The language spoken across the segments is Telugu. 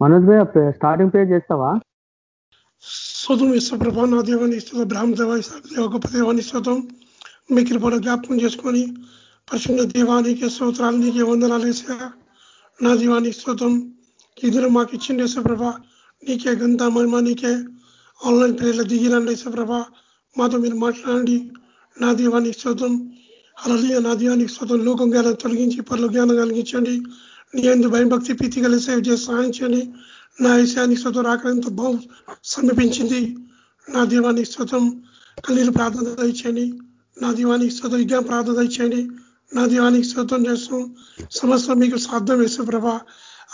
మనోజ్ భయ స్టార్టింగ్ పేజ్ చేస్తావా? శోతం ఇష్టప్రభ నా దేవాన్ని ఇష్టం బ్రాహ్మ దేవ గొప్ప దేవాన్ని శోతం మీ కృపణ జ్ఞాపకం చేసుకొని పరిశుద్ధ దేవానికి స్తోత్రాలు నీకే వందనాలు వేసా నా దీవానికి స్తోత్రం. ఇద్దరు మాకు ఇచ్చింది యశ్వ్రభ నీకే గంత మహిమ నీకే ఆన్లైన్ ప్రేర్లు దిగిరండి యశ్వ్రభ మాతో మీరు మాట్లాడండి. నా దీవానికి స్తోత్రం. అలలియ నా దీవానికి స్తోత్రం. లోకం జ్ఞానం తొలగించి పనులు జ్ఞానం కలిగించండి. ఎందు భయభక్తి ప్రీతి కలిసి సేవ చేసి సాధించని నా విషయానికి స్వతం రాకడంతో బహు సమీపించింది నా దీవానికి స్వతం కన్నీరు ప్రార్థన ఇచ్చండి నా దీవానికి స్వతం విజ్ఞాన ప్రార్థన ఇచ్చండి నా దీవానికి స్వతం చేస్తాం సమస్త మీకు సాధ్యం వేసే ప్రభా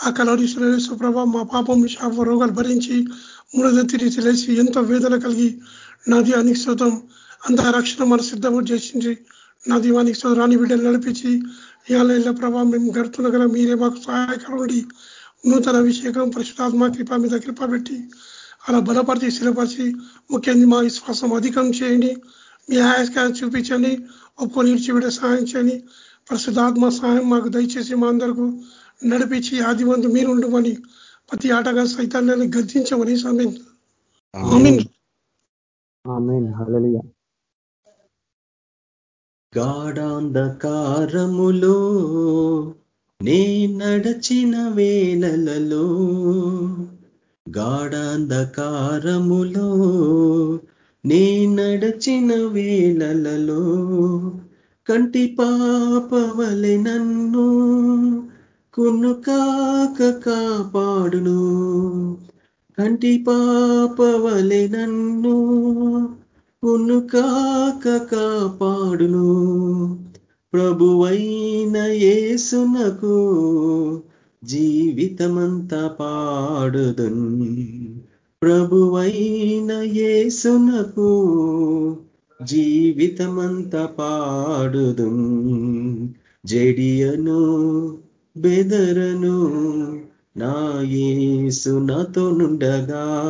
ఆ కలవరీశ్వర మా పాపం శాప రోగాలు భరించి మూడదత్తి తెలిసి ఎంతో వేదన కలిగి నా దీవానికి స్వతం అంత రక్షణ మన సిద్ధము చేసింది నా దీవానికి స్వతం రాణి బిడ్డలు నడిపించి ఇవాళ ప్రభా మేము గడుతున్న మీరే మాకు సహాయకరండి నూతన అభిషేకం పరిశుధాత్మ కృప మీద కృప పెట్టి అలా బలపరిచి స్థిరపరిచి ముఖ్యంగా మా విశ్వాసం అధికం చేయండి. మీ ఆయాస్కారం చూపించండి. ఒప్పుకొని విడిచిపెట్టే సహాయం చేయండి పరిశుధాత్మ సహాయం మాకు దయచేసి మా అందరికీ నడిపించి ఆది వంతు మీరు ఉండమని ప్రతి ఆటగా సైతాన్ని గర్జించమని సమయం గాఢాంధకారములో నే నడచిన వేళలలో గాఢాంధకారములో నే నడచిన వేళలలో కంటి పాపవలె నన్ను కునుకాక కాపాడును. కంటి పాపవలె నన్ను కునుకాక కాపాడును. ప్రభువైన యేసునకు జీవితమంతా పాడుదున్. ప్రభువైన యేసునకు జీవితమంతా పాడుదున్. జడియను బెదరను నా యేసు నాతో నుండగా.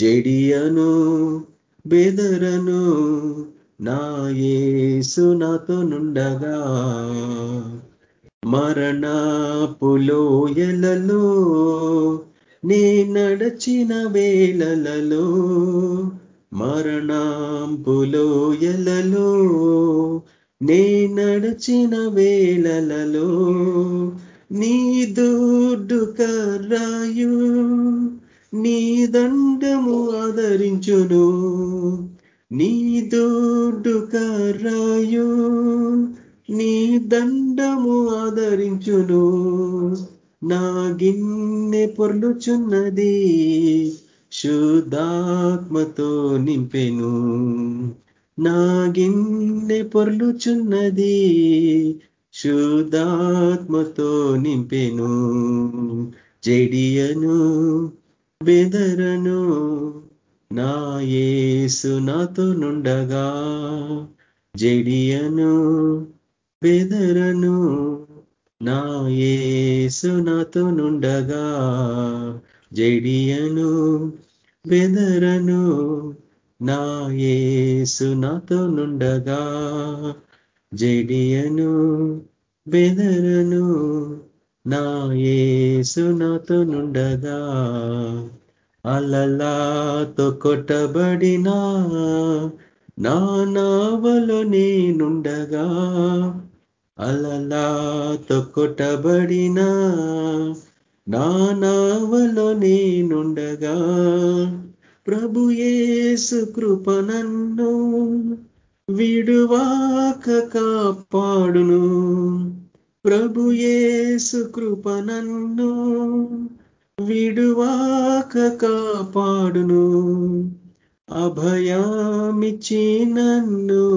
జడియను బెదరను నా యేసు నాతో నుండగా. మరణపులోయలలో నే నడచిన వేళలలో మరణంపులోయలలో నే నడచిన వేళలలో నీ దూడ్డు కర్రాయు నీ దండము ఆదరించును. నీ దుడ్డు కర్రాయు నీ దండము ఆదరించును. నా గిన్నె పొర్లుచున్నది శుద్ధాత్మతో నింపెను. నా గిన్నె పొర్లుచున్నది శుద్ధాత్మతో నింపెను. జడియను బెదరను నా యేసు నాతో నుండగా. జడియను బెదరను నా యేసు నాతో నుండగా. జడియను బెదరను నా యేసు నాతో నుండగా. జడియను బెదరను నా యేసు నాతో నుండగా అలలాతో కొట్టబడినా నా నావలో నేనుండగా అలలాతో కొట్టబడినా నా నావలో నేనుండగా ప్రభు యేసు కృప నన్ను విడువాక కాపాడును. ప్రభు యేసు కృప నన్ను విడువాక కాపాడును. అభయామిచి నన్ను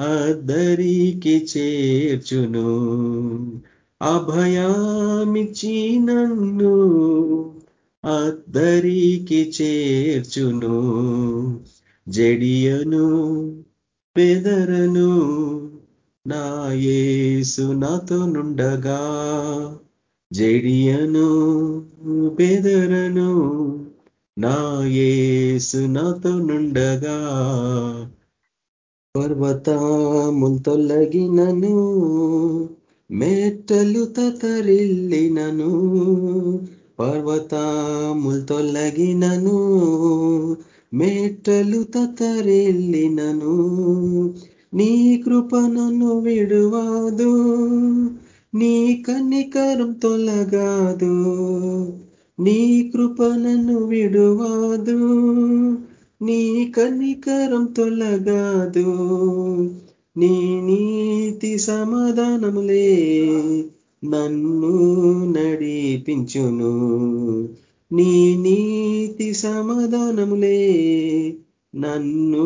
అద్దరికి చేర్చును. అభయామిచి నన్ను అద్దరికి చేర్చును. జడియను పెదరను నా యేసు నాతో నుండగా జడియను బెదరను నా యేసు నాతో నుండగా పర్వతముల్ తొలగినను మెట్టలు తతరిల్లినను పర్వతముల్ పర్వతముల్తొలగినను మెట్టలు తతరిల్లినను నీ కృప నన్ను విడువాదు నీ కన్నికరం తొలగాదు. నీ కృప నన్ను విడువాదు నీ కన్నికరం తొలగాదు. నీ నీతి సమాధానములే నన్ను నడిపించును. నీ నీతి సమాధానములే నన్ను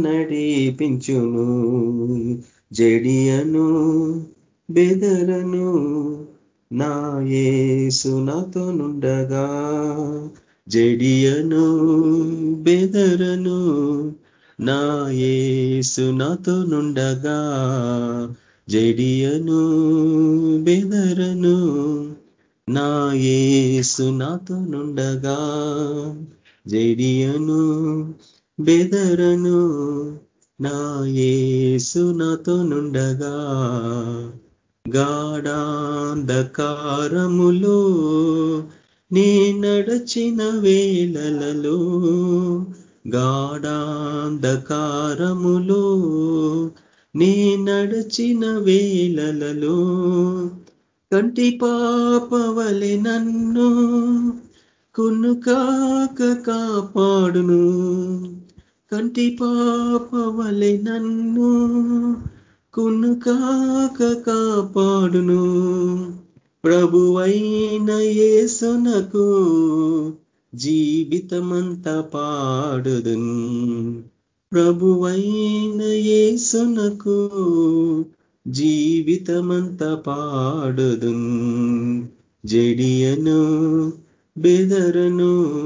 నడిపించును జడియను బెదరను నా యేసు నాతో నుండగా. జడియను బెదరను నా యేసు నాతో నుండగా. జడియను బెదరను నా యేసు నాతో నుండగా. జడియను బెదరను నా యేసు నాతో నుండగా గాఢాంధకారములో నీ నడచిన వేళలలో గాఢాంధకారములో నీ నడచిన వేళలలో కంటి పాపవలె నన్ను కునుకాక కాపాడును. కంటి పాపవలె నన్ను కునుకాక కాపాడును. ప్రభువైన యేసునకు జీవితమంతా పాడుదున్. ప్రభువైన యేసునకు జీవితమంతా పాడుదున్. జడియను బెదరను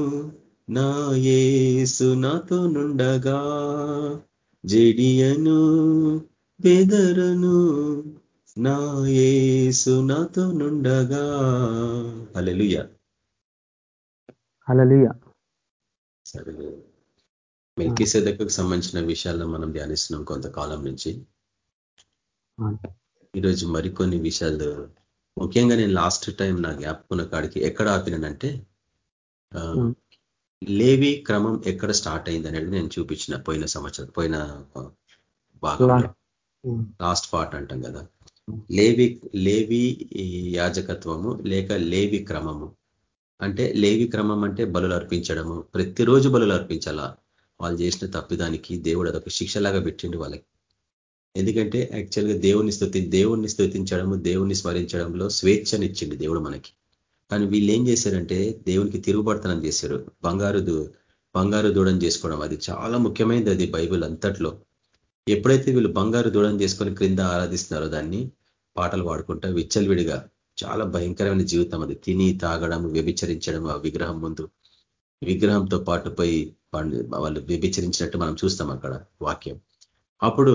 నా యేసు నాతో నుండగా జడియను బెదరను నా యేసు నాతో నుండగా. అలెలుయ హల్లెలూయ. సరే. మెల్కీ సెదకు సంబంధించిన విషయాలను మనం ధ్యానిస్తున్నాం కొంతకాలం నుంచి. ఈరోజు మరికొన్ని విషయాలు. ముఖ్యంగా నేను లాస్ట్ టైం నా జ్ఞాపకున్న కాడికి ఎక్కడ ఆపినానంటే లేవి క్రమం ఎక్కడ స్టార్ట్ అయింది అనేది నేను చూపించిన పోయిన సంవత్సరం పోయిన భాగంలో. Last part. అంటాం కదా. లేవి లేవి యాజకత్వము లేక లేవి క్రమము. అంటే లేవి క్రమం అంటే బలులు అర్పించడము. ప్రతిరోజు బలులు అర్పించాలా? వాళ్ళు చేసిన తప్పిదానికి దేవుడు అదొక శిక్షలాగా పెట్టిండు వాళ్ళకి. ఎందుకంటే యాక్చువల్గా దేవుని స్థుతి దేవుణ్ణి స్థుతించడము దేవుణ్ణి స్మరించడంలో స్వేచ్ఛనిచ్చిండు దేవుడు మనకి. కానీ వీళ్ళు ఏం చేశారంటే దేవునికి తిరుగుబడతనం చేశారు. బంగారు బంగారు దూడం చేసుకోవడం అది చాలా ముఖ్యమైనది అది బైబిల్ అంతట్లో. ఎప్పుడైతే వీళ్ళు బంగారు దూడం చేసుకొని క్రింద ఆరాధిస్తున్నారో దాన్ని పాటలు పాడుకుంటా విచ్చలవిడిగా చాలా భయంకరమైన జీవితం అది. తిని తాగడం వ్యభిచరించడం ఆ విగ్రహం ముందు. విగ్రహంతో పాటు పోయి వాళ్ళు వ్యభిచరించినట్టు మనం చూస్తాం అక్కడ వాక్యం. అప్పుడు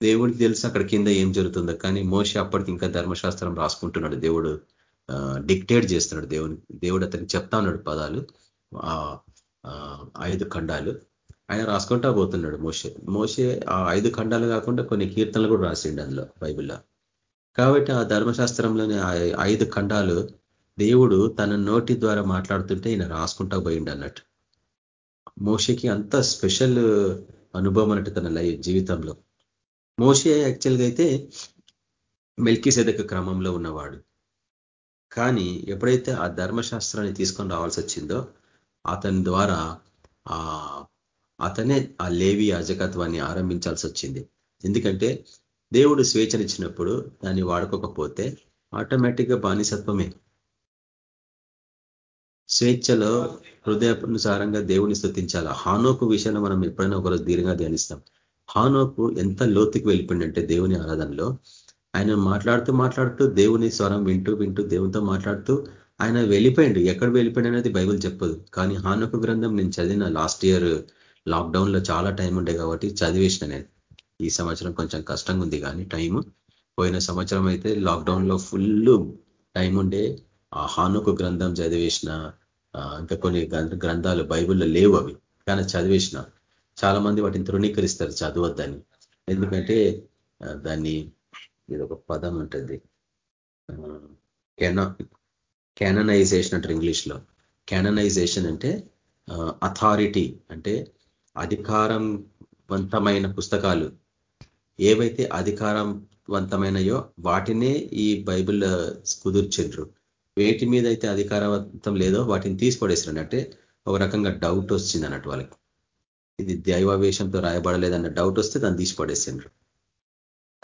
దేవుడికి తెలుసు అక్కడ కింద ఏం జరుగుతుందో కానీ మోస అప్పటికి ఇంకా ధర్మశాస్త్రం రాసుకుంటున్నాడు దేవుడు. డిక్టేట్ చేస్తున్నాడు దేవుని దేవుడు అతనికి చెప్తా ఉన్నాడు పదాలు ఐదు ఖండాలు. ఆయన రాసుకుంటా పోతున్నాడు మోసే మోసే ఆ ఐదు ఖండాలు కాకుండా కొన్ని కీర్తనలు కూడా రాసిండు అందులో బైబిల్లో. కాబట్టి ఆ ధర్మశాస్త్రంలోని ఐదు ఖండాలు దేవుడు తన నోటి ద్వారా మాట్లాడుతుంటే ఈయన రాసుకుంటా పోయిండు అన్నట్టు. మోషకి అంత స్పెషల్ అనుభవం అన్నట్టు తన జీవితంలో. మోషే యాక్చువల్గా అయితే మెల్కీ సెదక క్రమంలో ఉన్నవాడు. కానీ ఎప్పుడైతే ఆ ధర్మశాస్త్రాన్ని తీసుకొని రావాల్సి వచ్చిందో అతని ద్వారా ఆ అతనే ఆ లేవి యాజకత్వాన్ని ఆరంభించాల్సి వచ్చింది. ఎందుకంటే దేవుడు స్వేచ్ఛనిచ్చినప్పుడు దాన్ని వాడుకోకపోతే ఆటోమేటిక్గా బానిసత్వమే. స్వేచ్ఛలో హృదయానుసారంగా దేవుని స్థుతించాల హానోకు విషయంలో మనం ఎప్పుడైనా ఒకరోజు దీర్ఘంగా ధ్యానిస్తాం. హానోకు ఎంత లోతుకి వెళ్ళిపోయిందంటే దేవుని ఆరాధనలో ఆయన మాట్లాడుతూ మాట్లాడుతూ దేవుని స్వరం వింటూ వింటూ దేవునితో మాట్లాడుతూ ఆయన వెళ్ళిపోయిండు. ఎక్కడ వెళ్ళిపోయాడు అనేది బైబుల్ చెప్పదు. కానీ హానుక గ్రంథం నేను చదివిన లాస్ట్ ఇయర్ లాక్డౌన్లో చాలా టైం ఉండే కాబట్టి చదివేసిన నేను. ఈ సంవత్సరం కొంచెం కష్టంగా ఉంది కానీ టైము పోయిన సంవత్సరం అయితే లాక్డౌన్లో ఫుల్ టైం ఉండే ఆ హానుకు గ్రంథం చదివేసిన ఇంకా కొన్ని గ్రంథాలు బైబిల్లో లేవు అవి. కానీ చదివేసిన. చాలా మంది వాటిని తృణీకరిస్తారు చదవద్దని. ఎందుకంటే దాన్ని ఇది ఒక పదం ఉంటుంది కెనా క్యాననైజేషన్ అంటారు ఇంగ్లీష్లో. క్యాననైజేషన్ అంటే అథారిటీ అంటే అధికారవంతమైన పుస్తకాలు. ఏవైతే అధికారవంతమైనయో వాటినే ఈ బైబిల్ కుదుర్చిండ్రు. వేటి మీద అయితే అధికారవంతం లేదో వాటిని తీసిపడేసారు అంటే ఒక రకంగా డౌట్ వచ్చింది అన్నట్టు వాళ్ళకి. ఇది దైవావేశంతో రాయబడలేదన్న డౌట్ వస్తే దాన్ని తీసి పడేసిండ్రు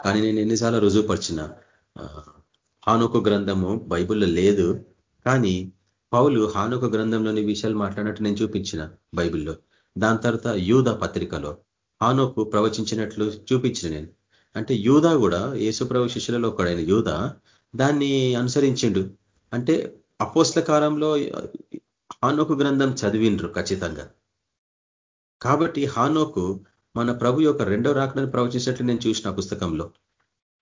కానీ నేను ఎన్నిసార్లు రుజువుపరిచిన హానుక గ్రంథము బైబిల్లో లేదు. కానీ పౌలు హానుక గ్రంథంలోని విషయాలు మాట్లాడినట్టు నేను చూపించిన బైబిల్లో. దాని తర్వాత యూద పత్రికలో హానుకు ప్రవచించినట్లు చూపించిన నేను. అంటే యూదా కూడా యేసుప్రభు శిష్యులలో ఒకడైన యూద దాన్ని అనుసరించిండు. అంటే అపోస్ల కాలంలో హానోకు గ్రంథం చదివిండ్రు ఖచ్చితంగా. కాబట్టి హానోకు మన ప్రభు యొక్క రెండో రాకడని ప్రవచించినట్లు నేను చూసిన పుస్తకంలో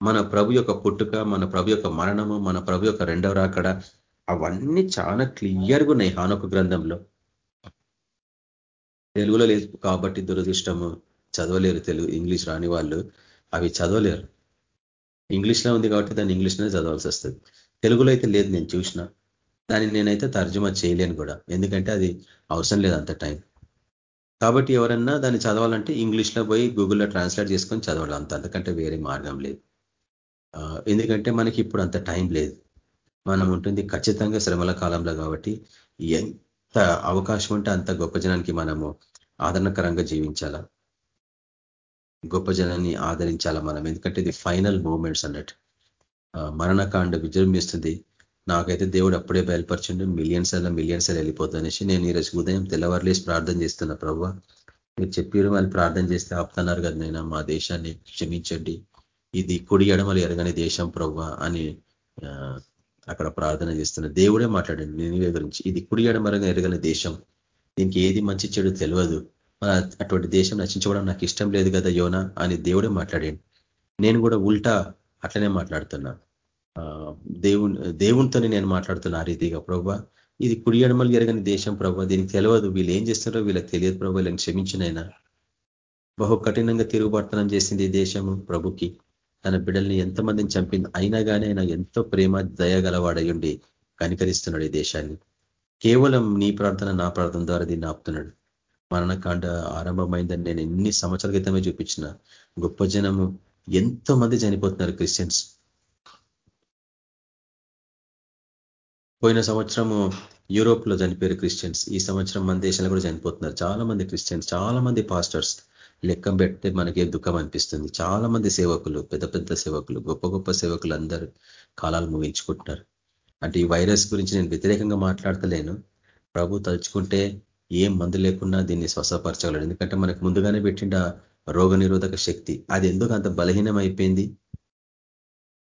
మన ప్రభు యొక్క పుట్టుక మన ప్రభు యొక్క మరణము మన ప్రభు యొక్క రెండవ రాకడ అవన్నీ చాలా క్లియర్గా ఉన్నాయి హానొక గ్రంథంలో. తెలుగులో లేదు కాబట్టి దురదృష్టము చదవలేరు తెలుగు ఇంగ్లీష్ రాని వాళ్ళు అవి చదవలేరు. ఇంగ్లీష్లో ఉంది కాబట్టి దాన్ని ఇంగ్లీష్లోనే చదవాల్సి వస్తుంది. తెలుగులో అయితే లేదు నేను చూసిన దాన్ని నేనైతే తర్జుమా చేయలేను కూడా ఎందుకంటే అది అవసరం లేదు అంత టైం. కాబట్టి ఎవరన్నా దాన్ని చదవాలంటే ఇంగ్లీష్లో పోయి గూగుల్లో ట్రాన్స్లేట్ చేసుకొని చదవాలి అంత. అంతకంటే వేరే మార్గం లేదు. ఎందుకంటే మనకి ఇప్పుడు అంత టైం లేదు. మనం ఉంటుంది ఖచ్చితంగా శ్రమల కాలంలో కాబట్టి ఎంత అవకాశం ఉంటే అంత గొప్ప జనానికి మనము ఆదరణకరంగా జీవించాలా. గొప్ప జనాన్ని ఆదరించాలా మనం. ఎందుకంటే ఇది ఫైనల్ మూమెంట్స్ అన్నట్టు. మరణకాండ విజృంభిస్తుంది. నాకైతే దేవుడు అప్పుడే బయలుపరచండి. మిలియన్స్ అలా మిలియన్స్ అలా వెళ్ళిపోతుందనేసి నేను ఈరోజు ఉదయం తెల్లవారులేసి ప్రార్థన చేస్తున్నా ప్రభు. మీరు చెప్పారు వాళ్ళు ప్రార్థన చేస్తే ఆపుతున్నారు కదా నేను మా దేశాన్ని క్షమించండి. ఇది కుడి ఎడమలు ఎరగని దేశం ప్రవ్వ అని అక్కడ ప్రార్థన చేస్తున్న. దేవుడే మాట్లాడండి నేను గురించి. ఇది కుడి ఎడమరగా ఎరగని దేశం. దీనికి ఏది మంచి చెడు తెలియదు అటువంటి దేశం నశించుకోవడం నాకు ఇష్టం లేదు కదా యోన అని దేవుడే మాట్లాడాడు. నేను కూడా ఉల్టా అట్లనే మాట్లాడుతున్నా. దేవుని దేవునితోనే నేను మాట్లాడుతున్నా ఆ రీతిగా. ప్రభావ ఇది కుడి ఎడమలు ఎరగని దేశం ప్రభావ దీనికి తెలియదు వీళ్ళు ఏం చేస్తున్నారో వీళ్ళకి తెలియదు ప్రభావ వీళ్ళని క్షమించినైనా బహు కఠినంగా తిరుగుబర్తనం చేసింది ఈ దేశము ప్రభుకి. తన బిడ్డల్ని ఎంతమందిని చంపింది అయినా కానీ ఆయన ఎంతో ప్రేమ దయగలవాడయుండి కనికరిస్తున్నాడు ఈ దేశాన్ని. కేవలం నీ ప్రార్థన నా ప్రార్థన ద్వారా దీన్ని ఆపుతున్నాడు. మరణకాండ ఆరంభమైందని నేను ఎన్ని సంవత్సరాల క్రితమే చూపించిన గొప్ప జనము ఎంతో మంది చనిపోతున్నారు క్రిస్టియన్స్. పోయిన సంవత్సరము యూరోప్లో చనిపోయారు క్రిస్టియన్స్. ఈ సంవత్సరం మన దేశంలో కూడా చనిపోతున్నారు. చాలా మంది క్రిస్టియన్స్ చాలా మంది పాస్టర్స్ లెక్కం పెడితే మనకే దుఃఖం అనిపిస్తుంది. చాలా మంది సేవకులు పెద్ద పెద్ద సేవకులు గొప్ప గొప్ప సేవకులు అందరూ కాలాలు ముగించుకుంటున్నారు. అంటే ఈ వైరస్ గురించి నేను వ్యతిరేకంగా మాట్లాడతలేను. ప్రభు తలుచుకుంటే ఏం మందు లేకున్నా దీన్ని స్వసపరచగలడు ఎందుకంటే మనకు ముందుగానే పెట్టిండ రోగ శక్తి. అది ఎందుకు అంత బలహీనం అయిపోయింది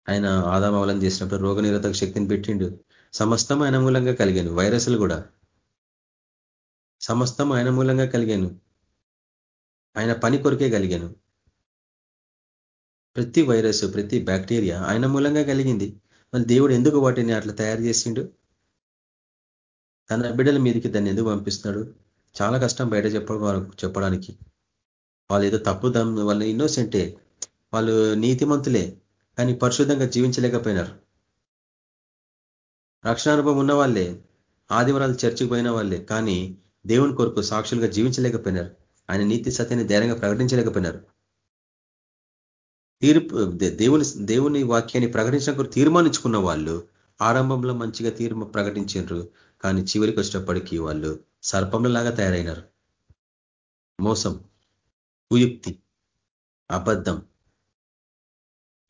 ఆయన ఆదామవలం చేసినప్పుడు రోగ శక్తిని పెట్టిండు. సమస్తం ఆయన మూలంగా కలిగాను. వైరస్లు కూడా. సమస్తం ఆయన మూలంగా కలిగాను. ఆయన పని కొరికే కలిగాను. ప్రతి వైరస్ ప్రతి బ్యాక్టీరియా ఆయన మూలంగా కలిగింది. మరి దేవుడు ఎందుకు వాటిని అట్లా తయారు చేసిండు? తన బిడ్డల మీదకి దాన్ని ఎందుకు పంపిస్తున్నాడు? చాలా కష్టం బయట చెప్పడానికి. వాళ్ళు ఏదో తప్పు వాళ్ళ ఇన్నోసెంటే వాళ్ళు నీతిమంతులే. కానీ పరిశుద్ధంగా జీవించలేకపోయినారు. రక్షణానుభవం ఉన్న వాళ్ళే ఆదివారాలు చర్చికి పోయిన వాళ్ళే కానీ దేవుని కొరకు సాక్షులుగా జీవించలేకపోయినారు. ఆయన నీతి సత్యాన్ని ధైర్యంగా ప్రకటించలేకపోయినారు. తీర్పు దేవుని దేవుని వాక్యాన్ని ప్రకటించడం తీర్మానించుకున్న వాళ్ళు ఆరంభంలో మంచిగా తీర్మ ప్రకటించారు కానీ చివరికి వచ్చేటప్పటికీ వాళ్ళు సర్పంలాగా తయారైనారు. మోసం కుయుక్తి అబద్ధం.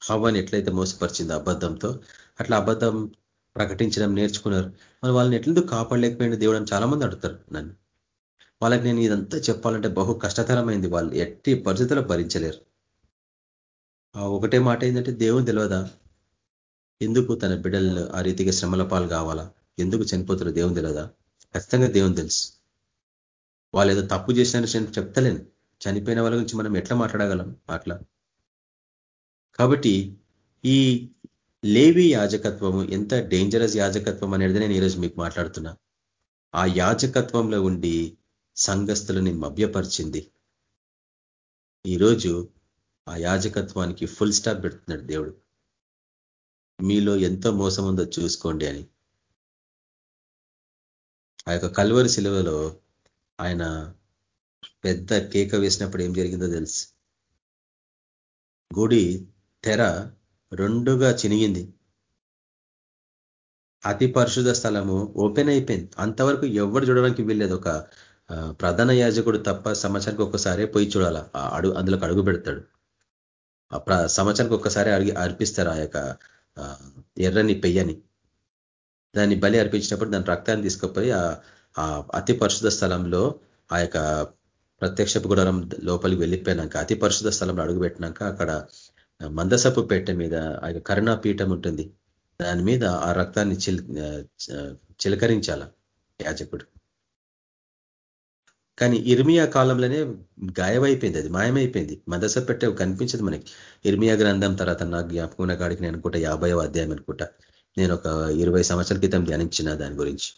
హవ్వని ఎట్లయితే మోసపరిచిందో అబద్ధంతో అట్లా అబద్ధం ప్రకటించడం నేర్చుకున్నారు. మరి వాళ్ళని ఎట్లెందుకు కాపాడలేకపోయిన దేవుడు అని చాలా మంది అడుగుతారు నన్ను. వాళ్ళకి నేను ఇదంతా చెప్పాలంటే బహు కష్టతరమైంది వాళ్ళు ఎట్టి పరిస్థితుల్లో భరించలేరు. ఒకటే మాట ఏంటంటే దేవుని తెలియదా? ఎందుకు తన బిడ్డలు ఆ రీతిగా శ్రమల పాలు కావాలా? ఎందుకు చనిపోతున్నారు దేవుని తెలియదా? ఖచ్చితంగా దేవుని తెలుసు. వాళ్ళు ఏదో తప్పు చేసినారని నేను చెప్తలేను. చనిపోయిన వాళ్ళ గురించి మనం ఎట్లా మాట్లాడగలం? అట్లా. కాబట్టి ఈ లేవి యాజకత్వము ఎంత డేంజరస్ యాజకత్వం అనేది నేను ఈరోజు మీకు మాట్లాడుతున్నా. ఆ యాజకత్వంలో ఉండి సంఘస్థులని మభ్యపరిచింది. ఈరోజు ఆ యాజకత్వానికి ఫుల్ స్టాప్ పెడుతున్నాడు దేవుడు. మీలో ఎంత మోసం ఉందో చూసుకోండి అని. ఆ యొక్క కల్వరి శిలువలో ఆయన పెద్ద కేక వేసినప్పుడు ఏం జరిగిందో తెలుసు. గుడి తెర రెండుగా చినిగింది. అతి పరిశుధ స్థలము ఓపెన్ అయిపోయింది. అంతవరకు ఎవరు చూడడానికి వీల్లేదు. ఒక ప్రధాన యాజకుడు తప్ప సంవత్సరానికి ఒక్కసారే పోయి చూడాల. అడుగు అందులోకి అడుగు పెడతాడు. సంవత్సరానికి ఒక్కసారి అడిగి అర్పిస్తారు ఆ యొక్క ఎర్రని పెయ్యని. దాన్ని బలి అర్పించినప్పుడు దాని రక్తాన్ని తీసుకుపోయి ఆ అతి పరిశుధ స్థలంలో ఆ యొక్క ప్రత్యక్ష గుడారం లోపలికి వెళ్ళిపోయినాక అతి పరిశుధ స్థలంలో అడుగుపెట్టినాక అక్కడ మందసపు పెట్టె మీద ఆ యొక్క కరుణాపీఠం ఉంటుంది. దాని మీద ఆ రక్తాన్ని చిల్ చిలకరించాల యాజకుడు. కానీ ఇర్మియా కాలంలోనే గాయమైపోయింది అది మాయమైపోయింది. మదస పెట్టే కనిపించదు మనకి. ఇర్మియా గ్రంథం తర్వాత నాకు జ్ఞాపకం కాడికి నేను అనుకుంటా యాభైవ అధ్యాయం అనుకుంటా. నేను ఒక ఇరవై సంవత్సరాల క్రితం ధ్యానించిన దాని గురించి.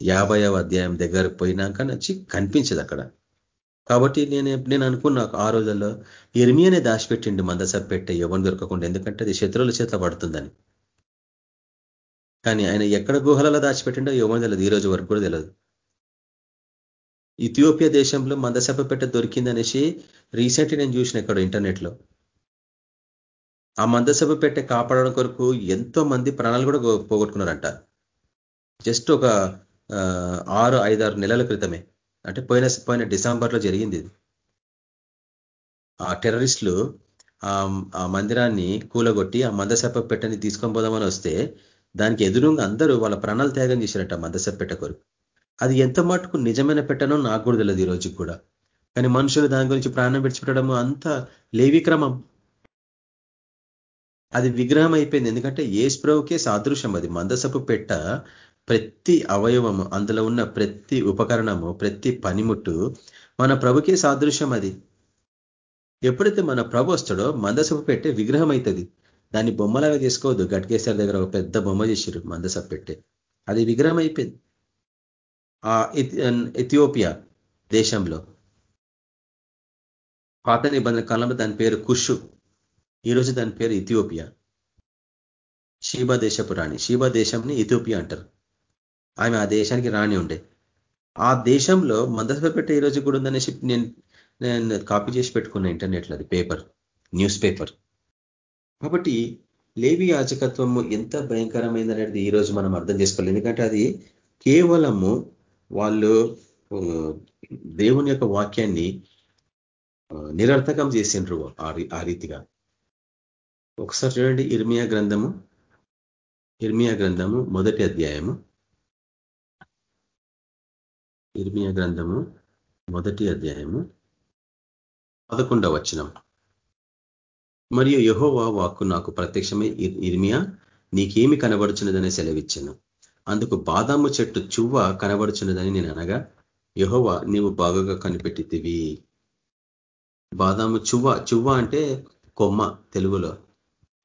యాభైవ అధ్యాయం దగ్గర పోయినాక నచ్చి కనిపించదు అక్కడ. కాబట్టి నేను నేను అనుకున్నా ఆ రోజుల్లో ఎర్మియానే దాచిపెట్టిండు మందస పెట్టే ఎవరిని దొరకకుండా ఎందుకంటే అది శత్రువుల చేత పడుతుందని. కానీ ఆయన ఎక్కడ గుహలలో దాచిపెట్టిండో ఎవరు తెలియదు ఈ రోజు వరకు కూడా తెలియదు. ఇథియోపియా దేశంలో మందసభ పెట్ట దొరికిందనేసి రీసెంట్లీ నేను చూసిన ఇక్కడ ఇంటర్నెట్లో. ఆ మందసభ పెట్టే కాపాడడం కొరకు ఎంతో మంది ప్రాణాలు కూడా పోగొట్టుకున్నారంట. జస్ట్ ఒక ఆరు ఐదారు నెలల క్రితమే. అంటే పోయిన పోయిన డిసెంబర్లో జరిగింది ఇది. ఆ టెర్రరిస్టులు ఆ మందిరాన్ని కూలగొట్టి ఆ మందసప్ప పెట్టని తీసుకొని పోదామని వస్తే దానికి ఎదురుగా అందరూ వాళ్ళ ప్రాణాలు త్యాగం చేశారట మందసప్ప పెట్ట కొరకు. అది ఎంత మటుకు నిజమైన పెట్టనో నాకు కూడా తెలియదు ఈ రోజుకి కూడా. కానీ మనుషులు దాని గురించి ప్రాణం విడిచిపెట్టడము అంత లేవిక్రమం అది విగ్రహం అయిపోయింది. ఎందుకంటే ఏ స్ప్రవ్కే సాదృశ్యం అది. మందసపు పెట్ట ప్రతి అవయవము అందులో ఉన్న ప్రతి ఉపకరణము ప్రతి పనిముట్టు మన ప్రభుకే సాదృశ్యం అది. ఎప్పుడైతే మన ప్రభు వస్తాడో మందసపు పెట్టే విగ్రహం అవుతుంది దాన్ని బొమ్మలాగా చేసుకోవద్దు. గట్కేశ్వర దగ్గర ఒక పెద్ద బొమ్మ చేసిరు మందసపు పెట్టే. అది విగ్రహం అయిపోయింది ఆ ఇథియోపియా దేశంలో. పాత నిబంధన కాలంలో దాని పేరు కుషు. ఈరోజు దాని పేరు ఇథియోపియా. షీబా దేశపు రాణి. షీబా దేశంని ఇథియోపియా అంటారు. ఆమె ఆ దేశానికి రాణి ఉండే. ఆ దేశంలో మందసభ పెట్టే రోజు కూడా ఉందనేసి నేను నేను కాపీ చేసి పెట్టుకున్న ఇంటర్నెట్లో అది పేపర్ న్యూస్ పేపర్ కాబట్టి లేవి యాజకత్వము ఎంత భయంకరమైంది అనేది ఈరోజు మనం అర్థం చేసుకోవాలి. ఎందుకంటే అది కేవలము వాళ్ళు దేవుని యొక్క వాక్యాన్ని నిరర్థకం చేసిండ్రు ఆ రీతిగా. ఒకసారి చూడండి ఇర్మియా గ్రంథము ఇర్మియా గ్రంథము మొదటి అధ్యాయము. ఇర్మియా గ్రంథము మొదటి అధ్యాయము పదకొండవ వచనం. మరియు యహోవా వాక్కు నాకు ప్రత్యక్షమై ఇర్మియా నీకేమి కనబడుచున్నదనే సెలవిచ్చాను. అందుకు బాదాము చెట్టు చువ్వ కనబడుచున్నదని నేను అనగా యహోవా నీవు బాగా కనిపెట్టితివి. బాదాము చువ్వ చువ్వ అంటే కొమ్మ తెలుగులో.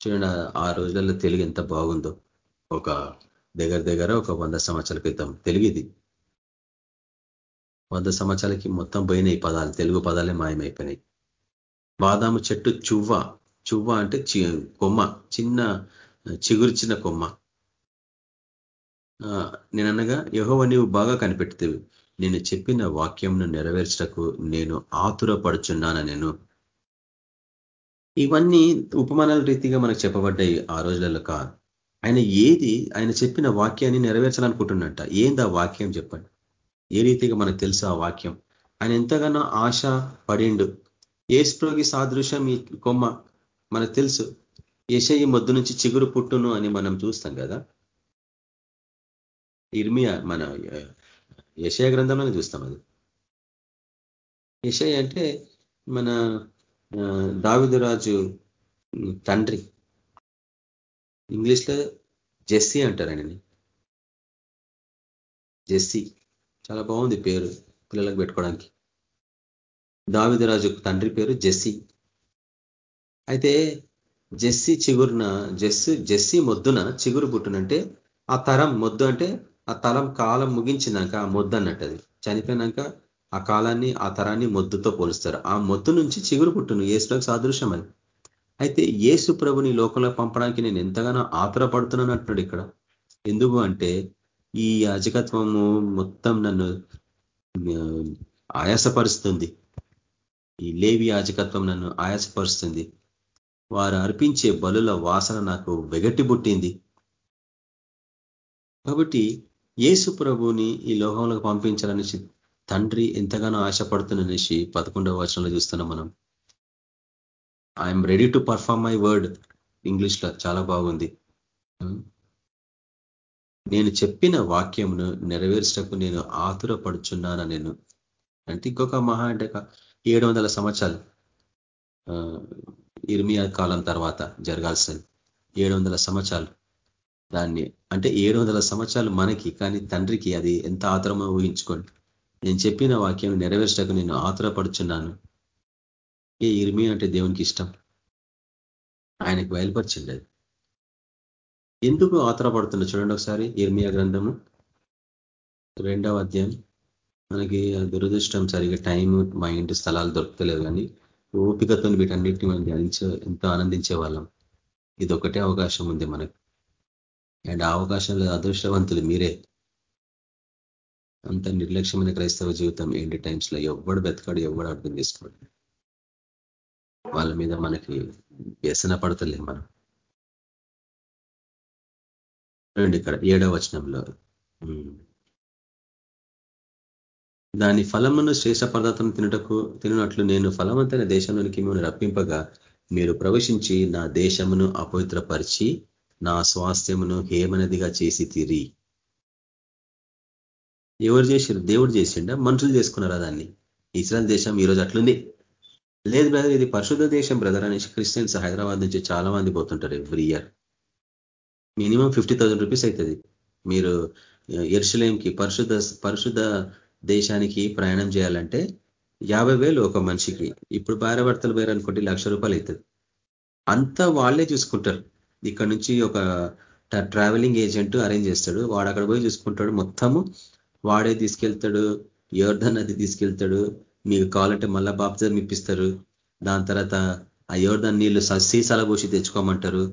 చూడండి ఆ రోజులలో తెలుగు ఎంత బాగుందో. ఒక దగ్గర దగ్గర ఒక వంద సంవత్సరాల క్రితం తెలుగు ఇది. వంద సంవత్సరాలకి మొత్తం పోయినాయి పదాలు. తెలుగు పదాలే మాయమైపోయినాయి. బాదాము చెట్టు చువ్వ. చువ్వ అంటే కొమ్మ. చిన్న చిగురిచిన కొమ్మ. నేననగా యహోవ నీవు బాగా కనిపెడుతుంది నేను చెప్పిన వాక్యంను నెరవేర్చటకు నేను ఆతురపడుచున్నాన నేను. ఇవన్నీ ఉపమానాల రీతిగా మనకు చెప్పబడ్డాయి ఆ రోజులలో కాదు. ఆయన ఏది ఆయన చెప్పిన వాక్యాన్ని నెరవేర్చాలనుకుంటున్నట్ట. ఏంది ఆ వాక్యం చెప్పండి. ఏ రీతిగా మనకు తెలుసు ఆ వాక్యం? ఆయన ఎంతగానో ఆశ పడిండు. ఏస్ప్రోగి సాదృశ్యం ఈ కొమ్మ మనకు తెలుసు. ఈ మొద్దు నుంచి చిగురు పుట్టును అని మనం చూస్తాం కదా. ఇర్మియా మన యశయ గ్రంథంలోనే చూస్తాం అది. యశయ అంటే మన దావిదరాజు తండ్రి. ఇంగ్లీష్లో జెస్సీ అంటారు ఆయనని. జెస్సీ. చాలా బాగుంది పేరు పిల్లలకు పెట్టుకోవడానికి. దావిదరాజు తండ్రి పేరు జెస్సీ. అయితే జెస్సీ చిగురున జెస్సు జెస్సీ మొద్దున చిగురు పుట్టునంటే ఆ తరం మొద్దు అంటే ఆ తరం కాలం ముగించినాక ఆ మొద్దు అన్నట్టు అది. చనిపోయినాక ఆ కాలాన్ని ఆ తరాన్ని మొద్దుతో పోలుస్తారు. ఆ మొద్దు నుంచి చిగురు పుట్టును. ఏసులకు సాదృశ్యం అది. అయితే ఏసు ప్రభుని లోకంలో పంపడానికి నేను ఎంతగానో ఆతురపడుతున్నాను అంటున్నాడు ఇక్కడ. ఎందుకు అంటే ఈ యాజకత్వము మొత్తం నన్ను ఆయాసపరుస్తుంది. ఈ లేవి యాజకత్వం నన్ను ఆయాసపరుస్తుంది. వారు అర్పించే బలుల వాసన నాకు వెగట్టి పుట్టింది కాబట్టి యేసు ప్రభుని ఈ లోకంలోకి పంపించాలనేసి తండ్రి ఎంతగానో ఆశపడుతుందనేసి పదకొండవ వర్షంలో చూస్తున్నాం మనం. I'm ready to perform my word ఇంగ్లీష్లో చాలా బాగుంది. నేను చెప్పిన వాక్యమును నెరవేర్చటకు నేను ఆతురపడుచున్నాన నేను? అంటే ఇంకొక మహా అంటే ఏడు వందల సంవత్సరాలు ఇర్మియా కాలం తర్వాత జరగాల్సింది. ఏడు వందల సంవత్సరాలు దాన్ని అంటే ఏడు వందల సంవత్సరాలు మనకి కానీ తండ్రికి అది ఎంత ఆతురమో ఊహించుకోండి. నేను చెప్పిన వాక్యం నెరవేర్చటకు నేను ఆతురపడుచున్నాను. ఏ ఇర్మి అంటే దేవునికి ఇష్టం. ఆయనకు బయలుపరిచింది అది. ఎందుకు ఆతరపడుతున్నా? చూడండి ఒకసారి ఇర్మియా గ్రంథము రెండవ అధ్యాయం. మనకి దురదృష్టం సరిగా టైం మా ఇంటి స్థలాలు దొరకలేదు కానీ ఓపికతో వీటన్నిటిని మనం ధ్యానించే ఎంతో ఆనందించే వాళ్ళం. ఇది ఒకటే అవకాశం ఉంది మనకు. అండ్ ఆ అవకాశంలో అదృష్టవంతులు మీరే. అంత నిర్లక్ష్యమైన క్రైస్తవ జీవితం ఏంటి టైమ్స్లో ఎవడు బెతకాడు ఎవడు అర్థం చేసుకోడు. వాళ్ళ మీద మనకి వ్యసన పడతలేదు మనం. చూడండి ఇక్కడ ఏడవ వచనంలో. దాని ఫలమును శ్రేష్ట పదార్థం తినటకు తినట్లు నేను ఫలవంతైన దేశంలోనికి మిమ్మల్ని రప్పింపగా మీరు ప్రవేశించి నా దేశమును అపవిత్రపరిచి నా స్వాస్థ్యమును హేమనదిగా చేసి తీరి. ఎవరు చేసారు? దేవుడు చేసిండ? మనుషులు చేసుకున్నారా దాన్ని? ఇస్రాయల్ దేశం ఈరోజు అట్లుంది. లేదు బ్రదర్ ఇది పరిశుద్ధ దేశం బ్రదర్ అనేసి క్రిస్టియన్స్ హైదరాబాద్ నుంచి చాలా మంది పోతుంటారు every year. Minimum fifty rupees అవుతుంది మీరు ఎరుసలేంకి పరిశుద్ధ పరిశుద్ధ దేశానికి ప్రయాణం చేయాలంటే యాభై వేలు ఒక మనిషికి. ఇప్పుడు భార్య వేరు అనుకోండి లక్ష రూపాయలు అవుతుంది అంతా వాళ్ళే చూసుకుంటారు. ఇక్కడ నుంచి ఒక ట్రావెలింగ్ ఏజెంట్ అరేంజ్ చేస్తాడు. వాడు అక్కడ పోయి చూసుకుంటాడు. మొత్తము వాడే తీసుకెళ్తాడు. యోర్ధన్ నది తీసుకెళ్తాడు. మీకు కావాలంటే మళ్ళా బాప్తిజం ఇప్పిస్తారు. దాని తర్వాత ఆ యోర్ధన్ నీళ్ళు సీసాల పోసి తెచ్చుకోమంటారు.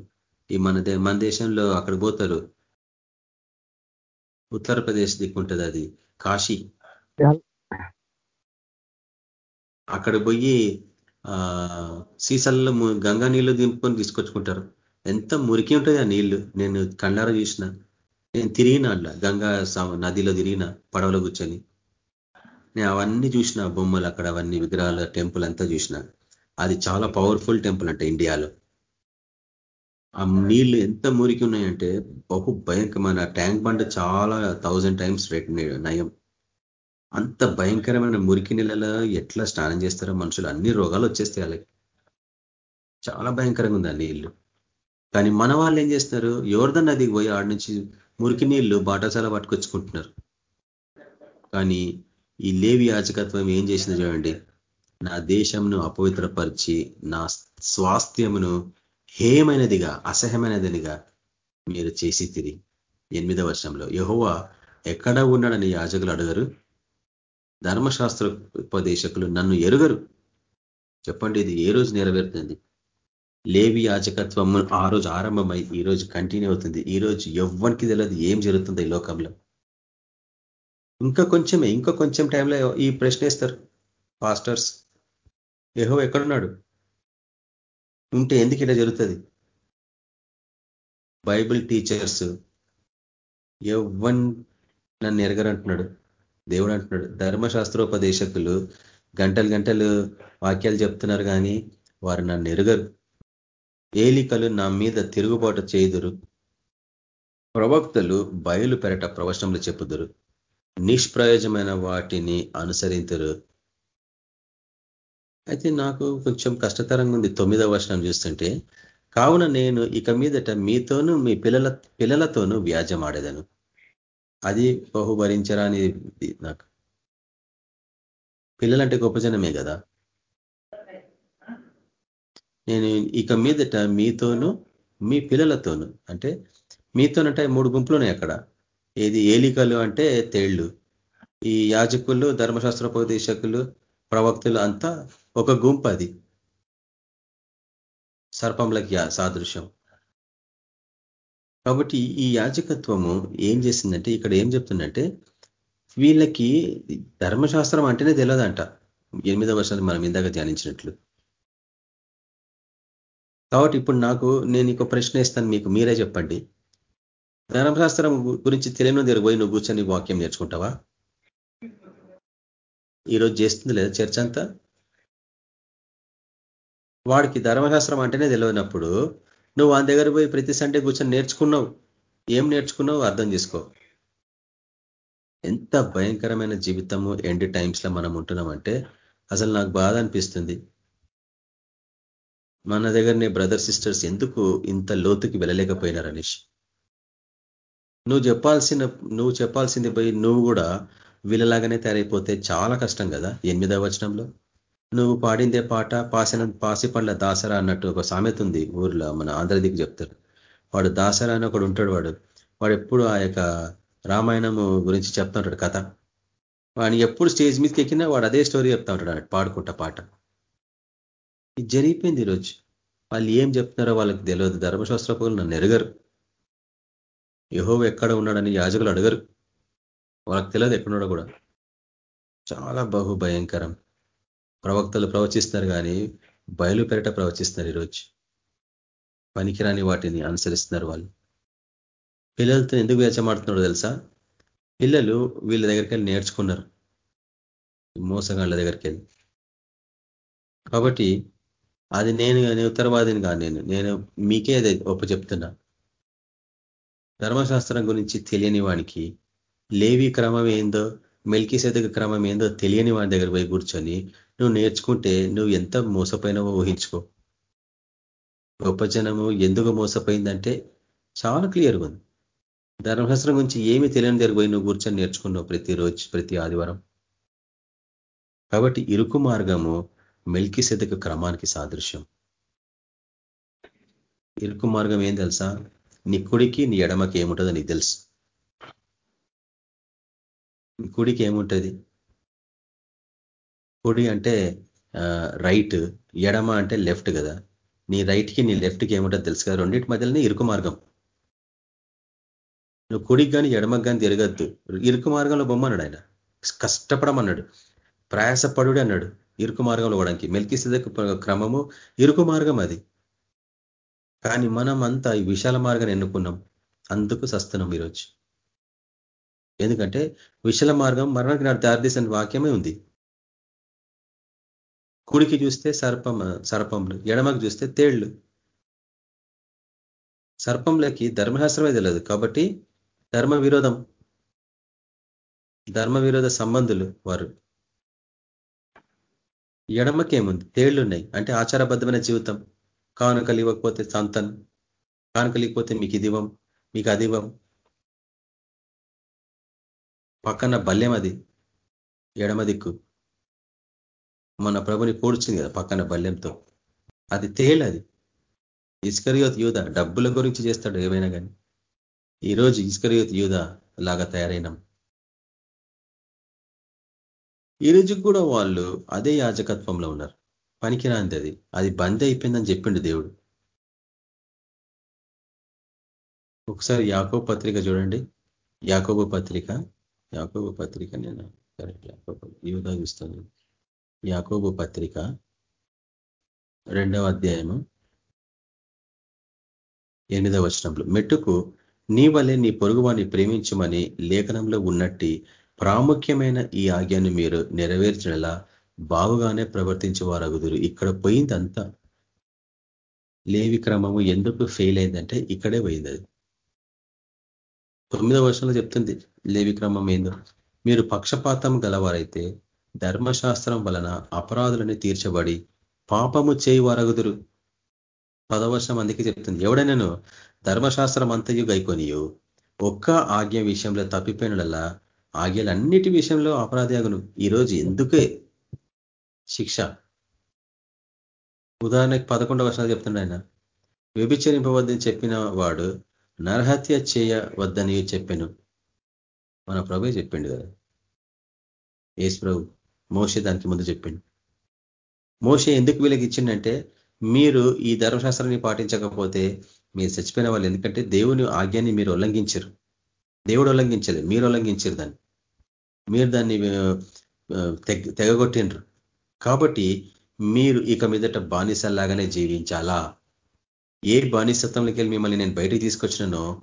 ఈ మన మన దేశంలో అక్కడ పోతారు. ఉత్తరప్రదేశ్ దిక్కుంటుంది అది కాశీ. అక్కడ పోయి ఆ సీసాలలో గంగా నీళ్ళు దింపుకొని తీసుకొచ్చుకుంటారు. ఎంత మురికి ఉంటుంది ఆ నీళ్ళు నేను కళ్ళారా చూసిన. నేను తిరిగిన అట్లా గంగా నదిలో తిరిగిన పడవలో కూర్చొని. నేను అవన్నీ చూసిన బొమ్మలు అక్కడ అవన్నీ విగ్రహాల టెంపుల్ అంతా చూసిన. అది చాలా పవర్ఫుల్ టెంపుల్ అంటే ఇండియాలో. ఆ నీళ్ళు ఎంత మురికి ఉన్నాయంటే బహు భయంకరమైన ట్యాంక్ బండ్ చాలా థౌజండ్ టైమ్స్ రేట్ నయం. అంత భయంకరమైన మురికి నీళ్ళలో ఎట్లా స్నానం చేస్తారో మనుషులు అన్ని రోగాలు వచ్చేస్తాయి వాళ్ళకి. చాలా భయంకరంగా ఉంది ఆ నీళ్ళు కానీ మన వాళ్ళు ఏం చేస్తారు ఎవరిదన్న నదికి పోయి ఆడ నుంచి మురికి నీళ్ళు బాటసాల పట్టుకొచ్చుకుంటున్నారు. కానీ ఈ లేవి యాచకత్వం ఏం చేసింది చూడండి. నా దేశంను అపవిత్రపరిచి నా స్వాస్థ్యమును హేయమైనదిగా అసహ్యమైనదినిగా మీరు చేసి తిరిగి. ఎనిమిదవ వర్షంలో యహోవ ఎక్కడ ఉన్నాడని యాజకులు అడగరు. ధర్మశాస్త్ర ఉపదేశకులు నన్ను ఎరుగరు. చెప్పండి ఇది ఏ రోజు నెరవేరుతుంది? లేవి యాజకత్వం ఆ రోజు ఆరంభమై ఈ రోజు కంటిన్యూ అవుతుంది. ఈ రోజు ఎవ్వరికి తెలియదు ఏం జరుగుతుంది ఈ లోకంలో. ఇంకా కొంచెమే ఇంకా కొంచెం టైంలో ఈ ప్రశ్న ఇస్తారు పాస్టర్స్ ఏహో ఎక్కడున్నాడు? ఉంటే ఎందుకు ఇలా జరుగుతుంది? బైబిల్ టీచర్స్ ఎవ్వన్ నన్ను ఎరగరంటున్నాడు దేవుడు అంటున్నాడు ధర్మశాస్త్రోపదేశకులు గంటలు గంటలు వాక్యాలు చెప్తున్నారు కానీ వారు నన్ను ఎరుగరు. ఏలికలు నా మీద తిరుగుబాటు చేయుదురు. ప్రవక్తలు బయలు పెరట ప్రవచనములు చెప్పుదురు. నిష్ప్రయోజమైన వాటిని అనుసరించరు అయితే నాకు కొంచెం కష్టతరంగా ఉంది తొమ్మిదవ వర్షం చూస్తుంటే. కావున నేను ఇక మీదట మీతోనూ మీ పిల్లల పిల్లలతోనూ వ్యాజమాడేదను అది బహుభరించరాని నాకు. పిల్లలంటే గొప్ప జనమే కదా. నేను ఇక మీదట మీతోనూ మీ పిల్లలతోనూ అంటే మీతోనంటే మూడు గుంపులున్నాయి అక్కడ. ఏది ఏలికలు అంటే తేళ్ళు ఈ యాజకులు ధర్మశాస్త్రోపదేశకులు ప్రవక్తులు అంతా ఒక గుంపు అది సర్పంలకి సాదృశ్యం. కాబట్టి ఈ యాజకత్వము ఏం చేసిందంటే ఇక్కడ ఏం చెప్తుందంటే వీళ్ళకి ధర్మశాస్త్రం అంటేనే తెలియదంట ఎనిమిదో వర్షాలు మనం ఇందాక ధ్యానించినట్లు. కాబట్టి ఇప్పుడు నాకు నేను ఇంకో ప్రశ్న ఇస్తాను మీకు మీరే చెప్పండి. ధర్మశాస్త్రం గురించి తెలియని దగ్గర పోయి నువ్వు కూర్చొని వాక్యం నేర్చుకుంటావా? ఈరోజు చేస్తుంది లేదా చర్చ అంతా? వాడికి ధర్మశాస్త్రం అంటేనే తెలియనప్పుడు నువ్వు ఆ దగ్గర పోయి ప్రతి సండే కూర్చొని నేర్చుకున్నావు. ఏం నేర్చుకున్నావు అర్థం చేసుకో. ఎంత భయంకరమైన జీవితము ఎండ్ టైమ్స్లో మనం ఉంటున్నామంటే అసలు నాకు బాధ అనిపిస్తుంది. మన దగ్గరనే బ్రదర్ సిస్టర్స్ ఎందుకు ఇంత లోతుకి వెళ్ళలేకపోయినారు అనేష్ నువ్వు చెప్పాల్సిన నువ్వు చెప్పాల్సింది పోయి నువ్వు కూడా వీళ్ళలాగానే తయారైపోతే చాలా కష్టం కదా? ఎనిమిదవ వచనంలో? నువ్వు పాడిందే పాట పాసిన పాసి పండ్ల దాసరా అన్నట్టు ఒక సామెత ఉంది ఊర్లో. మన ఆంధ్రదికి చెప్తారు. వాడు దాసరా అని ఒకడు ఉంటాడు వాడు. వాడు ఎప్పుడు ఆ యొక్క రామాయణము గురించి చెప్తా ఉంటాడు కథ. వాడిని ఎప్పుడు స్టేజ్ మీదకి ఎక్కినా వాడు అదే స్టోరీ చెప్తా ఉంటాడు అన్నట్టు పాడుకుంటా పాట. ఇది జరిగిపోయింది ఈరోజు. వాళ్ళు ఏం చెప్తున్నారో వాళ్ళకి తెలియదు. ధర్మశాస్త్రపులు నన్ను ఎరగరు. యహో ఎక్కడ ఉన్నాడని యాజకులు అడగరు. వాళ్ళకి తెలియదు ఎక్కడున్నాడో కూడా. చాలా బహు భయంకరం. ప్రవక్తలు ప్రవచిస్తారు కానీ బయలు పెరట ప్రవచిస్తారు ఈరోజు. పనికిరాని వాటిని అనుసరిస్తున్నారు వాళ్ళు. పిల్లలతో ఎందుకు వేచమాడుతున్నాడో తెలుసా? పిల్లలు వీళ్ళ దగ్గరికి వెళ్ళి నేర్చుకున్నారు. మోసగాళ్ళ దగ్గరికి వెళ్ళి కాబట్టి అది నేను కానీ ఉత్తరవాదిని కాదు నేను. నేను మీకే అది ఒప్పు చెప్తున్నా. ధర్మశాస్త్రం గురించి తెలియని వానికి లేవి క్రమం ఏందో మెల్కిసేదక క్రమం ఏందో తెలియని వాడి దగ్గర పోయి కూర్చొని నువ్వు నేర్చుకుంటే నువ్వు ఎంత మోసపోయినావో ఊహించుకో. గొప్ప జనము ఎందుకు మోసపోయిందంటే చాలా క్లియర్గా ఉంది. ధర్మశాస్త్రం గురించి ఏమి తెలియని దగ్గర పోయి నువ్వు కూర్చొని నేర్చుకున్నావు ప్రతిరోజు ప్రతి ఆదివారం. కాబట్టి ఇరుకు మార్గము మెల్కిసెదక క్రమానికి సాదృశ్యం. ఇరుకు మార్గం ఏం తెలుసా? నీ కుడికి నీ ఎడమకి ఏముంటుందో నీకు తెలుసు. కుడికి ఏముంటుంది కుడి అంటే రైట్ ఎడమ అంటే లెఫ్ట్ కదా? నీ రైట్కి నీ లెఫ్ట్కి ఏముంటుంది తెలుసు కదా? రెండింటి మధ్యలోనే ఇరుకు మార్గం. నువ్వు కుడికి కానీ ఎడమకు కానీ తిరగద్దు. ఇరుకు మార్గంలో బొమ్మన్నాడు ఆయన. కష్టపడమన్నాడు. ప్రయాసపడుడే అన్నాడు ఇరుకు మార్గంలో పోవడానికి. మెల్కి క్రమము ఇరుకు మార్గం అది. కానీ మనం అంతా ఈ విశాల మార్గాన్ని ఎన్నుకున్నాం. అందుకు సస్తున్నాం ఈరోజు. ఎందుకంటే విశాల మార్గం మరణానికి నాడు దారితీసిన వాక్యమే ఉంది. కుడికి చూస్తే సర్పం సర్పంలు ఎడమకు చూస్తే తేళ్ళు. సర్పంలకి ధర్మశాస్త్రమే తెలియదు కాబట్టి ధర్మ విరోధం ధర్మ విరోధ సంబంధులు వారు. ఎడమకేముంది? తేళ్ళు ఉన్నాయి అంటే ఆచారబద్ధమైన జీవితం. కానుకలు ఇవ్వకపోతే సంతన్ కానుకలు ఇవ్వకపోతే మీకు ఇదివ్వం మీకు అదివం పక్కన బల్యం అది ఎడమ దిక్కు మన ప్రభుని పోడ్చింది కదా పక్కన బల్యంతో అది తేలు అది. ఇస్కరియోత్ యూధ డబ్బుల గురించి చేస్తాడు ఏమైనా కానీ ఈరోజు ఇస్కరియోత్ యూధ లాగా తయారైనాం. ఈ కూడా వాళ్ళు అదే యాజకత్వంలో ఉన్నారు. పనికిరాంది అది. అది బంద్ అయిపోయిందని చెప్పిండు దేవుడు. ఒకసారి యాకో పత్రిక చూడండి. యాకోబు పత్రిక యాకోబు పత్రిక నేను కరెక్ట్ యాకోబు యూదా యాకోబు పత్రిక రెండవ అధ్యాయము ఎనిమిదవ వచనంలో మెట్టుకు నీ వలె నీ పొరుగువాని ప్రేమించమని లేఖనంలో ఉన్నట్టి ప్రాముఖ్యమైన ఈ ఆజ్ఞను మీరు నెరవేర్చడలా బాగుగానే ప్రవర్తించేవారగుదురు. ఇక్కడ పోయిందంతా లేవి క్రమము ఎందుకు ఫెయిల్ అయిందంటే ఇక్కడే పోయింది అది. తొమ్మిదవ వర్షంలో చెప్తుంది లేవి క్రమం ఏందో. మీరు పక్షపాతం గలవారైతే ధర్మశాస్త్రం వలన అపరాధులని తీర్చబడి పాపము చేయి వారగుదురు పదవర్షం అందుకే చెప్తుంది. ఎవడైనాను ధర్మశాస్త్రం అంతయు గైకొనియు ఒక్క ఆజ్ఞ విషయంలో తప్పిపోయినలా ఆజ్ఞలన్నిటి విషయంలో అపరాధయాగును. ఈరోజు ఎందుకే శిక్ష? ఉదాహరణకి పదకొండవ వర్షాలు చెప్తుండ ఆయన వ్యభిచరింపవద్దని చెప్పిన వాడు నరహత్య చేయవద్దని చెప్పాను. మన ప్రభే చెప్పిండు కదా. ఏసు ప్రభు మోసే దానికి ముందు చెప్పిండు. మోసే ఎందుకు వీళ్ళకి ఇచ్చిండంటే మీరు ఈ ధర్మశాస్త్రాన్ని పాటించకపోతే మీరు చచ్చిపోయిన వాళ్ళు ఎందుకంటే దేవుని ఆజ్ఞాన్ని మీరు ఉల్లంఘించరు. దేవుడు ఉల్లంఘించలేదు. మీరు ఉల్లంఘించారు దాన్ని. మీరు దాన్ని తెగగొట్టిండ్రు. కాబట్టి మీరు ఇక మీదట బానిసల్లాగానే జీవించాలా? ఏ బానిసత్వంలోకి వెళ్ళి మిమ్మల్ని నేను బయటికి తీసుకొచ్చినానో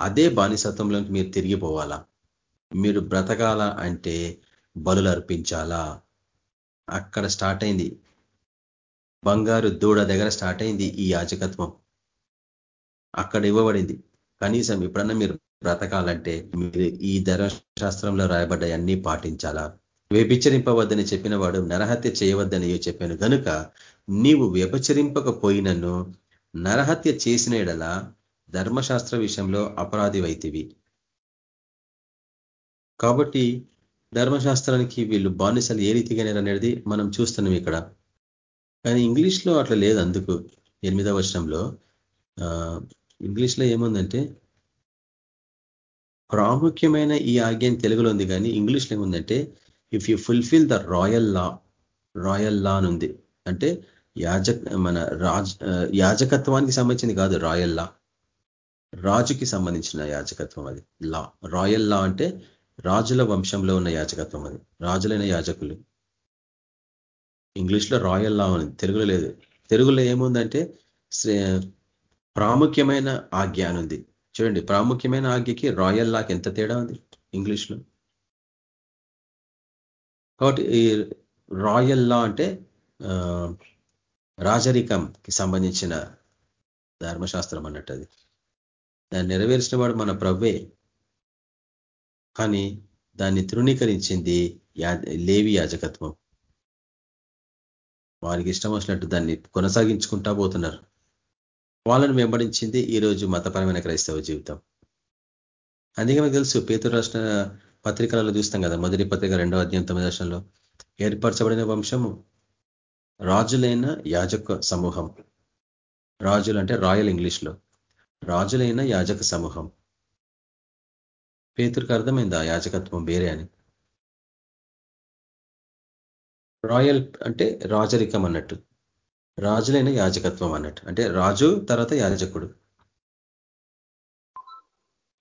అదే బానిసత్వంలోకి మీరు తిరిగిపోవాలా మీరు బ్రతకాల అంటే బలులు అర్పించాలా? అక్కడ స్టార్ట్ అయింది. బంగారు దూడ దగ్గర స్టార్ట్ అయింది ఈ యాజకత్వం. అక్కడ ఇవ్వబడింది. కనీసం ఎప్పుడన్నా మీరు బ్రతకాలంటే మీరు ఈ ధర్మశాస్త్రంలో రాయబడ్డాయన్నీ పాటించాలా? వ్యభిచరింపవద్దని చెప్పిన వాడు నరహత్య చేయవద్దని చెప్పాను. కనుక నీవు వ్యభచరింపకపోయినను నరహత్య చేసిన ఎడల ధర్మశాస్త్ర విషయంలో అపరాధివైతివి కాబట్టి ధర్మశాస్త్రానికి వీళ్ళు బానిసలు ఏ రీతిగా అనేది మనం చూస్తున్నాం ఇక్కడ. కానీ ఇంగ్లీష్లో అట్లా లేదు అందుకు. ఎనిమిదవ వర్షంలో ఇంగ్లీష్లో ఏముందంటే ప్రాముఖ్యమైన ఈ ఆజ్ఞాన్ని తెలుగులో ఉంది కానీ ఇంగ్లీష్లో ఏముందంటే if you fulfil the royal law royal law అని ఉంది. అంటే యాజక మన రాజ్ యాజకత్వానికి సంబంధించింది కాదు రాయల్ లా రాజుకి సంబంధించిన యాజకత్వం అది. లా రాయల్ లా అంటే రాజుల వంశంలో ఉన్న యాజకత్వం అది. రాజులైన యాజకులు. ఇంగ్లీష్లో రాయల్ లా ఉంది తెలుగులో లేదు. తెలుగులో ఏముందంటే ప్రాముఖ్యమైన ఆజ్ఞ ఉంది. చూడండి ప్రాముఖ్యమైన ఆజ్ఞకి రాయల్ లాకి ఎంత తేడా ఉంది ఇంగ్లీష్లో? కాబట్టి ఈ రాయల్ లా అంటే రాజరికంకి సంబంధించిన ధర్మశాస్త్రం అన్నట్టు అది దాన్ని నెరవేర్చిన వాడు మన ప్రవ్వే. కానీ దాన్ని తృణీకరించింది లేవి యాజకత్వం. వారికి ఇష్టం వచ్చినట్టు దాన్ని కొనసాగించుకుంటా పోతున్నారు. వాళ్ళను వెంబడించింది ఈరోజు మతపరమైన క్రైస్తవ జీవితం. అందుకే మనకు తెలుసు పేతురు రాష్ట్ర పత్రికలలో చూస్తాం కదా మొదటి పత్రిక రెండవ అధ్యాయం తొమ్మిది దశలో ఏర్పరచబడిన వంశము రాజులైన యాజక సమూహం. రాజులు అంటే రాయల్ ఇంగ్లీష్లో. రాజులైన యాజక సమూహం. పేతురికి అర్థమైంది ఆ యాజకత్వం వేరే అని? రాయల్ అంటే రాజరికం అన్నట్టు. రాజులైన యాజకత్వం అన్నట్టు. అంటే రాజు తర్వాత యాజకుడు.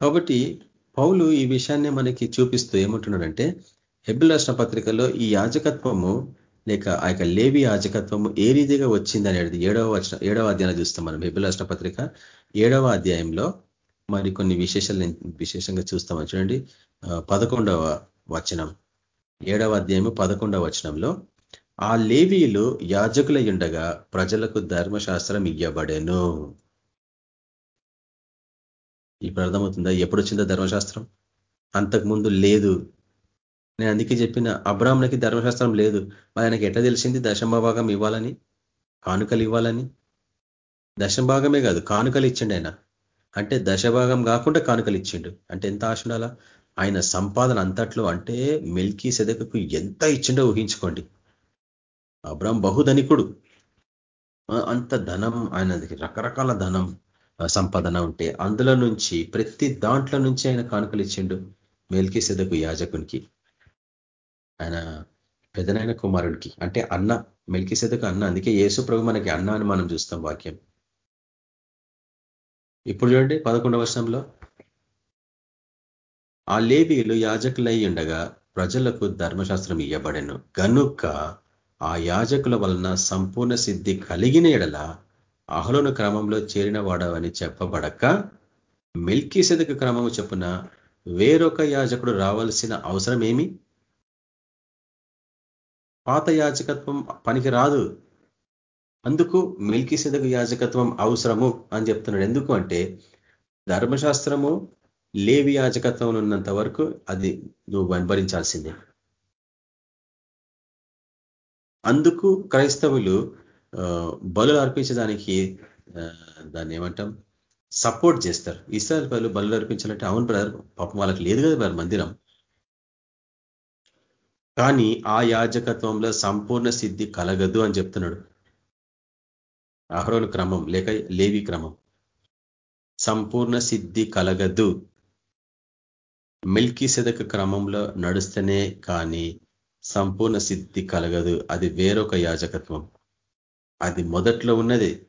కాబట్టి పౌలు ఈ విషయాన్ని మనకి చూపిస్తూ ఏమంటున్నాడంటే హెబిల్ రాష్ట్ర పత్రికలో ఈ యాజకత్వము లేక ఆ యొక్క లేవి యాజకత్వము ఏ రీతిగా వచ్చింది అనేది ఏడవ వచన ఏడవ అధ్యాయంలో చూస్తాం మనం హెబిల్ రాష్ట్ర పత్రిక ఏడవ అధ్యాయంలో మరి కొన్ని విశేషాలు విశేషంగా చూస్తామని చూడండి పదకొండవ వచనం. ఏడవ అధ్యాయము పదకొండవ వచనంలో ఆ లేవీలు యాజకులై ఉండగా ప్రజలకు ధర్మశాస్త్రం ఇయ్యబడేను. ఇప్పుడు అర్థమవుతుందా? ఎప్పుడు వచ్చిందో ధర్మశాస్త్రం? అంతకుముందు లేదు. నేను అందుకే చెప్పిన అబ్రాహ్మణకి ధర్మశాస్త్రం లేదు. మరి ఆయనకి ఎట్లా తెలిసింది? దశమభాగం ఇవ్వాలని కానుకలు ఇవ్వాలని? దశభాగమే కాదు కానుకలు ఇచ్చిండు ఆయన. అంటే దశభాగం కాకుండా కానుకలు ఇచ్చిండు. అంటే ఎంత ఆశ ఉండాలా? ఆయన సంపాదన అంతట్లో అంటే మెల్కీ సెదకకు ఎంత ఇచ్చిండో ఊహించుకోండి. అబ్రాహం బహుధనికుడు. అంత ధనం ఆయన రకరకాల ధనం సంపాదన ఉంటే అందులో నుంచి ప్రతి దాంట్లో నుంచి ఆయన కానుకలు ఇచ్చిండు మెల్కీ సెదకు యాజకునికి. ఆయన పెదనైన కుమారుడికి. అంటే అన్న మెల్కి సెదకు అన్న. అందుకే యేసు ప్రభు మనకి అన్న అని మనం చూస్తాం వాక్యం. ఇప్పుడు చూడండి పదకొండవ వర్షంలో ఆ లేబీలు యాజకులై ఉండగా ప్రజలకు ధర్మశాస్త్రం ఇవ్వబడెను గనుక ఆ యాజకుల వలన సంపూర్ణ సిద్ధి కలిగిన ఎడల అహలోను క్రమంలో చేరిన వాడవని చెప్పబడక మిల్కీ క్రమము చెప్పున వేరొక యాజకుడు రావాల్సిన అవసరం ఏమి పాత యాజకత్వం పనికి రాదు అందుకు మిల్కీ సెదకు యాజకత్వం అవసరము అని చెప్తున్నాడు. ఎందుకు అంటే ధర్మశాస్త్రము లేవి యాజకత్వం ఉన్నంత వరకు అది నువ్వు అనుభరించాల్సిందే అందుకు క్రైస్తవులు బలు అర్పించడానికి దాన్ని ఏమంటాం? సపోర్ట్ చేస్తారు. ఇస్రాయల్ పలు బలు అర్పించాలంటే అవును బ్రదర్ పాపం వాళ్ళకి లేదు కదా మరి మందిరం. కానీ ఆ యాజకత్వంలో సంపూర్ణ సిద్ధి కలగదు అని చెప్తున్నాడు. అహరోను క్రమం లేక లేవి క్రమం. సంపూర్ణ సిద్ధి కలగదు. మిల్కీ సెదక క్రమంలో నడుస్తేనే కానీ సంపూర్ణ సిద్ధి కలగదు. అది వేరొక యాజకత్వం. అది మొదట్లో ఉన్నది.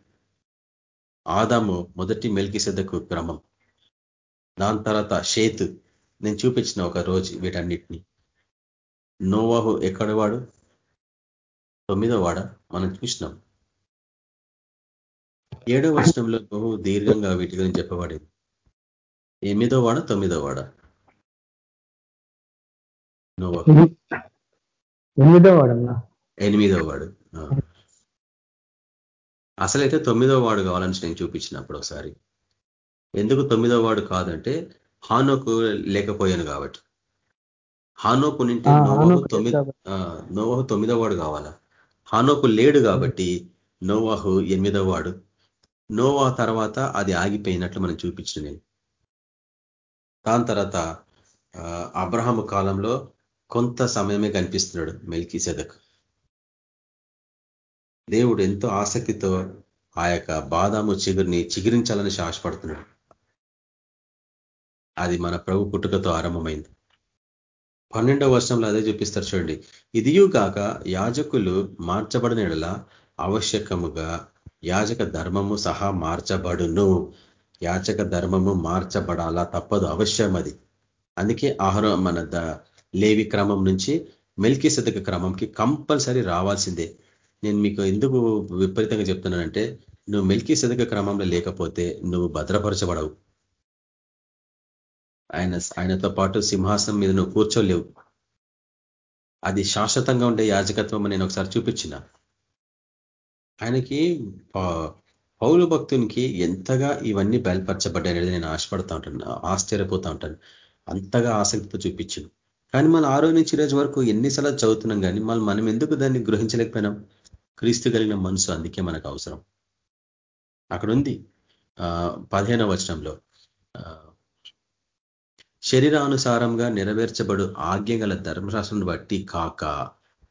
ఆదాము మొదటి మెల్కిసెదకు క్రమం. దాని తర్వాత షేతు. నేను చూపించిన ఒక రోజు వీటన్నిటిని. నోవాహు ఎక్కడ వాడు? తొమ్మిదో వాడ? మనం చూసినాం. ఏడో వర్షంలో బహు దీర్ఘంగా వీటి గురించి చెప్పబడేది. ఎనిమిదో వాడ? తొమ్మిదో వాడ? ఎనిమిదో వాడన్నా ఎనిమిదో వాడు. అసలైతే తొమ్మిదో వాడు కావాలని నేను చూపించినప్పుడు ఒకసారి. ఎందుకు తొమ్మిదో వాడు కాదంటే హానోకు లేకపోయాను కాబట్టి. హానోకు నింటే నోవాహు తొమ్మిది నోవాహు తొమ్మిదో వాడు కావాలా? హానోకు లేడు కాబట్టి నోవాహు ఎనిమిదో వాడు నోవా తర్వాత అది ఆగిపోయినట్లు మనం చూపించిన నేను దాని తర్వాత అబ్రహము కాలంలో కొంత సమయమే కనిపిస్తున్నాడు మెల్కీ సెదక్ దేవుడు ఎంతో ఆసక్తితో ఆ యొక్క బాదాము చిగురిని చిగురించాలని ఆశపడుతున్నాడు అది మన ప్రభు పుట్టుకతో ఆరంభమైంది. పన్నెండవ వర్షంలో అదే చూపిస్తారు చూడండి. ఇదియు కాక యాజకులు మార్చబడిన ఆవశ్యకముగా యాజక ధర్మము సహా మార్చబడును. యాచక ధర్మము మార్చబడాలా తప్పదు అవశ్యం అది. అందుకే ఆహారం మన లేవి క్రమం నుంచి మెల్కీ శతక క్రమంకి కంపల్సరీ రావాల్సిందే. నేను మీకు ఎందుకు విపరీతంగా చెప్తున్నానంటే నువ్వు మెల్కీ శతక క్రమంలో లేకపోతే నువ్వు భద్రపరచబడవు. ఆయన ఆయనతో పాటు సింహాసనం మీద నువ్వు కూర్చోలేవు. అది శాశ్వతంగా ఉండే యాజకత్వం నేను ఒకసారి చూపించిన. ఆయనకి పౌరు భక్తునికి ఎంతగా ఇవన్నీ బయలుపరచబడ్డాయనేది నేను ఆశపడతా ఉంటాను ఆశ్చర్యపోతా ఉంటాను. అంతగా ఆసక్తితో చూపించింది. కానీ మన ఆరో నుంచి రోజు వరకు ఎన్నిసార్లు చదువుతున్నాం కానీ మళ్ళీ మనం ఎందుకు దాన్ని గ్రహించలేకపోయినాం? క్రీస్తు కలిగిన మనసు అందుకే మనకు అవసరం. అక్కడ ఉంది. పదిహేనవ వచనంలో. శరీరానుసారంగా నెరవేర్చబడు ఆజ్ఞ గల ధర్మశాస్త్రం బట్టి కాక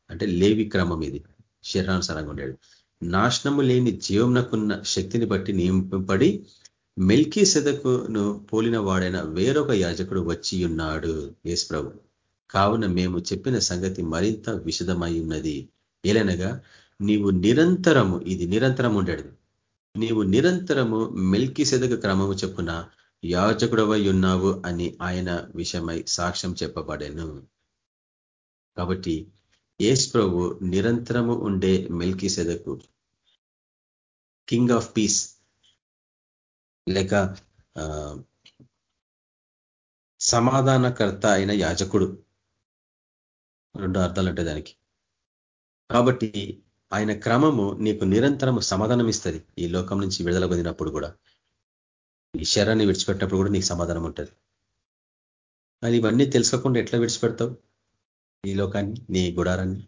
అంటే లేవి క్రమం ఇది శరీరానుసారంగా ఉండేది. నాశనము లేని జీవంనకున్న శక్తిని బట్టి నియమింపబడి మెల్కీ సెదకును పోలిన వాడైన వేరొక యాజకుడు వచ్చి ఉన్నాడు యేసు ప్రభు. కావున మేము చెప్పిన సంగతి మరింత విశదమై ఉన్నది. ఏలనగా నీవు నిరంతరము ఇది నిరంతరం ఉండేది. నీవు నిరంతరము మెల్కి సెదక క్రమము చెప్పున యాజకుడవై ఉన్నావు అని ఆయన విషయమై సాక్ష్యం చెప్పబడెను. కాబట్టి ఏస్ ప్రభు నిరంతరము ఉండే Melchizedek king of peace లేక సమాధానకర్త అయిన యాజకుడు. రెండు అర్థాలు ఉంటాయి దానికి. కాబట్టి ఆయన క్రమము నీకు నిరంతరము సమాధానం ఇస్తుంది ఈ లోకం నుంచి విడుదల పొందినప్పుడు కూడా. ఈ శరాన్ని విడిచిపెట్టినప్పుడు కూడా నీకు సమాధానం ఉంటుంది. అది ఇవన్నీ తెలుసుకోకుండా ఎట్లా విడిచిపెడతావు? ఈ లోకాన్ని నీ గుడారాన్ని?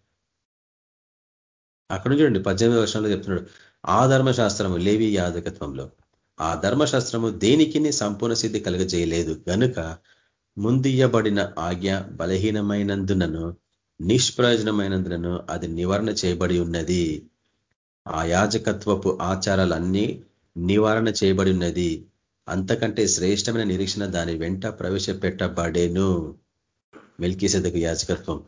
అక్కడ చూడండి పద్దెనిమిది వర్షంలో చెప్తున్నాడు ఆ ధర్మశాస్త్రము లేవి యాజకత్వంలో. ఆ ధర్మశాస్త్రము దేనికి సంపూర్ణ సిద్ధి కలగజేయలేదు? కనుక ముందియబడిన ఆజ్ఞ బలహీనమైనందునను నిష్ప్రయోజనమైనందునను అది నివారణ చేయబడి ఉన్నది. ఆ యాజకత్వపు ఆచారాలన్నీ నివారణ చేయబడి ఉన్నది. అంతకంటే శ్రేష్టమైన నిరీక్షణ దాని వెంట ప్రవేశపెట్టబడేను. మెల్కీసెదకు యాజకత్వం.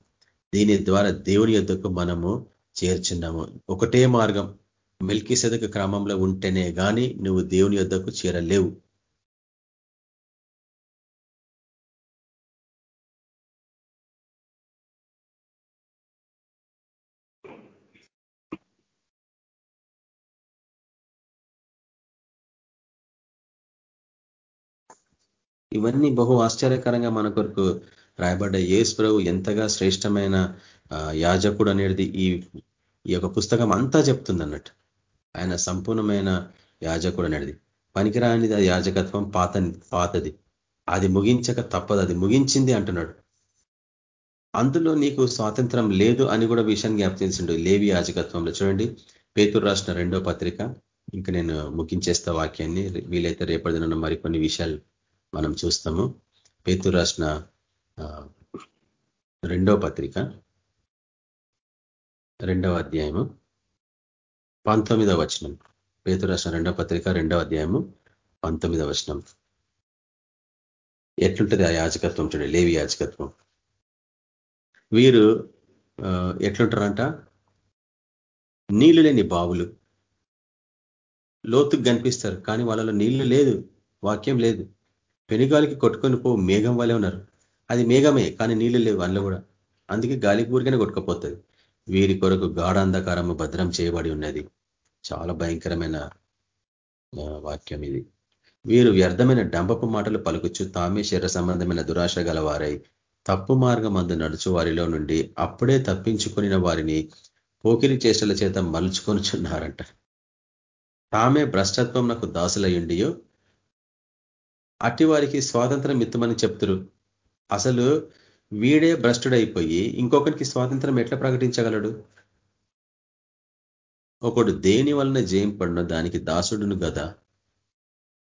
దీని ద్వారా దేవుని యొద్దకు మనము చేర్చున్నాము. ఒకటే మార్గం. మెల్కీసెదకు క్రమంలో ఉంటేనే కానీ నువ్వు దేవుని యొద్దకు చేరలేవు. ఇవన్నీ బహు ఆశ్చర్యకరంగా మన కొరకు రాయబడ్డ ఏసు ప్రభు ఎంతగా శ్రేష్టమైన యాజకుడు అనేది ఈ ఈ యొక్క పుస్తకం అంతా చెప్తుంది అన్నట్టు ఆయన సంపూర్ణమైన యాజకుడు అనేది. పనికిరానిది యాజకత్వం పాత పాతది. అది ముగించక తప్పదు అది ముగించింది అంటున్నాడు. అందులో నీకు స్వాతంత్రం లేదు అని కూడా విషయాన్ని జ్ఞాపకించిండు లేవి యాజకత్వంలో. చూడండి పేతురు రాసిన రెండో పత్రిక. ఇంకా నేను ముగించేస్తా వాక్యాన్ని. వీలైతే రేపటి దిన మరికొన్ని విషయాలు మనం చూస్తాము. పేతు రాసిన రెండో పత్రిక రెండవ అధ్యాయము పంతొమ్మిదవ వచనం. పేతు రాసిన రెండవ పత్రిక రెండవ అధ్యాయము పంతొమ్మిదవ వచనం. ఎట్లుంటుంది ఆ యాజకత్వం చూడండి లేవి యాజకత్వం? వీరు ఎట్లుంటారంట? నీళ్ళు లేని బావులు. లోతుకు కనిపిస్తారు కానీ వాళ్ళలో నీళ్ళు లేదు వాక్యం లేదు. పెనుగాలికి కొట్టుకొని పో మేఘం వల్లే ఉన్నారు. అది మేఘమే కానీ నీళ్ళు లేవు అందులో కూడా. అందుకే గాలికి ఊరికైనా కొట్టుకపోతుంది. వీరి కొరకు గాఢాంధకారము భద్రం చేయబడి ఉన్నది. చాలా భయంకరమైన వాక్యం ఇది. వీరు వ్యర్థమైన డంబపు మాటలు పలుకుచ్చు తామే శరీర సంబంధమైన దురాశ గలవారై తప్పు మార్గం అందు నడుచు వారిలో నుండి అప్పుడే తప్పించుకుని వారిని పోకిరి చేష్టల చేత మలుచుకొనిచున్నారంట. తామే భ్రష్టత్వం నాకు దాసులయ్యుండియో అట్టి వారికి స్వాతంత్రం మిత్తమని చెప్తురు. అసలు వీడే భ్రష్టుడైపోయి ఇంకొకరికి స్వాతంత్రం ఎట్లా ప్రకటించగలడు? ఒకడు దేని వలన జయింపడిన దానికి దాసుడును గదా.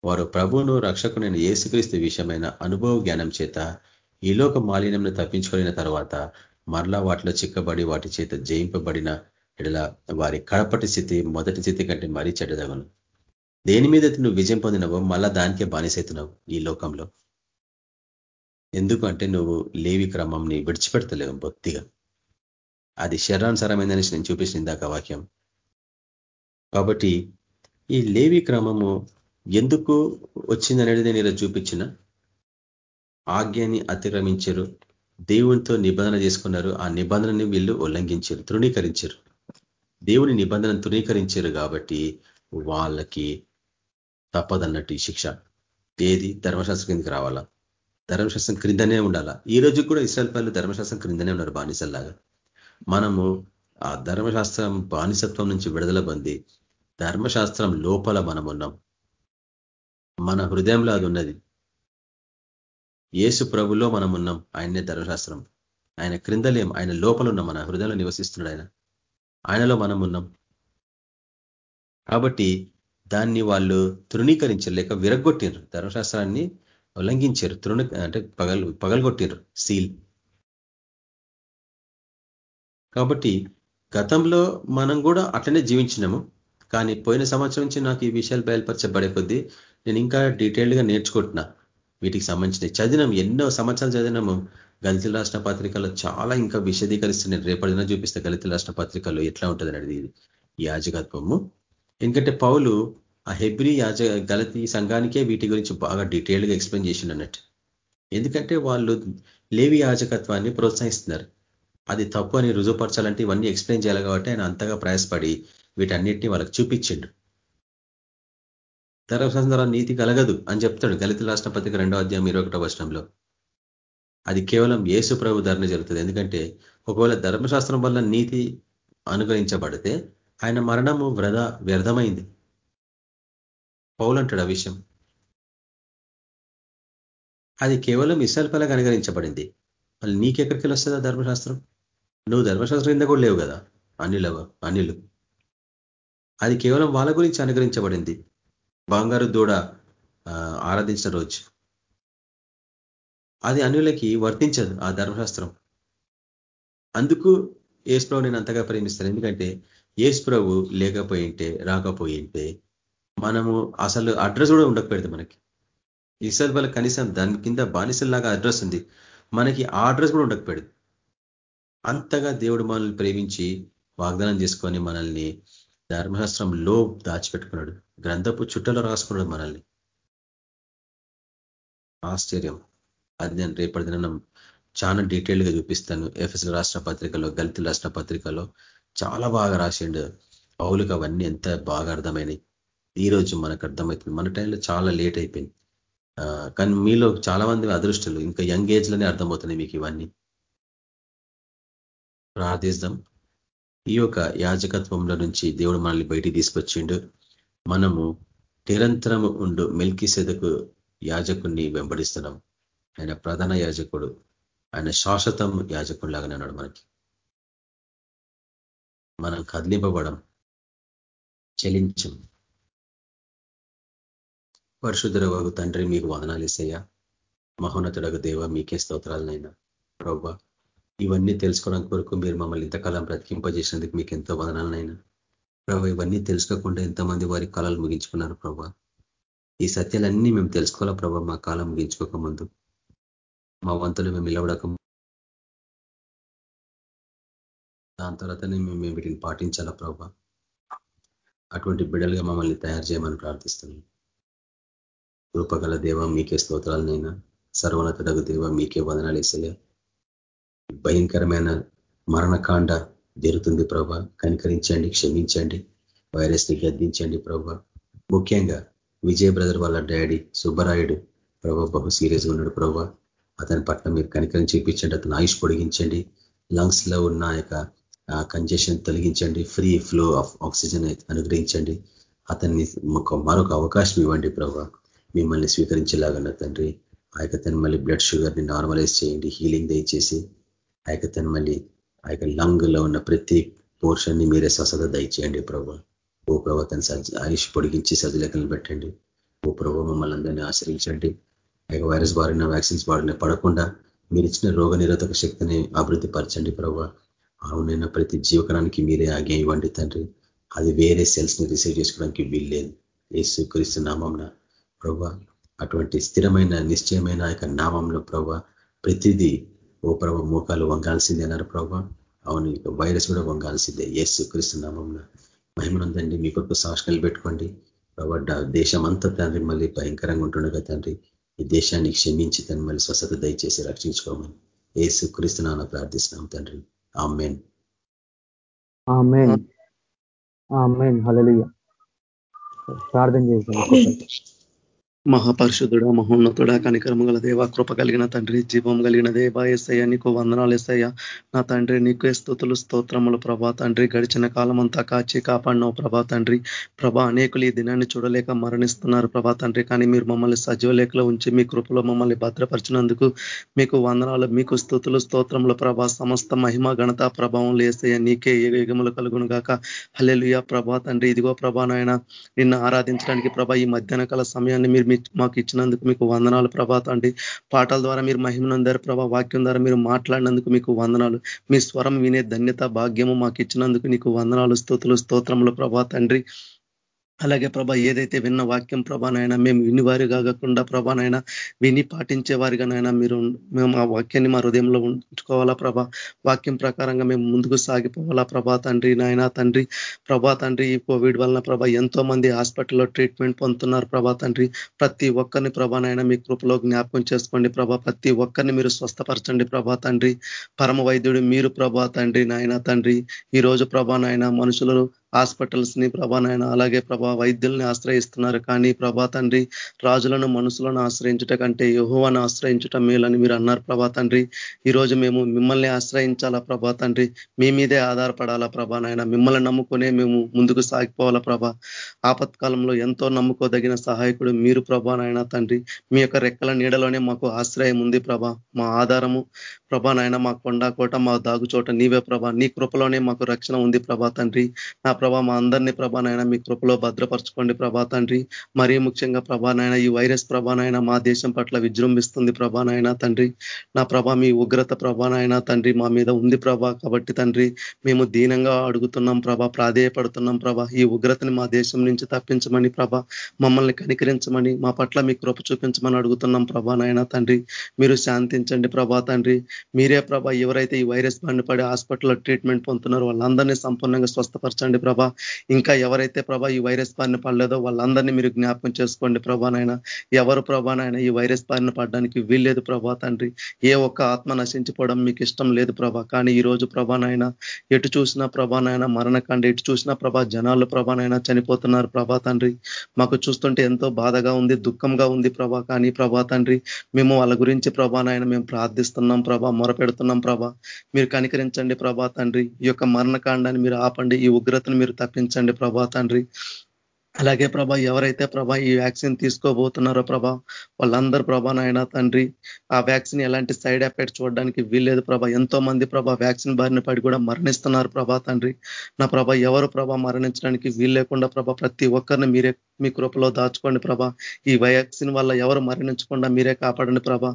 వారు ప్రభువును రక్షకునైన ఏసుక్రీస్తు విషయమైన అనుభవ జ్ఞానం చేత ఈలోక మాలిన్యంను తప్పించుకున్న తర్వాత మరలా వాటిలో చిక్కబడి వాటి చేత జయింపబడిన ఇలా వారి కడపటి స్థితి మొదటి స్థితి కంటే మరీ చెడ్డదగను. దేని మీద నువ్వు విజయం పొందినవో మళ్ళా దానికే బానిసైతున్నావు ఈ లోకంలో. ఎందుకంటే నువ్వు లేవి క్రమంని విడిచిపెడతలేవు బొత్తిగా. అది శరీరానుసారమైందని నేను చూపించిన ఇందాక వాక్యం. కాబట్టి ఈ లేవి క్రమము ఎందుకు వచ్చిందనేది నేను ఇలా చూపించిన. ఆజ్ఞని అతిక్రమించరు. దేవునితో నిబంధన చేసుకున్నారు. ఆ నిబంధనని వీళ్ళు ఉల్లంఘించారు తృణీకరించారు. దేవుని నిబంధన తృణీకరించారు కాబట్టి వాళ్ళకి తప్పదన్నట్టు ఈ శిక్ష. ఏది? ధర్మశాస్త్రం కిందకి రావాలా? ధర్మశాస్త్రం క్రిందనే ఉండాలా? ఈ రోజు కూడా ఇస్రాయల్ పనులు ధర్మశాస్త్రం క్రిందనే ఉన్నారు బానిసల్లాగా. మనము ఆ ధర్మశాస్త్రం బానిసత్వం నుంచి విడుదల పొంది ధర్మశాస్త్రం లోపల మనం ఉన్నాం. మన హృదయంలో అది ఉన్నది. ఏసు ప్రభులో మనం ఉన్నాం. ఆయనే ధర్మశాస్త్రం. ఆయన క్రిందలేం. ఆయన లోపల ఉన్నాం. మన హృదయంలో నివసిస్తున్నాడు ఆయన. ఆయనలో మనం ఉన్నాం. కాబట్టి దాన్ని వాళ్ళు తృణీకరించారు లేక విరగొట్టినరు ధర్మశాస్త్రాన్ని ఉల్లంఘించారు. తృణ అంటే పగలు పగలగొట్టినరు సీల్ కాబట్టి గతంలో మనం కూడా అట్లనే జీవించినాము. కానీ పోయిన సంవత్సరం నుంచి నాకు ఈ విషయాలు బయలుపరచబడే కొద్దీ నేను ఇంకా డీటెయిల్డ్గా నేర్చుకుంటున్నా. వీటికి సంబంధించిన చదివినాం ఎన్నో సంవత్సరాలు చదివినాము. గలితుల రాష్ట్ర పత్రికలో చాలా ఇంకా విశదీకరిస్తున్నాను రేపటిన చూపిస్తే గలితుల రాష్ట్ర పత్రికలో ఎట్లా ఉంటుంది అనేది యాజకత్వము ఎందుకంటే పౌలు ఆ హెబ్రి యాజ గలతి సంఘానికే వీటి గురించి బాగా డీటెయిల్డ్గా ఎక్స్ప్లెయిన్ చేసిండు అన్నట్టు ఎందుకంటే వాళ్ళు లేవి యాజకత్వాన్ని ప్రోత్సహిస్తున్నారు. అది తప్పు అని రుజువుపరచాలంటే ఇవన్నీ ఎక్స్ప్లెయిన్ చేయాలి కాబట్టి ఆయన అంతగా ప్రయాసపడి వీటన్నిటిని వాళ్ళకి చూపించిండు. ధర్మశాస్త్రం నీతి కలగదు అని చెప్తాడు గలిత రాష్ట్ర పత్రిక రెండో అధ్యాయం ఇరవై ఒకటో వర్షంలో అది కేవలం ఏసు ప్రభు ధరణ జరుగుతుంది. ఎందుకంటే ఒకవేళ ధర్మశాస్త్రం వల్ల నీతి అనుగ్రహించబడితే ఆయన మరణము వ్రధ వ్యర్థమైంది. పౌలంటాడు ఆ విషయం. అది కేవలం ఇసల్పలకు అనుగరించబడింది మళ్ళీ నీకెక్కడికి వస్తుందా ధర్మశాస్త్రం? నువ్వు ధర్మశాస్త్రం కింద కూడా లేవు కదా అనిల అనిలు అది కేవలం వాళ్ళ గురించి అనుగ్రహించబడింది బంగారు దూడ ఆరాధించిన రోజు. అది అన్యులకి వర్తించదు ఆ ధర్మశాస్త్రం. అందుకు ఏసుప్రభు నేను అంతగా ప్రేమిస్తాను. ఎందుకంటే ఏసుప్రభు లేకపోయింటే రాకపోయింటే మనము అసలు అడ్రస్ కూడా ఉండకపోయేది మనకి. ఇసల్ వల్ల కనీసం దాని కింద బానిసల్లాగా అడ్రస్ ఉంది. మనకి ఆ అడ్రస్ కూడా ఉండకపోయాడు అంతగా దేవుడు మనల్ని ప్రేమించి వాగ్దానం చేసుకొని మనల్ని ధర్మశాస్త్రంలో దాచిపెట్టుకున్నాడు. గ్రంథపు చుట్టలో రాసుకున్నాడు మనల్ని. ఆశ్చర్యం. అది నేను రేపటి దినం చాలా డీటెయిల్డ్గా చూపిస్తాను. ఎఫ్ఎస్ రాష్ట్ర పత్రికలో గలితుల రాష్ట్ర పత్రికలో చాలా బాగా రాసిండు. పౌలుకు అవన్నీ ఎంత బాగా అర్థమైనాయి. ఈ రోజు మనకు అర్థమవుతుంది. మన టైంలో చాలా లేట్ అయిపోయింది. కానీ మీలో చాలా మంది అదృష్టలు ఇంకా యంగ్ ఏజ్లోనే అర్థమవుతున్నాయి మీకు ఇవన్నీ. ప్రార్థిస్తాం ఈ యొక్క యాజకత్వంలో నుంచి దేవుడు మనల్ని బయటికి తీసుకొచ్చిండు. మనము నిరంతరము ఉండు మెల్కి సెదకు యాజకుణ్ణి వెంబడిస్తున్నాం. ఆయన ప్రధాన యాజకుడు ఆయన శాశ్వతం యాజకుడు లాగానే అన్నాడు మనకి. మనం కదిలింపబడం చెలించం పరిశుద్ధురవగు తండ్రి మీకు వదనాలు ఇసయ్యా మహోన్నతుడగు దేవ మీకే స్తోత్రాలనైనా ప్రవ్వ ఇవన్నీ తెలుసుకోవడానికి కొరకు మీరు మమ్మల్ని ఇంతకాలం బ్రతికింపజేసినందుకు మీకు ఎంతో వదనాలనైనా ప్రభావ ఇవన్నీ తెలుసుకోకుండా ఎంతమంది వారి కాలాలు ముగించుకున్నారు ప్రభా ఈ సత్యాలన్నీ మేము తెలుసుకోవాలా ప్రభా మా కాలం ముగించుకోక ముందు? మా వంతులు మేము నిలబడక దాని తర్వాతనే మేము వీటిని పాటించాలా ప్రభా అటువంటి బిడ్డలుగా మమ్మల్ని తయారు చేయమని ప్రార్థిస్తున్నాం. రూపగల దేవ మీకే స్తోత్రాలనైనా సర్వనతుడకు దేవ మీకే వదనాలు వేసలే భయంకరమైన మరణకాండ జరుగుతుంది ప్రభా. కనికరించండి క్షమించండి వైరస్ని గద్దించండి ప్రభా. ముఖ్యంగా విజయ్ బ్రదర్ వాళ్ళ డాడీ సుబ్బరాయుడు ప్రభా బహు సీరియస్గా ఉన్నాడు ప్రభా. అతని పట్ల మీరు కనికరం చూపించండి అతను ఆయుష్ పొడిగించండి. లంగ్స్లో ఉన్న యొక్క కంజెషన్ తొలగించండి. ఫ్రీ ఫ్లో ఆఫ్ ఆక్సిజన్ అనుగ్రహించండి. అతన్ని మరొక అవకాశం ఇవ్వండి ప్రభా. మిమ్మల్ని స్వీకరించేలాగా తండ్రి. ఆ యొక్క తను మళ్ళీ బ్లడ్ షుగర్ని నార్మలైజ్ చేయండి హీలింగ్ దయచేసి. ఆ యొక్క తను మళ్ళీ ఆ యొక్క లంగ్లో ఉన్న ప్రతి పోర్షన్ని మీరే స్వసత దయచేయండి ప్రభు. ఓ ప్రభు తను ఆయుష్ పొడిగించి సజలకలు పెట్టండి. ఓ ప్రభు మమ్మల్ని అందరినీ ఆశ్రయించండి. ఆ వైరస్ బారిన వ్యాక్సిన్స్ బారిన పడకుండా మీరు ఇచ్చిన రోగ నిరోధక శక్తిని అభివృద్ధి పరచండి ప్రభు. అవునైనా ప్రతి జీవకరానికి మీరే ఆగే ఇవ్వండి తండ్రి. అది వేరే సెల్స్ని రిసీవ్ చేసుకోవడానికి వీల్లేదు. ఏసు క్రీస్తు నామంన. ప్రభా అటువంటి స్థిరమైన నిశ్చయమైన యొక్క నామంలో ప్రభా ప్రతిదీ ఓ ప్రభ మోకాలు వంగాల్సిందే అన్నారు ప్రభా. అవును ఇక వైరస్ కూడా వంగాల్సిందే. ఏసు క్రీస్తు నామంన మహిమనుందండి మీ కొరకు సాక్షలు పెట్టుకోండి. ప్రభా దేశం అంతా తండ్రి మళ్ళీ భయంకరంగా ఉంటుండగా తండ్రి ఈ దేశాన్ని క్షమించి తను మళ్ళీ స్వస్థత దయచేసి రక్షించుకోమని ఏసు క్రీస్తునాన్న ప్రార్థిస్తున్నాం తండ్రి. ఆమెన్. ప్రార్థన చేశాను మహాపరిశుద్ధుడ మహోన్నతుడ కనికరము గల దేవ కృప కలిగిన తండ్రి జీవం కలిగిన దేవ ఎస్ఐ నీకు వందనాలు ఎస్ఐ నా తండ్రి నీకు స్థుతులు స్తోత్రములు ప్రభా తండ్రి. గడిచిన కాలం అంతా కాచి కాపాడినావు ప్రభా తండ్రి. ప్రభా అనేకులు ఈ దినాన్ని చూడలేక మరణిస్తున్నారు ప్రభా తండ్రి. కానీ మీరు మమ్మల్ని సజీవ లేఖలో ఉంచి మీ కృపలో మమ్మల్ని భద్రపరిచినందుకు మీకు వందనాలు మీకు స్థుతులు స్తోత్రములు ప్రభా. సమస్త మహిమ ఘనత ప్రభావం లేసయ్య నీకే యుగములు కలుగును గాక. హల్లెలుయ ప్రభా తండ్రి. ఇదిగో ప్రభా నాయన నిన్ను ఆరాధించడానికి ప్రభా ఈ మధ్యాహ్న కాల సమయాన్ని మీరు మాకు ఇచ్చినందుకు మీకు వందనాలు ప్రభా. తండ్రి పాటల ద్వారా మీరు మహిమనందారు ప్రభా. వాక్యం ద్వారా మీరు మాట్లాడినందుకు మీకు వందనాలు. మీ స్వరం వినే ధన్యత భాగ్యము మాకు ఇచ్చినందుకు నీకు వందనాలు స్తోతులు స్తోత్రములు ప్రభా. తండ్రి అలాగే ప్రభా ఏదైతే విన్న వాక్యం ప్రభానైనా మేము వినివారు కాకుండా ప్రభానైనా విని పాటించే వారిగానైనా మీరు మేము ఆ వాక్యాన్ని మా హృదయంలో ఉంచుకోవాలా ప్రభా? వాక్యం ప్రకారంగా మేము ముందుకు సాగిపోవాలా ప్రభా తండ్రి? నాయన తండ్రి ప్రభా తండ్రి ఈ కోవిడ్ వలన ప్రభా ఎంతో మంది హాస్పిటల్లో ట్రీట్మెంట్ పొందుతున్నారు ప్రభా తండ్రి. ప్రతి ఒక్కరిని ప్రభానైనా మీ కృపలో జ్ఞాపకం చేసుకోండి ప్రభా. ప్రతి ఒక్కరిని మీరు స్వస్థపరచండి ప్రభా తండ్రి. పరమ వైద్యుడు మీరు ప్రభా తండ్రి నాయన తండ్రి. ఈ రోజు ప్రభానైనా మనుషులను హాస్పిటల్స్ని నాయన అలాగే ప్రభా వైద్యుల్ని ఆశ్రయిస్తున్నారు. కానీ ప్రభా తండ్రి రాజులను మనుషులను ఆశ్రయించుట కంటే యహోవాను ఆశ్రయించుట మేలని మీరు అన్నారు ప్రభా తండ్రి. ఈరోజు మేము మిమ్మల్ని ఆశ్రయించాలా ప్రభా తండ్రి? మీ మీదే ఆధారపడాలా ప్రభా నాయన? మిమ్మల్ని నమ్ముకునే మేము ముందుకు సాగిపోవాలా ప్రభా? ఆపత్కాలంలో ఎంతో నమ్ముకోదగిన సహాయకుడు మీరు ప్రభా నాయన తండ్రి. మీ యొక్క రెక్కల నీడలోనే మాకు ఆశ్రయం ఉంది ప్రభా. మా ఆధారము ప్రభా నాయన మా కొండ కోట మా దాగుచోట నీవే ప్రభా. నీ కృపలోనే మాకు రక్షణ ఉంది ప్రభా తండ్రి. నా ప్రభా మా అందరినీ ప్రభా నాయన మీ కృపలో భద్రపరచుకోండి ప్రభా తండ్రి. మరీ ముఖ్యంగా ప్రభా నాయన ఈ వైరస్ ప్రభా నాయన మా దేశం పట్ల విజృంభిస్తుంది ప్రభా నాయన తండ్రి. నా ప్రభా మీ ఉగ్రత ప్రభా నాయన తండ్రి మా మీద ఉంది ప్రభా కాబట్టి తండ్రి. మేము దీనంగా అడుగుతున్నాం ప్రభా ప్రాధేయపడుతున్నాం ప్రభా. ఈ ఉగ్రతని మా దేశం నుంచి తప్పించమని ప్రభా. మమ్మల్ని కనికరించమని మా పట్ల మీ కృప చూపించమని అడుగుతున్నాం ప్రభా నాయన తండ్రి. మీరు శాంతించండి ప్రభా తండ్రి. మీరే ప్రభా ఎవరైతే ఈ వైరస్ బారిన పడి హాస్పిటల్లో ట్రీట్మెంట్ పొందుతున్నారో వాళ్ళందరినీ సంపూర్ణంగా స్వస్థపరచండి ప్రభా. ఇంకా ఎవరైతే ప్రభా ఈ వైరస్ బారిన పడలేదో వాళ్ళందరినీ మీరు జ్ఞాపకం చేసుకోండి ప్రభానైనా ఎవరు ప్రభానైనా ఈ వైరస్ బారిన పడడానికి వీల్లేదు ప్రభా తండ్రి. ఏ ఒక్క ఆత్మ నశించిపోవడం మీకు ఇష్టం లేదు ప్రభా. కానీ ఈ రోజు ప్రభానైనా ఎటు చూసినా ప్రభానైనా మరణకండి ఎటు చూసినా ప్రభా జనాలు ప్రభానైనా చనిపోతున్నారు ప్రభా తండ్రి. మాకు చూస్తుంటే ఎంతో బాధగా ఉంది దుఃఖంగా ఉంది ప్రభా. కానీ ప్రభా తండ్రి మేము వాళ్ళ గురించి ప్రభానైనా మేము ప్రార్థిస్తున్నాం ప్రభా. మొరపెడుతున్నాం ప్రభా. మీరు కనికరించండి ప్రభా తండ్రి. ఈ యొక్క మరణకాండాన్ని మీరు ఆపండి. ఈ ఉగ్రతను మీరు తప్పించండి ప్రభా తండ్రి. అలాగే ప్రభా ఎవరైతే ప్రభా ఈ వ్యాక్సిన్ తీసుకోబోతున్నారో ప్రభా వాళ్ళందరూ ప్రభా నాయన తండ్రి ఆ వ్యాక్సిన్ ఎలాంటి సైడ్ ఎఫెక్ట్ చూడడానికి వీల్లేదు ప్రభా. ఎంతో మంది ప్రభా వ్యాక్సిన్ బారిన పడి కూడా మరణిస్తున్నారు ప్రభా తండ్రి. నా ప్రభా ఎవరు ప్రభా మరణించడానికి వీలు లేకుండా ప్రభా ప్రతి ఒక్కరిని మీరే మీ కృపలో దాచుకోండి ప్రభా. ఈ వ్యాక్సిన్ వల్ల ఎవరు మరణించకుండా మీరే కాపాడండి ప్రభా.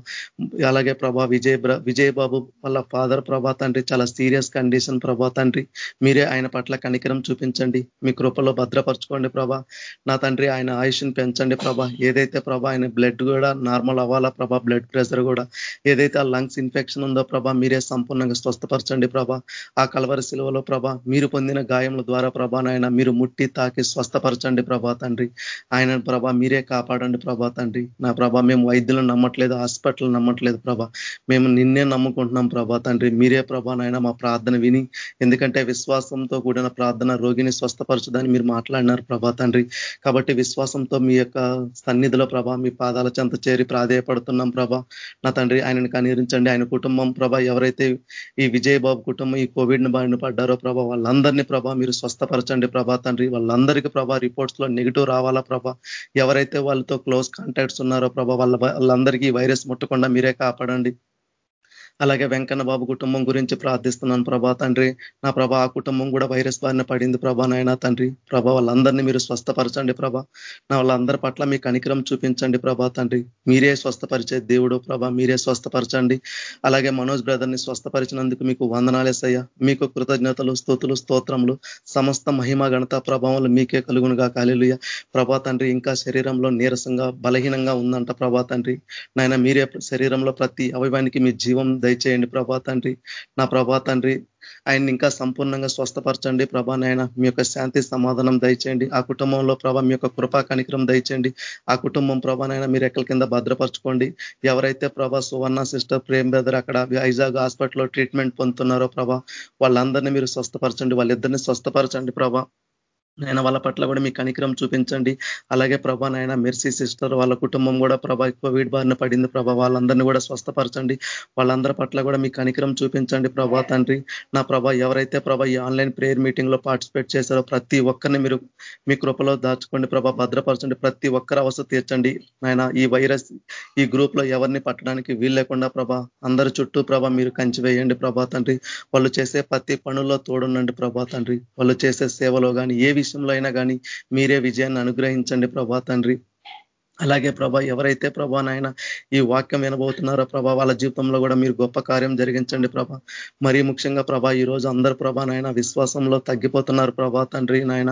అలాగే ప్రభా విజయ్ విజయ్ బాబు వాళ్ళ ఫాదర్ ప్రభా తండ్రి చాలా సీరియస్ కండిషన్ ప్రభా తండ్రి. మీరే ఆయన పట్ల కనికరం చూపించండి. మీ కృపలో భద్రపరచుకోండి ప్రభా. నా తండ్రి ఆయన ఆయుష్ని పెంచండి ప్రభా. ఏదైతే ప్రభా ఆయన బ్లడ్ కూడా నార్మల్ అవ్వాలా ప్రభా? బ్లడ్ ప్రెషర్ కూడా ఏదైతే ఆ లంగ్స్ ఇన్ఫెక్షన్ ఉందో ప్రభా మీరే సంపూర్ణంగా స్వస్థపరచండి ప్రభా. ఆ కలవరి శిలువలో ప్రభా మీరు పొందిన గాయముల ద్వారా ప్రభా నాయన మీరు ముట్టి తాకి స్వస్థపరచండి ప్రభా తండ్రి. ఆయన ప్రభా మీరే కాపాడండి ప్రభా తండ్రి. నా ప్రభా మేము వైద్యులను నమ్మట్లేదు హాస్పిటల్ నమ్మట్లేదు ప్రభా. మేము నిన్నే నమ్ముకుంటున్నాం ప్రభా తండ్రి. మీరే ప్రభా నాయన మా ప్రార్థన విని ఎందుకంటే విశ్వాసంతో కూడిన ప్రార్థన రోగిని స్వస్థపరచదని మీరు మాట్లాడినారు ప్రభా తండ్రి. కాబట్టి విశ్వాసంతో మీ యొక్క సన్నిధిలో ప్రభా మీ పాదాల చెంత చేరి ప్రాధేయపడుతున్నాం ప్రభా. నా తండ్రి ఆయనను కనిరించండి ఆయన కుటుంబం ప్రభా ఎవరైతే ఈ విజయబాబు కుటుంబం ఈ కోవిడ్ని బారిన పడ్డారో ప్రభా వాళ్ళందరినీ ప్రభా మీరు స్వస్థపరచండి ప్రభా తండ్రి. వాళ్ళందరికీ ప్రభా రిపోర్ట్స్లో నెగిటివ్ రావాలా ప్రభా. ఎవరైతే వాళ్ళతో క్లోజ్ కాంటాక్ట్స్ ఉన్నారో ప్రభా వాళ్ళ వాళ్ళందరికీ వైరస్ ముట్టకుండా మీరే కాపాడండి. అలాగే వెంకన్న బాబు కుటుంబం గురించి ప్రార్థిస్తున్నాను ప్రభా తండ్రి. నా ప్రభా ఆ కుటుంబం కూడా వైరస్ బారిన పడింది ప్రభా నాయన తండ్రి. ప్రభా వాళ్ళందరినీ మీరు స్వస్థపరచండి ప్రభా. నా వాళ్ళందరి పట్ల మీ కనికరం చూపించండి ప్రభా తండ్రి. మీరే స్వస్థపరిచే దేవుడు ప్రభా మీరే స్వస్థపరచండి. అలాగే మనోజ్ బ్రదర్ని స్వస్థపరిచినందుకు మీకు వందనాలేసయ్యా మీకు కృతజ్ఞతలు స్థుతులు స్తోత్రములు. సమస్త మహిమ గణత ప్రభావాలు మీకే కలుగునుగా కాలేలుయ ప్రభా తండ్రి ఇంకా శరీరంలో నీరసంగా బలహీనంగా ఉందంట ప్రభా తండ్రి. నాయన మీరే శరీరంలో ప్రతి అవయవానికి మీ జీవం దయచేయండి ప్రభా తండ్రి. నా ప్రభా తండ్రి ఆయన్ని ఇంకా సంపూర్ణంగా స్వస్థపరచండి ప్రభా నాయన. మీ యొక్క శాంతి సమాధానం దయచేయండి. ఆ కుటుంబంలో ప్రభా మీ యొక్క కృపా కనికరం దయచేయండి. ఆ కుటుంబం ప్రభానైనా మీరు ఎక్కడి కింద భద్రపరచుకోండి. ఎవరైతే ప్రభా సువర్ణ సిస్టర్ ప్రేమ్ బ్రదర్ అక్కడ ఐజాగ్ హాస్పిటల్లో ట్రీట్మెంట్ పొందుతున్నారో ప్రభా వాళ్ళందరినీ మీరు స్వస్థపరచండి. వాళ్ళిద్దరిని స్వస్థపరచండి ప్రభా. నాయన వాళ్ళ పట్ల కూడా మీ కనికరం చూపించండి. అలాగే ప్రభా నాయన మెర్సీ సిస్టర్ వాళ్ళ కుటుంబం కూడా ప్రభా కోవిడ్ బారిన పడింది ప్రభా. వాళ్ళందరినీ కూడా స్వస్థపరచండి. వాళ్ళందరి పట్ల కూడా మీ కనికరం చూపించండి ప్రభా తండ్రి. నా ప్రభా ఎవరైతే ప్రభా ఈ ఆన్లైన్ ప్రేయర్ మీటింగ్లో పార్టిసిపేట్ చేశారో ప్రతి ఒక్కరిని మీరు మీ కృపలో దాచుకోండి ప్రభా. భద్రపరచండి. ప్రతి ఒక్కరి అవసరం తీర్చండి. నాయన ఈ వైరస్ ఈ గ్రూప్లో ఎవరిని పట్టడానికి వీలు లేకుండా ప్రభా అందరి చుట్టూ ప్రభా మీరు కంచి వేయండి ప్రభా తండ్రి. వాళ్ళు చేసే ప్రతి పనుల్లో తోడుండండి ప్రభా తండ్రి. వాళ్ళు చేసే సేవలో కానీ ఏ విషయంలో అయినా కానీ మీరే విజయాన్ని అనుగ్రహించండి ప్రభా తండ్రి. అలాగే ప్రభా ఎవరైతే ప్రభా నాయన ఈ వాక్యం వినబోతున్నారో ప్రభా వాళ్ళ జీవితంలో కూడా మీరు గొప్ప కార్యం జరిగించండి ప్రభా. మరీ ముఖ్యంగా ప్రభా ఈ రోజు అందరు ప్రభా నాయన విశ్వాసంలో తగ్గిపోతున్నారు ప్రభా తండ్రి నాయన.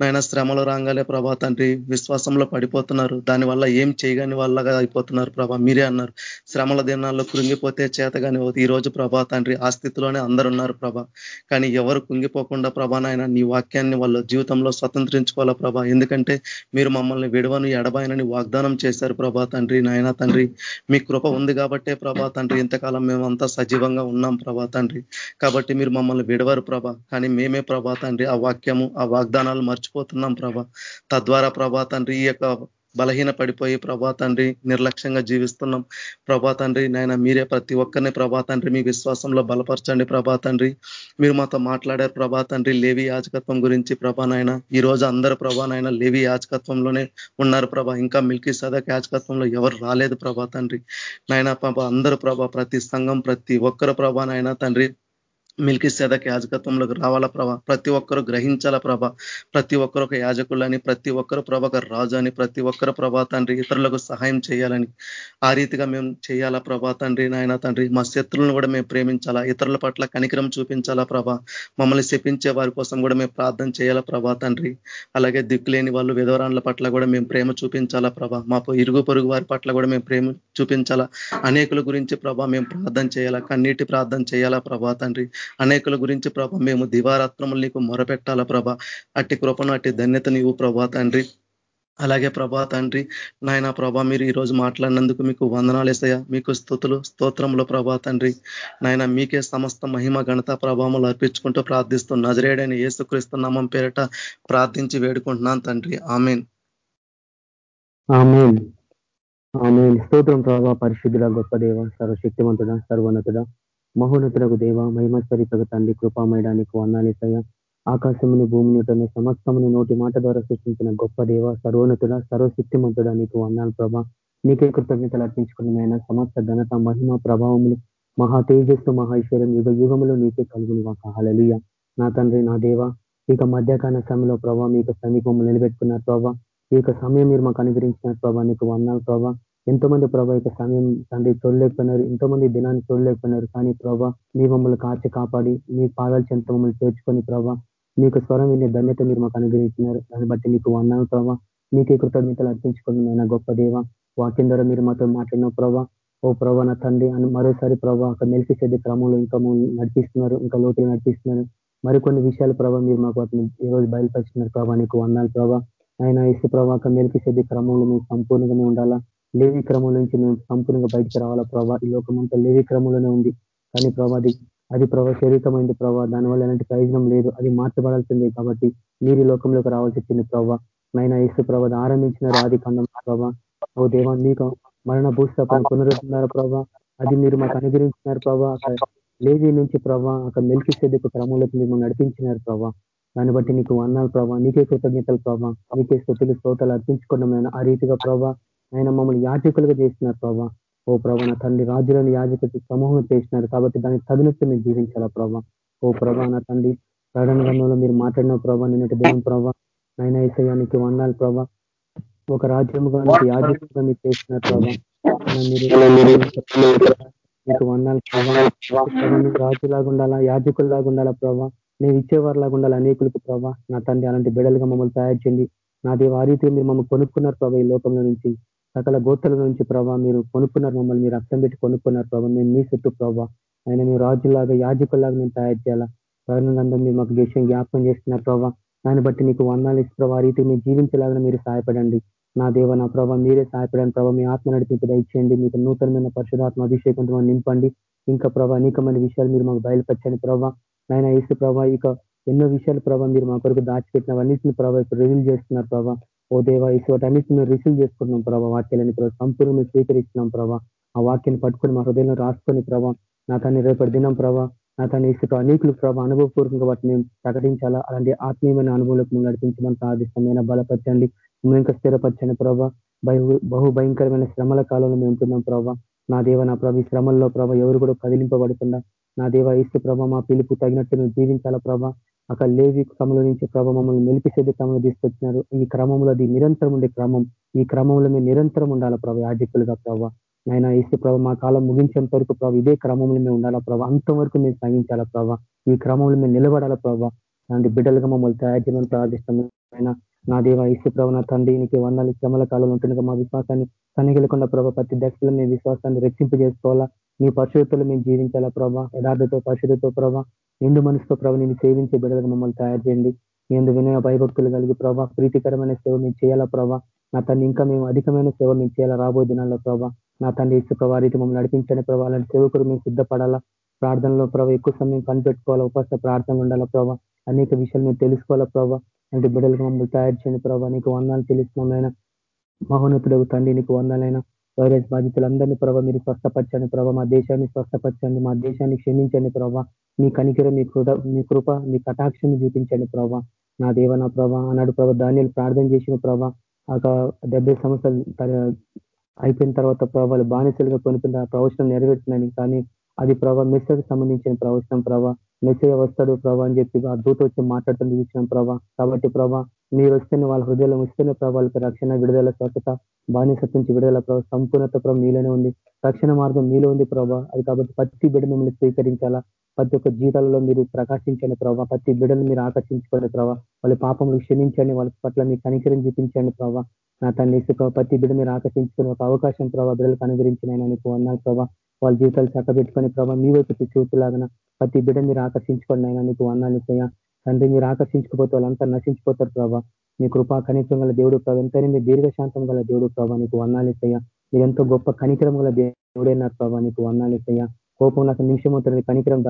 నాయన శ్రమలు రాగాలే ప్రభా తండ్రి విశ్వాసంలో పడిపోతున్నారు. దానివల్ల ఏం చేయగాని వాళ్ళగా అయిపోతున్నారు ప్రభా మీరే అన్నారు. శ్రమల దినాల్లో కృంగిపోతే చేతగాని ఈ రోజు ప్రభా తండ్రి ఆ స్థితిలోనే అందరు ఉన్నారు ప్రభా. కానీ ఎవరు కుంగిపోకుండా ప్రభా నాయన నీ వాక్యాన్ని వాళ్ళ జీవితంలో స్వతంత్రించుకోవాలా ప్రభా? ఎందుకంటే మీరు మమ్మల్ని విడవను ఎడబాయనని వాగ్దానం చేశారు ప్రభా తండ్రి నాయన తండ్రి. మీ కృప ఉంది కాబట్టే ప్రభా తండ్రి ఇంతకాలం మేమంతా సజీవంగా ఉన్నాం ప్రభా తండ్రి. కాబట్టి మీరు మమ్మల్ని విడవరు ప్రభా. కానీ మేమే ప్రభా తండ్రి ఆ వాక్యము ఆ వాగ్దానాలు మర్చిపోతున్నాం ప్రభా. తద్వారా ప్రభా తండ్రి ఈ యొక్క బలహీన పడిపోయి ప్రభా తండ్రి నిర్లక్ష్యంగా జీవిస్తున్నాం. ప్రభా తండ్రి నాయన మీరే ప్రతి ఒక్కరిని ప్రభా తండ్రి మీ విశ్వాసంలో బలపరచండి ప్రభా తండ్రి. మీరు మాతో మాట్లాడారు ప్రభా తండ్రి లేవి యాచకత్వం గురించి ప్రభా నాయన. ఈ రోజు అందరు ప్రభా నాయన లేవి యాచకత్వంలోనే ఉన్నారు ప్రభా. ఇంకా మిల్కీ సదక్ యాచకత్వంలో ఎవరు రాలేదు ప్రభా తండ్రి. నాయన ప్రభా అందరూ ప్రభా ప్రతి సంఘం ప్రతి ఒక్కరు ప్రభా నాయన తండ్రి. మిల్కి సేదక యాజకత్వంలోకి రావాలా ప్రభ? ప్రతి ఒక్కరు గ్రహించాల ప్రభ? ప్రతి ఒక్కరు ఒక యాజకులని ప్రతి ఒక్కరు ప్రభ ఒక రాజు అని ప్రతి ఒక్కరు ప్రభా తండ్రి ఇతరులకు సహాయం చేయాలని. ఆ రీతిగా మేము చేయాలా ప్రభా తండ్రి నాయన తండ్రి? మా శత్రులను కూడా మేము ప్రేమించాలా? ఇతరుల పట్ల కనికరం చూపించాలా ప్రభ? మమ్మల్ని శపించే వారి కోసం కూడా మేము ప్రార్థన చేయాలా ప్రభా తండ్రి? అలాగే దిక్కులేని వాళ్ళు విధవరాన్ల పట్ల కూడా మేము ప్రేమ చూపించాలా ప్రభ? మా ఇరుగు పొరుగు వారి పట్ల కూడా మేము ప్రేమ చూపించాలా? అనేకుల గురించి ప్రభా మేము ప్రార్థన చేయాలా? కన్నీటి ప్రార్థన చేయాలా ప్రభా తండ్రి? అనేకుల గురించి ప్రభ మేము దివారాత్రములు నీకు మొరపెట్టాల ప్రభ. అట్టి కృపను అట్టి ధన్యత నీవు ప్రభా తండ్రి. అలాగే ప్రభా తండ్రి నాయన ప్రభా మీరు ఈరోజు మాట్లాడినందుకు మీకు వందనాలు వేసయ్యా మీకు స్థుతులు స్తోత్రములు ప్రభా తండ్రి. నాయన మీకే సమస్త మహిమ ఘనత ప్రభావములు అర్పించుకుంటూ ప్రార్థిస్తూ నజరేడైన ఏసుక్రీస్తు నామం పేరట ప్రార్థించి వేడుకుంటున్నాను తండ్రి. ఆమెన్. ఆమెన్. ఆమెన్. స్తోత్రం ప్రభా పరిశుద్ధుల గొప్ప దేవ సర్వశక్తివంతుడ సర్వోన్నతుడ. మహోన్నతులకు దేవ మహిమస్వరితకు తండ్రి కృపామయడానికి వందాలేసయ్య ఆకాశముని భూమిని సమస్తమును నోటి మాట ద్వారా సృష్టించిన గొప్ప దేవ సర్వోన్నతుడ సర్వశక్తిమంతుడ నీకు వందాలు ప్రభా. నీకే కృతజ్ఞతలు అర్పించుకున్న సమస్త ఘనత మహిమ ప్రభావములు మహా తేజస్సు మహేశ్వరం యుగ యుగంలో నీకే కలుగును ఒక నా తండ్రి నా దేవ ఇక మధ్యకాల సమయంలో ప్రభావ మీకు సమీపంలో నిలబెట్టుకున్నారు ప్రభావ ఈ యొక్క సమయం మీరు మాకు అనుగ్రహించిన ప్రభావ నీకు వందాలు ప్రభావ ఎంతోమంది ప్రభా యొక్క సమయం తండ్రి చూడలేకపోయినారు ఎంతో మంది దినాన్ని చూడలేకపోయినారు కానీ ప్రభా మీ మమ్మల్ని కాచి కాపాడి మీ పాదాలు చెంత మమ్మల్ని చేర్చుకొని ప్రభా మీకు స్వరం వినే ధన్యత మీరు మాకు అనుగ్రహించినారు. దాన్ని బట్టి మీకు వన్నాను ప్రభా. మీకే కృతజ్ఞతలు అర్పించుకున్న గొప్ప దేవ వాక్యం ద్వారా మీరు మాతో మాట్లాడిన ప్రభా. ఓ ప్రభా నా తండ్రి అని మరోసారి ప్రభావ అక్కడ మెలికి క్రమంలో ఇంకా నడిపిస్తున్నారు ఇంకా లోతులు నడిపిస్తున్నారు. మరికొన్ని విషయాలు ప్రభా మీరు మాకు ఈ రోజు బయలుపరుచున్నారు ప్రభావ నీకు వందాలు ప్రభా. ఆయన ఇసు ప్రభావ మెలికి చెడ్డ క్రమంలో మేము సంపూర్ణంగానే ఉండాలా? లేవి క్రమం నుంచి మేము సంపూర్ణంగా బయటకు రావాలా ప్రభా? ఈ లోకమంతా లేవి క్రమంలోనే ఉంది. కానీ ప్రభా అది ప్రభావ శరీరమైంది దాని దానివల్ల ఎలాంటి ప్రయోజనం లేదు. అది మార్చబడాల్సిందే కాబట్టి మీరు లోకంలోకి రావాల్సి వచ్చింది ప్రభావ నైనా ఇసు ప్రభా ఆరంభించిన ఆది కండం ప్రభా. ఓ దేవా మీకు మరణ భూస్థాపన పునరుద్ధరణ ప్రభా. అది మీరు మాకు అనుగ్రహించినారు ప్రభావ లేవి నుంచి ప్రభా అక్కడ మెలికి సేదకు క్రమంలోకి మీరు నడిపించినారు ప్రభా. దాన్ని బట్టి నీకు అన్నాను ప్రభా. నీకే కృతజ్ఞతలు ప్రభావ నీకే స్థుతులు శ్రోతలు అర్పించుకున్నాం ఆ రీతిగా ప్రభా. ఆయన మమ్మల్ని యాజకులుగా చేసినారు ప్రభావ ఓ ప్రభా నా తండ్రి రాజులను యాజకులకి సమూహం చేసినారు కాబట్టి దానికి తగినట్టు మీరు జీవించాలా ప్రభా. ఓ ప్రభా నా తండ్రి ప్రకటన గంధంలో మీరు మాట్లాడిన ప్రభా నిన్నటి దేవుని ప్రభా ఆయన ఈసయానికి వందాలు ప్రభా. ఒక రాజ్యముగా యాజకులుగా మీరు చేసినారు ప్రభా. మీకు వందాలు ప్రభావ రాజులాగా ఉండాలా యాజకుల్లాగా ఉండాలా ప్రభా. నేను ఇచ్చేవారిలాగా ఉండాలి అనేకులకు ప్రభా. నా తండ్రి అలాంటి బిడలుగా మమ్మల్ని తయారు చేయండి. నా దేవ ఆ మీరు మమ్మల్ని కొనుక్కున్నారు ప్రభా ఈ లోకంలో నుంచి. సకల గోత్రల నుంచి ప్రభావ మీరు కొనుక్కున్నారు మమ్మల్ని మీరు అర్థం పెట్టి కొనుక్కున్నారు ప్రభావ మేము మీ చుట్టూ ప్రభావ ఆయన మీ రాజులాగా యాజకులాగా మేము తయారు చేయాలా? ప్రజలందరూ మీరు మాకు దేశం జ్ఞాపకం చేస్తున్నారు ప్రభావ దాన్ని బట్టి మీకు వందాలు ఇస్తు ప్రభావ రీతి మీరు జీవించలాగా మీరు సహాయపడండి. నా దేవ నా ప్రభావ మీరే సహాయపడండి ప్రభావ మీ ఆత్మ నడిపింపు దయచేయండి. మీకు నూతనమైన పరిశుధాత్మ అభిషేకంతో నింపండి. ఇంకా ప్రభావ అనేకమైన విషయాలు మీరు మాకు బయలుపరచండి ప్రభావ నాయన ఇసు ప్రభావ ఇక ఎన్నో విషయాలు ప్రభావ మీరు మా కొరకు దాచిపెట్టినవన్నింటిని ప్రభావ ఇప్పుడు రివీల్ చేస్తున్నారు ప్రభావ ఓ దేవ ఇసువటన్నిటి మేము రిసీవ్ చేసుకుంటున్నాం ప్రభావ వాక్యాలని ప్రభావ సంపూర్ణ స్వీకరిస్తున్నాం ప్రభావ ఆ వాక్యాన్ని పట్టుకొని మా హృదయంలో రాసుకొని ప్రభావ నా తన్ని రేపటి దినం ప్రభావ నా తన ఇసుక అనేకులు ప్రభావ అనుభవపూర్వకంగా వాటిని మేము ప్రకటించాలా? అలాంటి ఆత్మీయమైన అనుభవాలకు మేము నడిపించమని సాధిస్తామైన బలపరచండి మేము ఇంకా స్థిరపరచండి ప్రభావ బహు భయంకరమైన శ్రమల కాలంలో మేము ఉంటున్నాం ప్రభావ నా దేవ నా ప్రభు శ్రమల్లో ప్రభావ ఎవరు కూడా కదిలింపబడకుండా నా దేవ ఇసు ప్రభ మా పిలుపు తగినట్టు మేము జీవించాలా ప్రభా? అక్కడ లేవి క్రమంలో నుంచి ప్రభావ మమ్మల్ని మెలిపిసేది క్రమంలో తీసుకొచ్చినారు. ఈ క్రమంలో అది నిరంతరం ఉండే క్రమం. ఈ క్రమంలో మేము నిరంతరం ఉండాలా ప్రభావ యాజకులుగా ప్రభావ నాయన ఇసు ప్రభావ మా కాలం ముగించేంత వరకు ప్రభావ ఇదే క్రమంలో మేము ఉండాలా ప్రభావ అంతవరకు మేము సాగించాలా ప్రభావ ఈ క్రమంలో మేము నిలబడాలా ప్రభావ అలాంటి బిడ్డలుగా మమ్మల్ని తయారు చేయమని ప్రార్థిస్తాం నా దేవ ఇసు ప్రభు నా తండ్రి నీకు వందల శ్రమల కాలంలో ఉంటుండగా మా విశ్వాసాన్ని సన్నిగలకుండా ప్రభావ ప్రతి దశలో మీ విశ్వాసాన్ని రెచ్చింపు చేసుకోవాలా మీ పరిశుద్ధతలు మేము జీవించాలా ప్రభావ యథార్థతో పరిశుద్ధతో ప్రభావ నిండు మనసుతో ప్రభు నేను సేవించే బిడ్డలుగా మమ్మల్ని తయారు చేయండి. నేను వినయ భయభక్తులు కలిగి ప్రభావ ప్రీతికరమైన సేవ మేము చేయాలా ప్రభా? నా తండ్రి ఇంకా మేము అధికమైన సేవ మేము చేయాలా రాబోయే దినాల్లో ప్రభా? నా తండ్రి ఇసు ప్రభావ మమ్మల్ని నడిపించని ప్రభావ అలాంటి సేవకులు మేము సిద్ధపడాలా? ప్రార్థనలో ప్రభావ ఎక్కువ సమయం కనిపెట్టుకోవాలా? ఉపాస ప్రార్థనలు ఉండాలా ప్రభా? అనేక విషయాలు మేము తెలుసుకోవాలా ప్రభా? అంటే బిడ్డలకు మమ్మల్ని తయారు చేయండి ప్రభా. నీకు వందాలు తెలుస్తున్నాం మహోన్నతుడు తండ్రి నీకు వందాలైనా వైరస్ బాధితులందరినీ ప్రభావ మీరు స్వస్థపరచండి ప్రభావ మా దేశాన్ని స్వస్థపరచండి మా దేశాన్ని క్షమించండి ప్రభావ మీ కనికిర మీ కృత మీ కృప మీ కటాక్షం చూపించండి ప్రభావ నా దేవ నా ప్రభా అన్నాడు ప్రభా ధాన్యాలు ప్రార్థన చేసిన ప్రభా. ఒక డెబ్బై సంవత్సరాలు అయిపోయిన తర్వాత ప్రభావాలు బానిసలుగా కొనిపోయిన ప్రవచనం నెరవేర్చినని కానీ అది ప్రభావ మిస్సకు సంబంధించిన ప్రవచనం ప్రభావ మెసేజ్ వస్తాడు ప్రభా అని చెప్పి ఆ దూత వచ్చి మాట్లాడుతుంది చూసిన ప్రభా. కాబట్టి ప్రభా మీరు వస్తేనే వాళ్ళ హృదయంలో వస్తేనే ప్రభావాలకు రక్షణ విడుదల స్వచ్ఛత బానిసత్వం నుంచి విడుదల ప్రభావ సంపూర్ణత ప్రభావ మీలోనే ఉంది. రక్షణ మార్గం మీలో ఉంది ప్రభా. అది కాబట్టి ప్రతి బిడ్డ మిమ్మల్ని స్వీకరించాలా? ప్రతి ఒక్క జీతాలలో మీరు ప్రకాశించండి ప్రభావ ప్రతి బిడ్డను మీరు ఆకర్షించుకోండి ప్రభావ వాళ్ళ పాపములు క్షమించండి వాళ్ళ పట్ల మీ కనికరం చూపించండి ప్రభావ నా తల్లి ప్రతి బిడ్డ మీరు ఆకర్షించుకునే ఒక అవకాశం ప్రభావ బిడ్డలకు అనుగ్రహించిన నీకు అన్నాను ప్రభావ వాళ్ళ జీవితాలు చక్కబెట్టుకొని ప్రభావ మీ వైపు చూపులాగన ప్రతి బిడ్డ మీరు ఆకర్షించుకోండి అయినా నీకు వందాలు తండ్రి మీరు ఆకర్షించుకుపోతే వాళ్ళంతా నశించిపోతారు ప్రభావ మీ కృపా కనికరం గల దేవుడు ప్రభావ ఎంతైనా మీ దీర్ఘశాంతం గల దేవుడు ప్రభావ నీకు వందాలిసయ్యా మీరు ఎంతో గొప్ప కనికరం గల దేవుడైనారు ప్రభావ నీకు వందాలిసయ్యా కోపం నాకు నిమిషం ఉంటుంది కనికరం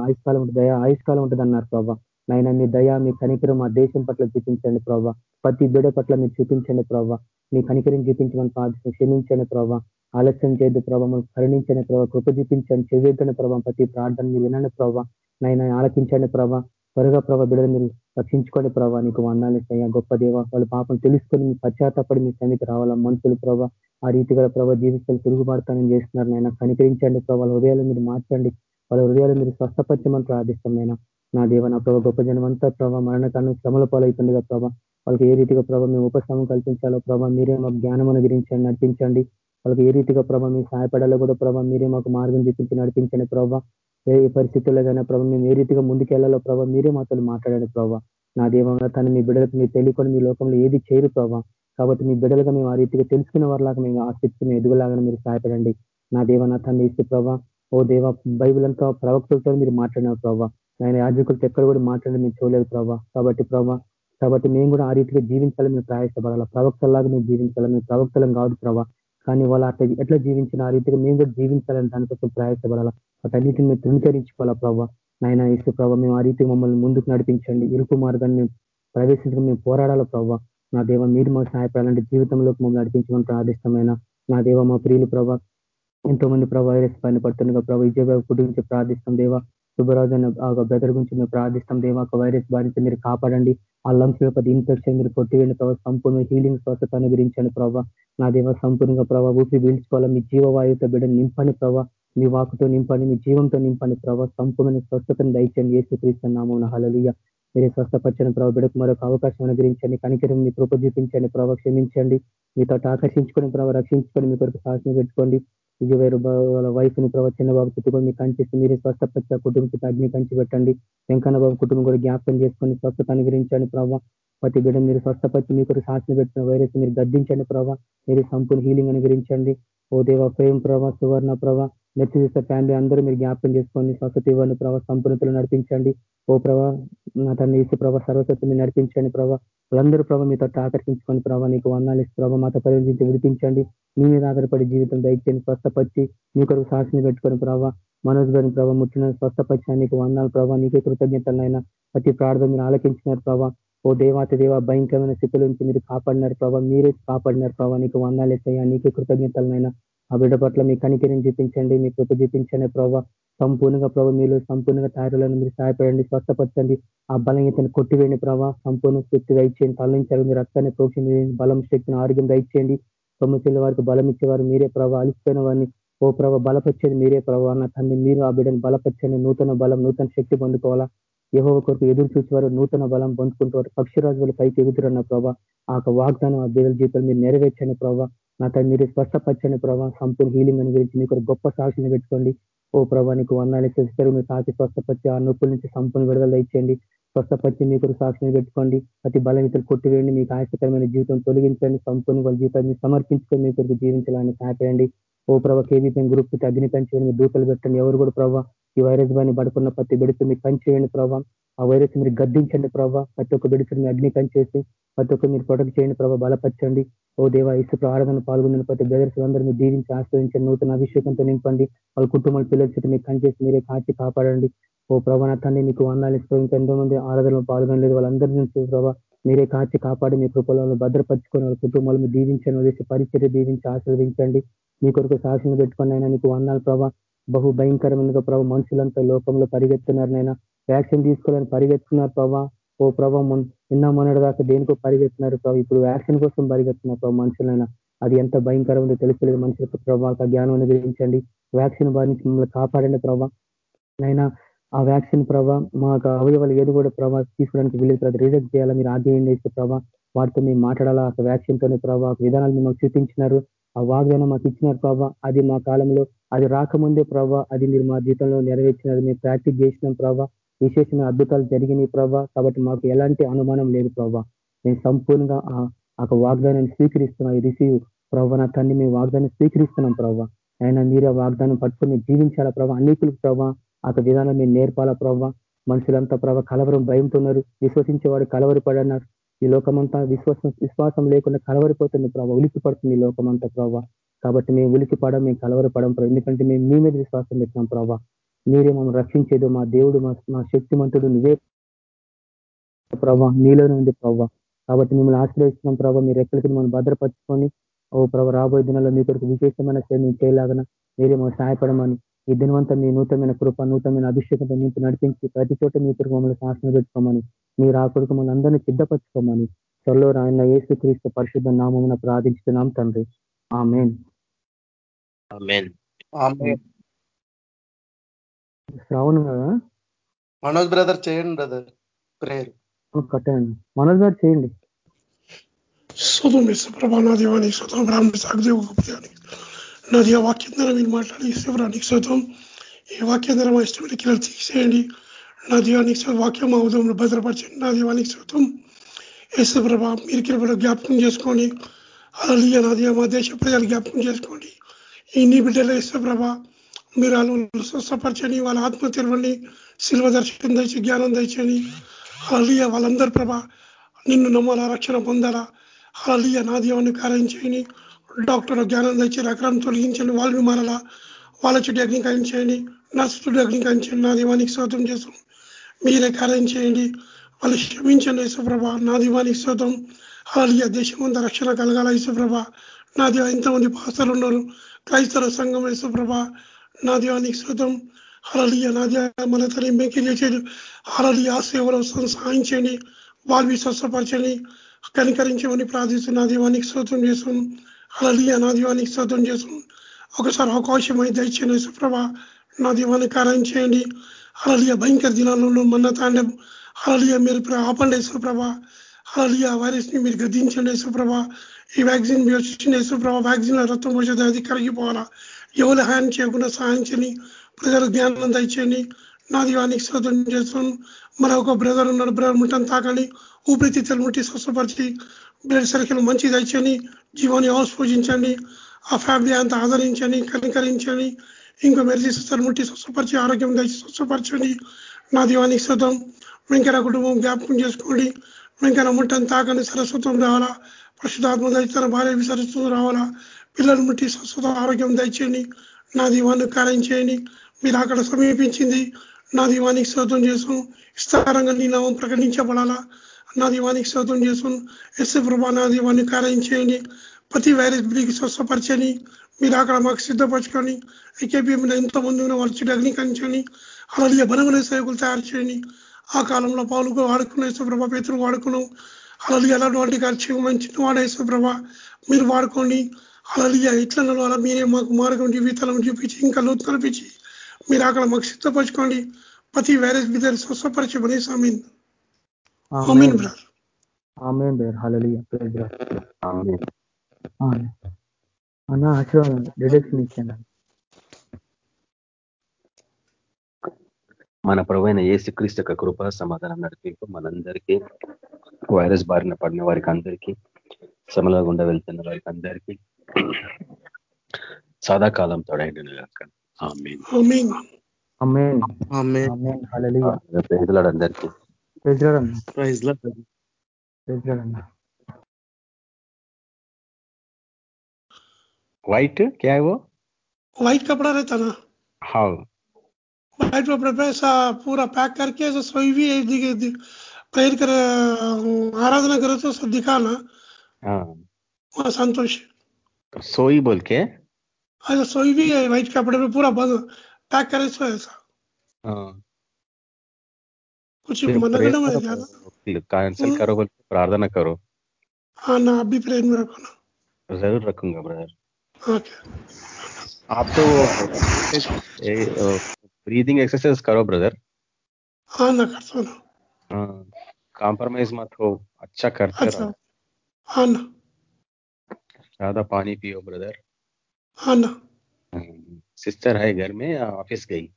ఆయుష్కాలం ఉంటుంది దయా ఆయుష్కాలం ఉంటుంది అన్నారు ప్రభావ నైనా మీ దయ మీ కనికరం మా దేశం పట్ల చూపించండి ప్రభావ ప్రతి బిడ పట్ల మీరు చూపించండి ప్రభావ మీ కనికరం చూపించమని ప్రార్థన క్షమించండి ప్రభావ ఆలస్యం చేయద్దు ప్రభావం కరుణించని ప్రభావ కృప చూపించండి. చెవేతని ప్రభావం ప్రతి ప్రార్థన మీరు వినండి ప్రభావ నైనా ఆలకించండి ప్రభావ త్వరగా ప్రభావ బిడ్డలు మీరు రక్షించుకోండి ప్రభావ నీకు వందాలు అయ్యా గొప్ప దేవ. వాళ్ళ పాపం తెలుసుకొని మీ పశ్చాత్తపడి మీ సన్నిధికి రావాలా మనుషులు ప్రభావ ఆ రీతిగా ప్రభావ జీవితాలు తిరుగుబాటుతానని చేస్తున్నారు. నాయన కనికరించండి ప్రభావ హృదయాలు మీరు మార్చండి. వాళ్ళ హృదయాలు మీరు స్వస్థపరచమని ప్రార్థిస్తాం నేను. నా దేవ నా ప్రభావ గొప్ప జనమంతా ప్రభావ మరణకాలను శ్రమల పాలవుతుండగా ప్రభావ వాళ్ళకి ఏ రీతిగా ప్రభావ మేము ఉపశమం కల్పించాలో ప్రభావ మీరే మాకు జ్ఞానం అనుగ్రహించండి నడిపించండి. వాళ్ళకి ఏ రీతిగా ప్రభావ మీ సహాయపడాలో కూడా ప్రభావ మీరే మాకు మార్గం చూపించి నడిపించండి ప్రభావ ఏ పరిస్థితుల్లో కానీ ప్రభావ మేము ఏ రీతిగా ముందుకెళ్ళాలో ప్రభావ మీరే మాతో మాట్లాడండి ప్రభావ నా దేవంగా కానీ మీ బిడ్డలకు మీరు తెలియకుండా మీ లోకంలో ఏది చేయరు ప్రభావ కాబట్టి మీ బిడ్డలుగా మేము ఆ రీతిగా తెలుసుకునే వారిలాగా మేము ఆ ఎదుగులాగా మీరు సహాయపడండి. నా దేవ నా ఇస్తే ప్రభావ ఓ దేవ బైబుల్ అంతా ప్రవక్తలతో మీరు మాట్లాడిన ప్రభావ ఆయన యాజకులతో ఎక్కడ కూడా మాట్లాడి మేము చూడలేదు ప్రభావ కాబట్టి ప్రభావ కాబట్టి మేము కూడా ఆ రీతిగా జీవించాలని మేము ప్రయాసపడాలా. ప్రవక్తలాగా మేము జీవించాలి. మేము ప్రవక్తలం కాదు ప్రభావ కానీ వాళ్ళు అట్లా ఎట్లా జీవించిన ఆ రీతిగా మేము కూడా జీవించాలని దానికోసం ప్రయాసపడాలా వాటన్నిటిని మేము తృణీకరించుకోవాలా ప్రభావ నాయన ఇసు ప్రభావ మేము ఆ రీతి మమ్మల్ని ముందుకు నడిపించండి. ఇరుకు మార్గాన్ని మేము ప్రవేశించడం మేము పోరాడాలా ప్రభావ నా దేవ మీరు మా సహాయపడాలంటే జీవితంలోకి మమ్మల్ని నడిపించమని ప్రార్థిష్టమైన నా దేవ మా ప్రియులు ప్రభా ఎంతో మంది ప్రభావ వైరస్ పైన పడుతుండగా ప్రభావ విజయబాబు గురించి ప్రార్థిస్తాం దేవ. శుభరాజు ఆ బ్రదర్ గురించి మేము ప్రార్థిస్తాం దేవ. ఒక వైరస్ బాధించి మీరు కాపాడండి. ఆ లంగ్స్ యొక్క ఇన్ఫెక్షన్ మీరు కొట్టివేయండి ప్రభావ సంపూర్ణ హీలింగ్ స్వస్థత అనుగ్రహించండి ప్రభావ నా దేవ సంపూర్ణంగా ప్రభావ ఊపి పీల్చుకోవాలి మీ జీవవాయువుతో బిడ్డ నింపని ప్రభావ మీ వాకుతో నింపండి మీ జీవంతో నింపండి ప్రభావ సంపూర్ణ స్వస్థతను దయచండి ఏసు క్రీస్తున్నాము హలలియ మీరే స్వస్థపచ్చని ప్రభావ బిడకు మరొక అవకాశం అనుగ్రహించండి. కనికరం మీ కృప చూపించండి ప్రభావ క్షమించండి. మీతో ఆకర్షించుకొని ప్రభావ రక్షించుకొని మీ కొరకు సాహసం పెట్టుకోండి. విజయవేరు వాళ్ళ వైఫ్ని ప్రభావ చిన్న బాబు కూడా మీకు కంచేసి మీరే స్వస్థపచ్చ కుటుంబం అగ్ని కంచి పెట్టండి. వెంకన్న బాబు కుటుంబం కూడా జ్ఞాపకం చేసుకొని స్వస్థత అనుగ్రహించండి ప్రభావ ప్రతి బిడ్డ మీరు స్వస్థపచ్చి మీకు కొరకు శాసన పెట్టిన వైరస్ మీరు గద్దించండి ప్రభావ మీరు సంపూర్ణ హీలింగ్ అనుగ్రహించండి. ఓ దేవ ప్రేమ ప్రభా సువర్ణ ప్రభా. నెత్తి ఫ్యామిలీ అందరూ మీరు జ్ఞాపకం చేసుకోండి స్వస్థత ఇవ్వండి ప్రభావ సంపూర్ణతలు నడిపించండి. ఓ ప్రభా తను తన ఇసు ప్రభా సర్వస్వత మీరు నడిపించండి ప్రభావ వాళ్ళందరూ ప్రభావ మీతో ఆకర్షించుకొని ప్రభావ నీకు వందాలు ప్రభా ప్రభావ మాతో పరిగణించి విడిపించండి. మీ మీద ఆధారపడి జీవితం దయచేయండి స్వస్థపచ్చి మీ కొరకు సాక్షిని పెట్టుకొని ప్రభావ మనోజ్ గారిని ప్రభావ ముట్టిన స్వస్థపచ్చి నీకు వందాలు ప్రభావ నీకే కృతజ్ఞతలైనా ప్రతి ప్రార్థన మీరు ఆలకించినారు ప్రభావ ఓ దేవాత దేవ భయంకరమైన స్థితుల నుంచి మీరు కాపాడినారు ప్రభావ మీరే కాపాడినారు ప్రభావ నీకు వందాలు ఎత్తయ్యా నీకే కృతజ్ఞతలనైనా ఆ బిడ్డ పట్ల మీ కనికిరిని చూపించండి మీ కృప చూపించండి ప్రభావ సంపూర్ణంగా ప్రభావ మీరు సంపూర్ణంగా తయారులను మీరు సహాయపడండి స్వస్థపరచండి. ఆ బలహీతను కొట్టివేయండి ప్రభావ సంపూర్ణ శక్తి దయచేయండి తరలించాలి మీరు రక్తాన్ని ప్రోక్షణ బలం శక్తిని ఆరోగ్యం దయచేయండి. తొమ్మిది వారికి బలం ఇచ్చేవారు మీరే ప్రభావ అలిసిపోయిన వారిని ఓ ప్రభావ బలపరిచేది మీరే ప్రభావ నా తండ్రి మీరు ఆ బిడ్డను బలపరచండి. నూతన బలం నూతన శక్తి పొందుకోవాలా. ఏవో కొరకు ఎదురు చూసేవారు నూతన బలం పొందుకుంటారు పక్షిరాజులు పైకి ఎగుతురన్న ప్రభావ ఆ వాగ్దానం ఆ బిడ్డల జీవితాలు మీరు నెరవేర్చండి ప్రభావ నా తను మీరు స్పష్టపరచండి ప్రభావ సంపూర్ణ హీలింగ్ అని గురించి మీకు గొప్ప సాక్షిని పెట్టుకోండి. ఓ ప్రభా నీకు వందాలు చేస్తారు మీరు తాకి స్వస్థపరిచి ఆ నొప్పుల నుంచి సంపూర్ణ విడుదల ఇచ్చేయండి స్వస్థపరిచి మీకు సాక్షిని పెట్టుకోండి. అతి బలమితలు కొట్టివేయండి. మీకు ఆశకరమైన జీవితం తొలగించండి. సంపూర్ణ వాళ్ళ జీవితాన్ని సమర్పించుకొని మీ కొరకు జీవించాలని సహాయపడండి ఓ ప్రభా కేవీపీఎం గ్రూప్ అగ్ని పెంచేయండి మీ దూతలు పెట్టండి. ఎవరు కూడా ప్రభావ ఈ వైరస్ బాని పడుకున్న ప్రతి బిడితో మీకు కంచేయండి ప్రభావ ఆ వైరస్ మీరు గద్దించండి ప్రభావ ప్రతి ఒక్క బిడితో అగ్ని కంచేసి ప్రతి ఒక్క మీరు ప్రొటెక్ట్ చేయండి ప్రభావ బలపరచండి. ఓ దేవ ఇసు ఆరాధన పాల్గొన్న ప్రతి బ్రదర్స్ అందరూ మీరు దీవించి ఆశ్రయించండి. నూతన అభిషేకంతో నింపండి. వాళ్ళ కుటుంబాల పిల్లల చుట్టూ మీరు కనిచేసి మీరే కాచి కాపాడండి. ఓ ప్రభా నా తండ్రి మీకు వందాలు ఇస్తూ ఇంకా ఎంతో మంది ఆరాధనలో పాల్గొనలేదు. వాళ్ళందరి నుంచి ప్రభావ మీరే కాచి కాపాడి మీ కృపలను భద్రపరుచుకొని వాళ్ళ కుటుంబాలను దీవించండి. వదిలేసి పరిచర్య దీవించి ఆశీర్వదించండి. మీ కొరకు సాక్షిని పెట్టుకుని అయినా నీకు వందాలు ప్రభావ బహు భయంకరమైన ప్రభావ మనుషులంతా లోకంలో పరిగెత్తున్నారు నైనా వ్యాక్సిన్ తీసుకోవాలని పరిగెత్తున్నారు ప్రభావ ఓ ప్రభావం నిన్న మొన్నటి దాకా దేనికో పరిగెత్తున్నారు ప్రభావ ఇప్పుడు వ్యాక్సిన్ కోసం పరిగెత్తున్నారు ప్రభావ మనుషులైనా. అది ఎంత భయంకరమైందో తెలుసులేదు మనుషులకు ప్రభావ జ్ఞానం అనుగ్రహించండి. వ్యాక్సిన్ బారి నుంచి మిమ్మల్ని కాపాడండి ప్రభావ నైనా ఆ వ్యాక్సిన్ ప్రభావ మాకు అవయవాలు ఏది కూడా ప్రభావ తీసుకోవడానికి వీళ్ళు ప్రభావ రిజెక్ట్ చేయాలా మీరు ఆగ్రహం చేస్తే ప్రభావ వాటితో మేము మాట్లాడాలా ఆ వ్యాక్సిన్ తోనే ప్రభావ విధానాలు మిమ్మల్ని చూపించినారు. ఆ వాగ్దానం మాకు ఇచ్చినారు ప్రభావ అది మా కాలంలో అది రాకముందే ప్రభావ అది మీరు మా జీవితంలో నెరవేర్చినారు మేము ప్రాక్టీస్ చేసినాం ప్రభావ విశేషమైన అద్భుతాలు జరిగినాయి ప్రభా. కాబట్టి మాకు ఎలాంటి అనుమానం లేదు ప్రభావ మేము సంపూర్ణంగా ఆ వాగ్దానాన్ని స్వీకరిస్తున్నాం. రిసీవ్ ప్రభా నా తండ్రి మేము వాగ్దానం స్వీకరిస్తున్నాం ప్రభావ అయినా మీరు ఆ వాగ్దానం పట్టుకుని జీవించాలా ప్రభా? అనేకులకు ప్రభా ఆ విధానం మేము నేర్పాలా ప్రభా? మనుషులంతా ప్రభా కలవరం భయంతున్నారు. విశ్వసించేవాడు కలవరి పడన్నారు ఈ లోకమంతా విశ్వాసం విశ్వాసం లేకుండా కలవరిపోతుంది ప్రభావ ఉలికి పడుతుంది ఈ లోకమంతా ప్రభావ కాబట్టి మేము ఉలికి పడం మేము కలవరపడం ప్రభావ ఎందుకంటే మేము మీ మీద విశ్వాసం పెట్టినాం ప్రభావ మీరే మమ్మల్ని రక్షించేది మా దేవుడు మా శక్తిమంతుడు నువ్వే ప్రభావ నీలోనే ఉంది ప్రభావ కాబట్టి మిమ్మల్ని ఆశ్రయిస్తున్నాం ప్రభావ మీరు ఎక్కడికి మనం భద్రపరుచుకొని ఓ ప్రభావ రాబోయే దినాల్లో మీ కొరకు విశేషమైన సేవ చేయలాగన మీరే మాకు సహాయపడమని ఈ దినవంతా మీ నూతనమైన కృప నూతనమైన అభిషేకంతో నింపి నడిపించి ప్రతి చోట మీ కొరకు మమ్మల్ని శాసన పెట్టుకోమని మీరు ఆ కొరకు మమ్మల్ని అందరినీ సిద్ధపరచుకోమని త్వరలో ఆయన ఏసు క్రీస్తు పరిశుద్ధ నామమున ప్రార్థించుతున్నాం తండ్రి. ఆమెన్. శ్రావణం కదా? మనోజ్ బ్రదర్ చేయండి బ్రదర్ ప్రేయర్. కట్టండి మనోజ్ గారు చేయండి. శోతం ప్రభా నా దేవానికి శోతం బ్రాహ్మణ సాగదేవ గొప్ప నా దేవ వాక్యం ద్వారా మీరు మాట్లాడి శివరానికి శోతం ఈ వాక్యం ద్వారా మా ఇష్టమైన కిలో తీసేయండి. నా దీవానికి శోతం వాక్యం మా ఉదయంలో భద్రపరచండి. నా దీవానికి శోతం యేసు ప్రభా మీరు కృపలో జ్ఞాపకం చేసుకోండి. అలలియ నా దీవ మా దేశ ప్రజలు జ్ఞాపకం చేసుకోండి. ఈ నీ బిడ్డల ప్రభా మీరు వాళ్ళు స్వస్థపరచని వాళ్ళ ఆత్మ తెరవండి శిల్వ దర్శనం దయచి జ్ఞానం దయచండి అలలియ వాళ్ళందరూ ప్రభా నిన్ను నమ్మాలా రక్షణ పొందాలా. అలలియ నా దీవాన్ని కార్యం చేయని డాక్టర్ జ్ఞానం తెచ్చి రకరం తొలగించండి వాళ్ళని మారాలా. వాళ్ళ చుట్టూ అగ్నికాయం చేయండి నర్సు చుట్టూ అగ్నికాయం చేయండి నా దీవానికి స్తోత్రం చేస్తాం. మీరే కార్యం చేయండి. వాళ్ళు క్షమించండి యేసుప్రభ నా దీవానికి స్తోత్రం. అలలియ దేశం అంతా రక్షణ కలగాల యేసుప్రభ. నా దేవ ఎంతమంది పాస్తలు ఉన్నారు. క్రైస్తవ సంఘం యేసుప్రభ. నా దేవానికి స్తోత్రం హరళీయ నా దేవ మన తల్లి మేకి చేయండి హరళీయ సేవలో సహాయం చేయండి వాళ్ళు స్వస్థపరచండి. కనికరించమని ప్రార్థిస్తున్న. దీవానికి స్తోత్రం చేస్తాం అలలియ నా దీవానికి స్తోత్రం చేస్తాం ఒకసారి అవకాశమై దయచేయండి. సుప్రభ నా దీవాన్ని కార్యం చేయండి. అలలియ భయంకర దినాలలో మన్న తాండం అలలియ మీరు ఆపండి సుప్రభ అలలియ వైరస్ని మీరు గద్దించండి సుప్రభ ఈ వ్యాక్సిన్ మీరు వచ్చింది సుప్రభ వ్యాక్సిన్ రక్తం వచ్చేది అది కరిగిపోవాలా ఎవరు హాని చేయకుండా సహాయం చేయండి ప్రజలకు జ్ఞానం దయచేయండి. నా దీవానికి స్తోత్రం చేస్తాను మరొక ఒక బ్రదర్ ఉన్నాడు. బ్రదర్ ముట్టని తాకండి. ఊపిరితిత్తులు ముట్టి స్వస్థపరిచి బ్లడ్ సర్కిల్ మంచి దయచండి జీవాన్ని ఆస్పోజించండి ఆ ఫ్యామిలీ అంతా ఆదరించండి కనికరించండి. ఇంకా మెరిసి స్వస్థలు ముట్టి స్వస్థపరిచి ఆరోగ్యం దయచి స్వస్థపరచండి. నా దీవానికి శుద్ధం వెంకట కుటుంబం జ్ఞాపకం చేసుకోండి. వెంకట ముట్టని తాకండి. సరస్వతం రావాలా? పరిశుధాత్మ తన భార్య సరస్వతం రావాలా? పిల్లలను ముట్టి స్వస్థత ఆరోగ్యం దయచేయండి. నా దీవాన్ని కార్యం చేయండి. మీరు అక్కడ సమీపించింది నా దీవానికి స్తోత్రం చేసాం విస్తారంగా నీ నామం ప్రకటించబడాలా? నా దీవానికి స్తోత్రం చేసాం ఎస్ఏ ప్రభా నా దీవాన్ని కార్యం చేయండి. ప్రతి వైరస్ బ్రీకి స్వస్థపరచని మీరు అక్కడ మాకు సిద్ధపరచుకొని ఐకేపీ మీద ఎంతమంది ఉన్న వాళ్ళ చుట్టూ అగ్నికరించండి. అలాగే బలమైన సేవకులు తయారు చేయండి. ఆ కాలంలో పావులు వాడుకున్న యేసుప్రభ పేతులు వాడుకున్నాం. అలాగే ఎలాంటి కార్యం మంచి వాడే యేసుప్రభ మీరు వాడుకోండి. అలాగే ఎట్లా నడవాలా? మీరే మాకు మార్గం జీవితాలను చూపించి ఇంకా లోతు కనిపించి మీరు అక్కడ మాకు సిద్ధపరచుకోండి. ప్రతి వైరస్ బిద్దరు స్వస్థపరిచి బనే సమీన్ ఆమీన్ బ్రదర్. ఆమెన్ బ్రదర్. హల్లెలూయా. ప్రైజ్ లార్డ్ ఆమేన్. ఆమేన్. అన్న ఆశీర్వాదం డిడక్షన్ ఇచ్చాను మన ప్రవైన ఏసుక్రీస్తు యొక్క కృప సమాధానం నడిపింపు మనందరికీ వైరస్ బారిన పడిన వారికి అందరికీ శ్రమల గుండా వెళ్తున్న వారికి అందరికీ సదాకాలం తోడైండును గాక ఆమేన్. ఆమీన్ ఆమేన్ ఆమేన్. ఆమేన్ హల్లెలూయా ప్రేజలాడు అందరికీ ప్రైజ్ లార్డ్ అన్న ప్రైజ్ లార్డ్. ప్రైజ్ లార్డ్ అన్న వైట్ क्या है वो व्हाइट कपड़ा रहता ना हाँ व्हाइट कपड़े पे ऐसा पूरा पैक करके ऐसा सोई भी प्रेयर करे आराधना करे तो सब दिखाना हाँ वहाँ संतोष सोई बोल के? ऐसा सोई भी है व्हाइट कपड़े पे पूरा बंद पैक करे सो ऐसा। हाँ। कुछ मना करना मैं करो, ज़्यादा कैंसिल हम्म। करो बोल प्रार्थना करो। हाँ ना अभी प्रेयर में रखो ना। ज़रूर रखूँगा ब्रदर ओके। आप तो ब्रीदिंग एक्सरसाइज करो ब्रदर हाँ ना करता हूँ ना। कॉम्प्रोमाइज मत हो अच्छा करते अच्छा। रहो। हाँ ना। ज़्यादा पानी पियो ब्रदर हाँ ना। सिस्टर है घर में या ऑफ़िस गई?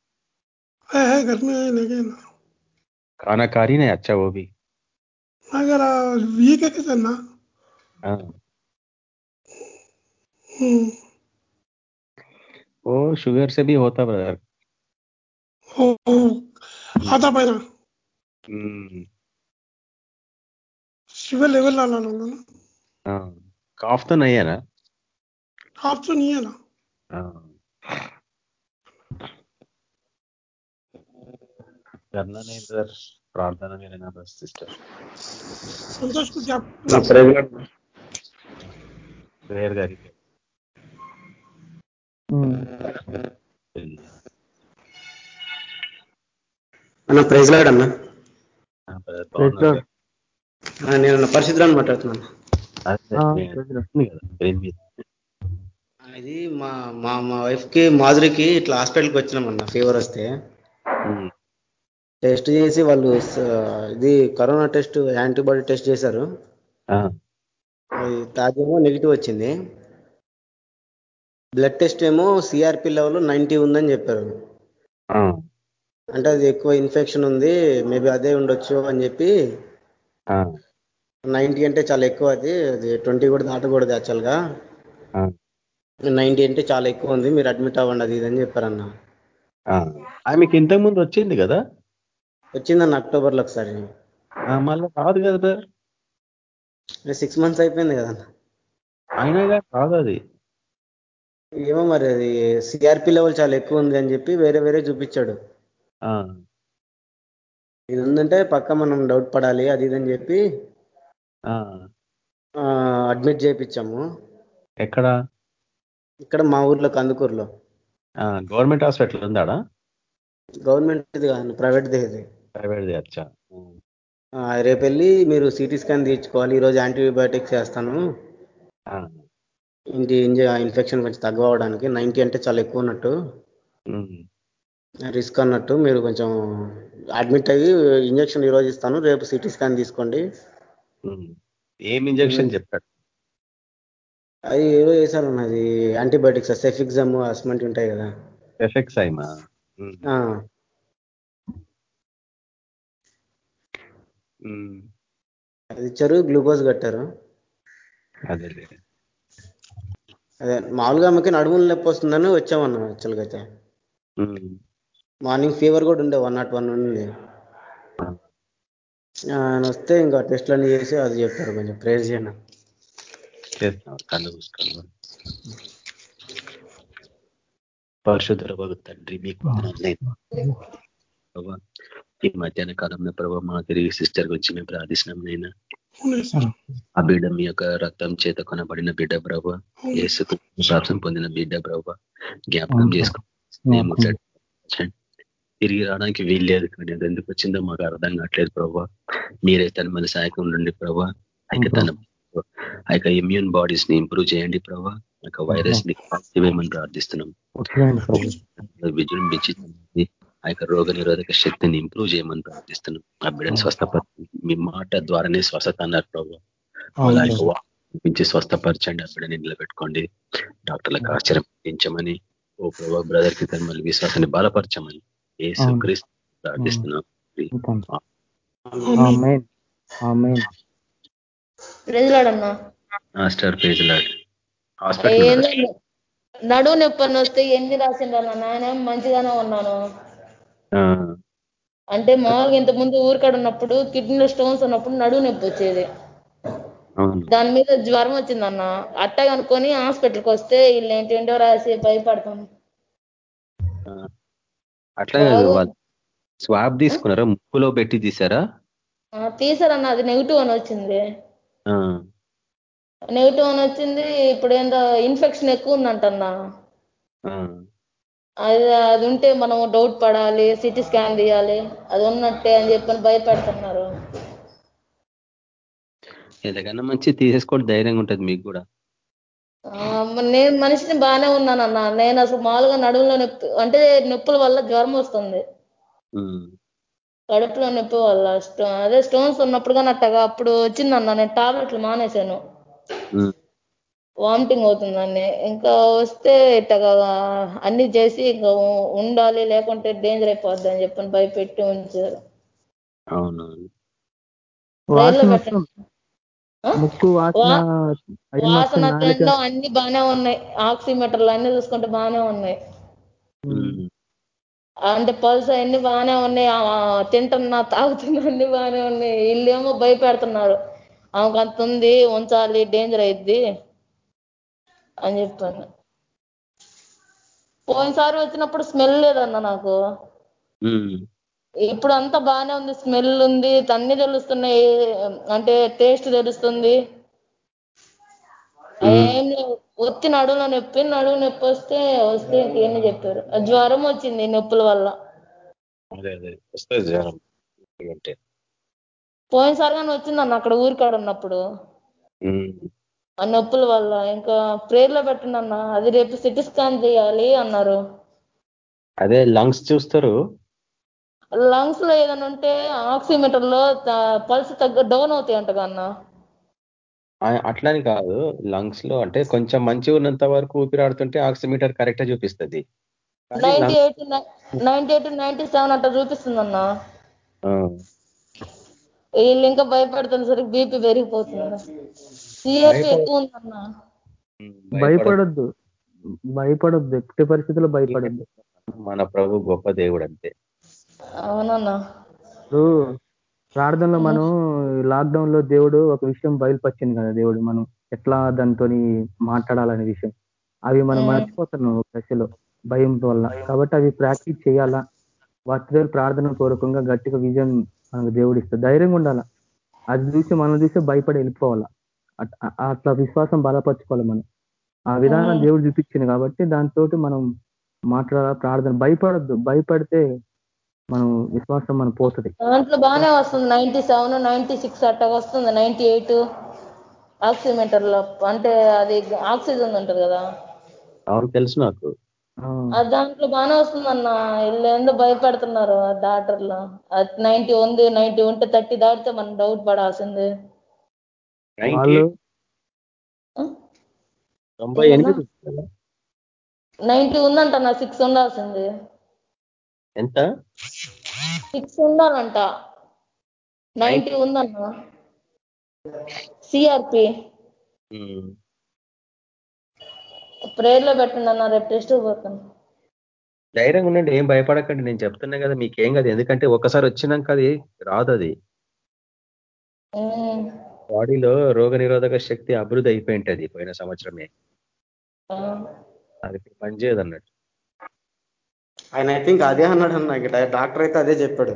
है है घर में है लेकिन खाना खा रही नहीं अच्छा वो भी। अगर आ, ये क्या कहते हैं ना? हाँ। हम्म, वो शुगर से भी होता ब्रदर ओ, ओ, पैना हम्म, शुगर लेवल ला ला लो ना। हाँ। కాఫ్తో అయ్యానా కాఫ్తో అయ్యానా సార్ ప్రార్థన మీరైనా సిస్టర్. సంతోష్ ప్రేయర్ గారికి. అన్న ప్రైజ్ లాడన్నా నేను పరిశుద్ధాన్ని మాట్లాడుతున్నాను. ఇది మా మా మా వైఫ్కి మాధురికి ఇట్లా హాస్పిటల్కి వచ్చినామన్న ఫీవర్ వస్తే. టెస్ట్ చేసి వాళ్ళు ఇది కరోనా టెస్ట్ యాంటీబాడీ టెస్ట్ చేశారు. అది తాజేమో నెగిటివ్ వచ్చింది. బ్లడ్ టెస్ట్ ఏమో సిఆర్పి లెవెల్ నైంటీ ఉందని చెప్పారు. అంటే అది ఎక్కువ ఇన్ఫెక్షన్ ఉంది మేబీ అదే ఉండొచ్చు అని చెప్పి నైన్టీ అంటే చాలా ఎక్కువ అది. అది ట్వంటీ కూడా దాటకూడదు యాక్చువల్గా. నైన్టీ అంటే చాలా ఎక్కువ ఉంది. మీరు అడ్మిట్ అవ్వండి అది ఇది అని చెప్పారన్న. ఆమెకి ఇంతకు ముందు వచ్చింది కదా? వచ్చిందన్న అక్టోబర్లో ఒకసారి. మళ్ళీ కాదు కదా సిక్స్ మంత్స్ అయిపోయింది కదన్న. అయినా కాదు అది. ఏమో మరి అది సిఆర్పి లెవెల్ చాలా ఎక్కువ ఉంది అని చెప్పి వేరే వేరే చూపించాడు. ఇది ఉందంటే పక్క మనం డౌట్ పడాలి అది ఇది అని చెప్పి అడ్మిట్ చేయించాము ఎక్కడ? ఇక్కడ మా ఊర్లో కందుకూరులో. గవర్నమెంట్ హాస్పిటల్ ఉందాడా? గవర్నమెంట్ కాదు ప్రైవేట్ ఇది ప్రైవేట్ అచ్చా. రేపు వెళ్ళి మీరు సిటీ స్కాన్ తీయించుకోవాలి ఈరోజు యాంటీబయాటిక్స్ చేస్తాను. ఇంటి ఇన్ఫెక్షన్ కొంచెం తగ్గవడానికి నైన్టీ అంటే చాలా ఎక్కువ ఉన్నట్టు. రిస్క్ అన్నట్టు మీరు కొంచెం అడ్మిట్ అయ్యి ఇంజక్షన్ ఈ రోజు ఇస్తాను రేపు సిటీ స్కాన్ తీసుకోండి. ఏం ఇంజక్షన్ చెప్పాడు? అది ఏదో వేసారు అది యాంటీబయాటిక్స్ సెఫిక్సమ్ అస్మెంట్ ఉంటాయి కదా. ఎఫెక్ట్స్ అయిమా అది ఇచ్చారు గ్లూకోజ్ కట్టారు. అదే అదే మామూలుగా ఆమెకి నడుములు నొప్పి వస్తుందని వచ్చామన్నా యాక్చువల్గా అయితే. మార్నింగ్ ఫీవర్ కూడా ఉండే వన్ నాట్ వన్ ఉంది ఆయన వస్తే ఇంకా టెస్ట్లన్నీ చేసి అది చెప్పారు కొంచెం ప్రేర్ చేయను పరిశుద్ధ తండ్రి మీకు ఈ మధ్యాహ్న కాలంలో ప్రభావ మా తిరిగి సిస్టర్ గురించి మేము ప్రార్థిస్తున్నాం నైనా ఆ బిడ్డ మీ యొక్క రక్తం చేత కొనబడిన బిడ్డ ప్రభావ ఏసు పొందిన బిడ్డ ప్రభావ జ్ఞాపకం చేసుకో తిరిగి రావడానికి వీల్లేదు కానీ అది ఎందుకు వచ్చిందో మాకు అర్థం కావట్లేదు ప్రభావ మీరే తన మన సహాయకం ఉండండి ప్రభావ అయితే తన ఆ యొక్క ఇమ్యూన్ బాడీస్ని ఇంప్రూవ్ చేయండి ప్రభావ ఆ వైరస్ని ఇవ్వమని ప్రార్థిస్తున్నాం. విజృంభించి ఆ యొక్క రోగ నిరోధక శక్తిని ఇంప్రూవ్ చేయమని ప్రార్థిస్తున్నాం. ఆ బిడ్డను స్వస్థపరచండి. మీ మాట ద్వారానే స్వస్థత అన్నారు అలా యొక్క స్వస్థపరచండి. ఆ బిడ్డని నిలబెట్టుకోండి. డాక్టర్లకు ఆశ్చర్యించమని ఓ ప్రభావ బ్రదర్కి తన మళ్ళీ విశ్వాసాన్ని బలపరచమని. ఏసు క్రీస్తు ప్రార్థిస్తున్నాం మాస్టర్ పేజలాడ్ నడువు నొప్పి వస్తే ఎన్ని రాసిండ్రన్న నాయన మంచిగానే ఉన్నాను అంటే మామూలుగా ఇంత ముందు ఊరికాడ ఉన్నప్పుడు కిడ్నీలో స్టోన్స్ ఉన్నప్పుడు నడువు నొప్పి వచ్చేది దాని మీద జ్వరం వచ్చిందన్న అట్ట కనుక్కొని హాస్పిటల్కి వస్తే వీళ్ళు ఏంటో రాసి భయపడతాను అట్లా స్వాబ్ తీసుకున్నారా? ముక్కులో పెట్టి తీసారా? తీసారన్న అది నెగిటివ్ అని వచ్చింది. నెగిటివ్ అని వచ్చింది ఇప్పుడు ఏందో ఇన్ఫెక్షన్ ఎక్కువ ఉందంటన్నా. అది అది ఉంటే మనం డౌట్ పడాలి సిటీ స్కాన్ తీయాలి అది ఉన్నట్టే అని చెప్పని భయపెడుతున్నారు. ఎంతకన్నా మంచి తీసేసుకోండి ధైర్యంగా ఉంటుంది మీకు కూడా. నేను మనిషిని బాగానే ఉన్నానన్న. నేను అసలు మామూలుగా నడుములో నొప్పి అంటే నొప్పుల వల్ల జ్వరం వస్తుంది. కడుపులో నొప్పి వల్ల అదే స్టోన్స్ ఉన్నప్పుడు కానీ అట్టగా అప్పుడు వచ్చిందన్న నేను టాబ్లెట్లు మానేశాను. వామిటింగ్ అవుతుందండి ఇంకా వస్తే ఇట్టగా అన్ని చేసి ఇంకా ఉండాలి లేకుంటే డేంజర్ అయిపోద్ది అని చెప్పని భయపెట్టి ఉంచారు. ముక్కు వాసన అన్ని బాగానే ఉన్నాయి. ఆక్సిమీటర్లు అన్ని చూసుకుంటే బాగానే ఉన్నాయి. అంటే పల్స్ అన్ని బాగానే ఉన్నాయి. తింటున్నా తాగుతున్నా అన్ని బాగానే ఉన్నాయి. వీళ్ళేమో భయపెడుతున్నారు. ఆమెకు అంత ఉంది ఉంచాలి డేంజర్ అయింది అని చెప్పాను పోయినసారి వచ్చినప్పుడు స్మెల్ లేదన్న నాకు. ఇప్పుడు అంతా బాగానే ఉంది స్మెల్ ఉంది అన్ని తెలుస్తున్నాయి అంటే టేస్ట్ తెలుస్తుంది. ఏం ఒత్తి నడువులో నొప్పి నడువు నొప్పి వస్తే వస్తే ఇంకేమని చెప్పారు. జ్వరం వచ్చింది నొప్పుల వల్ల. పోయినసారి కానీ వచ్చిందన్న అక్కడ ఊరికాడ ఉన్నప్పుడు. ఆ నొప్పుల వల్ల. ఇంకా ప్రేర్లో పెట్టండి అన్న. అది రేపు సిటీ స్కాన్ చేయాలి అన్నారు. అదే లంగ్స్ చూస్తారు. లంగ్స్లో ఏదైనా ఉంటే ఆక్సిమీటర్లో పల్స్ తగ్గ డౌన్ అవుతాయి అంట అన్న అట్లని కాదు. లంగ్స్లో అంటే కొంచెం మంచిగా ఉన్నంత వరకు ఊపిరాడుతుంటే ఆక్సిమీటర్ కరెక్టే చూపిస్తుంది. Ninety eight ninety eight ninety seven అట్లా చూపిస్తుంది అన్న ఆ, వీళ్ళు ఇంకా భయపడుతున్న సరికి బీపీ పెరిగిపోతుంది. సిఆర్పి ఎక్కువ ఉందన్న భయపడొద్దు. భయపడొద్దు. ఎట్టి పరిస్థితుల్లో భయపడొద్దు. మన ప్రభు గొప్ప దేవుడు అంతే అవునన్నా. ఇప్పుడు ప్రార్థనలో మనం లాక్డౌన్లో దేవుడు ఒక విషయం బయలుపరిచింది కదా దేవుడు మనం ఎట్లా దాంతో మాట్లాడాలనే విషయం. అవి మనం. మర్చిపోతున్నాం ఒక దశలో భయం వల్ల. కాబట్టి అవి ప్రాక్టీస్ చేయాలా? వాటి ప్రార్థన పూర్వకంగా గట్టిగా విజయం మనకు దేవుడు ఇస్తాడు. ధైర్యంగా ఉండాలా? అది చూసి మనం చూసి భయపడి వెళ్ళిపోవాలా? అట్లా విశ్వాసం బలపరచుకోవాలి మనం. ఆ విధానం. దేవుడు చూపించింది కాబట్టి దాంతో మనం మాట్లాడాల? ప్రార్థన. భయపడద్దు. భయపడితే మనం విశ్వాసం మనం పోతుంది. దాంట్లో బాగానే వస్తుంది. నైన్టీ సెవెన్ నైన్టీ సిక్స్ అట్టా వస్తుంది. నైన్టీ ఎయిట్ ఆక్సిమీటర్లో అంటే అది ఆక్సిజన్ ఉంటుంది కదా. అవును తెలుసు నాకు. ఆ. దాంట్లో బాగానే వస్తుంది అన్న. వీళ్ళు ఏందో భయపెడుతున్నారు ఆ డాక్టర్లు. నైన్టీ ఉంది నైన్టీ ఉంటే థర్టీ దాటితే మనం డౌట్ పడాల్సిందే. నైన్టీ ఉందంట నా సిక్స్ ఉండాల్సింది. ఎంత? సిక్స్ ఉండాలంట నైన్టీ ఉందన్న. సిఆర్పి ఉమ్, ప్రేయర్లో పెట్టండి అన్న రేపు టెస్ట్ పోతాను. ధైర్యంగా ఉండండి ఏం భయపడకండి. నేను చెప్తున్నా కదా మీకేం కాదు. ఎందుకంటే ఒకసారి వచ్చినాక అది రాదు అది. బాడీలో రోగ నిరోధక శక్తి అభివృద్ధి అయిపోయి ఉంటది పోయిన సంవత్సరమే. అది పనిచేయదు అన్నట్టు ఆయన ఐ థింక్ అదే అన్నాడు అన్న ఇక్కడ డాక్టర్ అయితే అదే చెప్పాడు.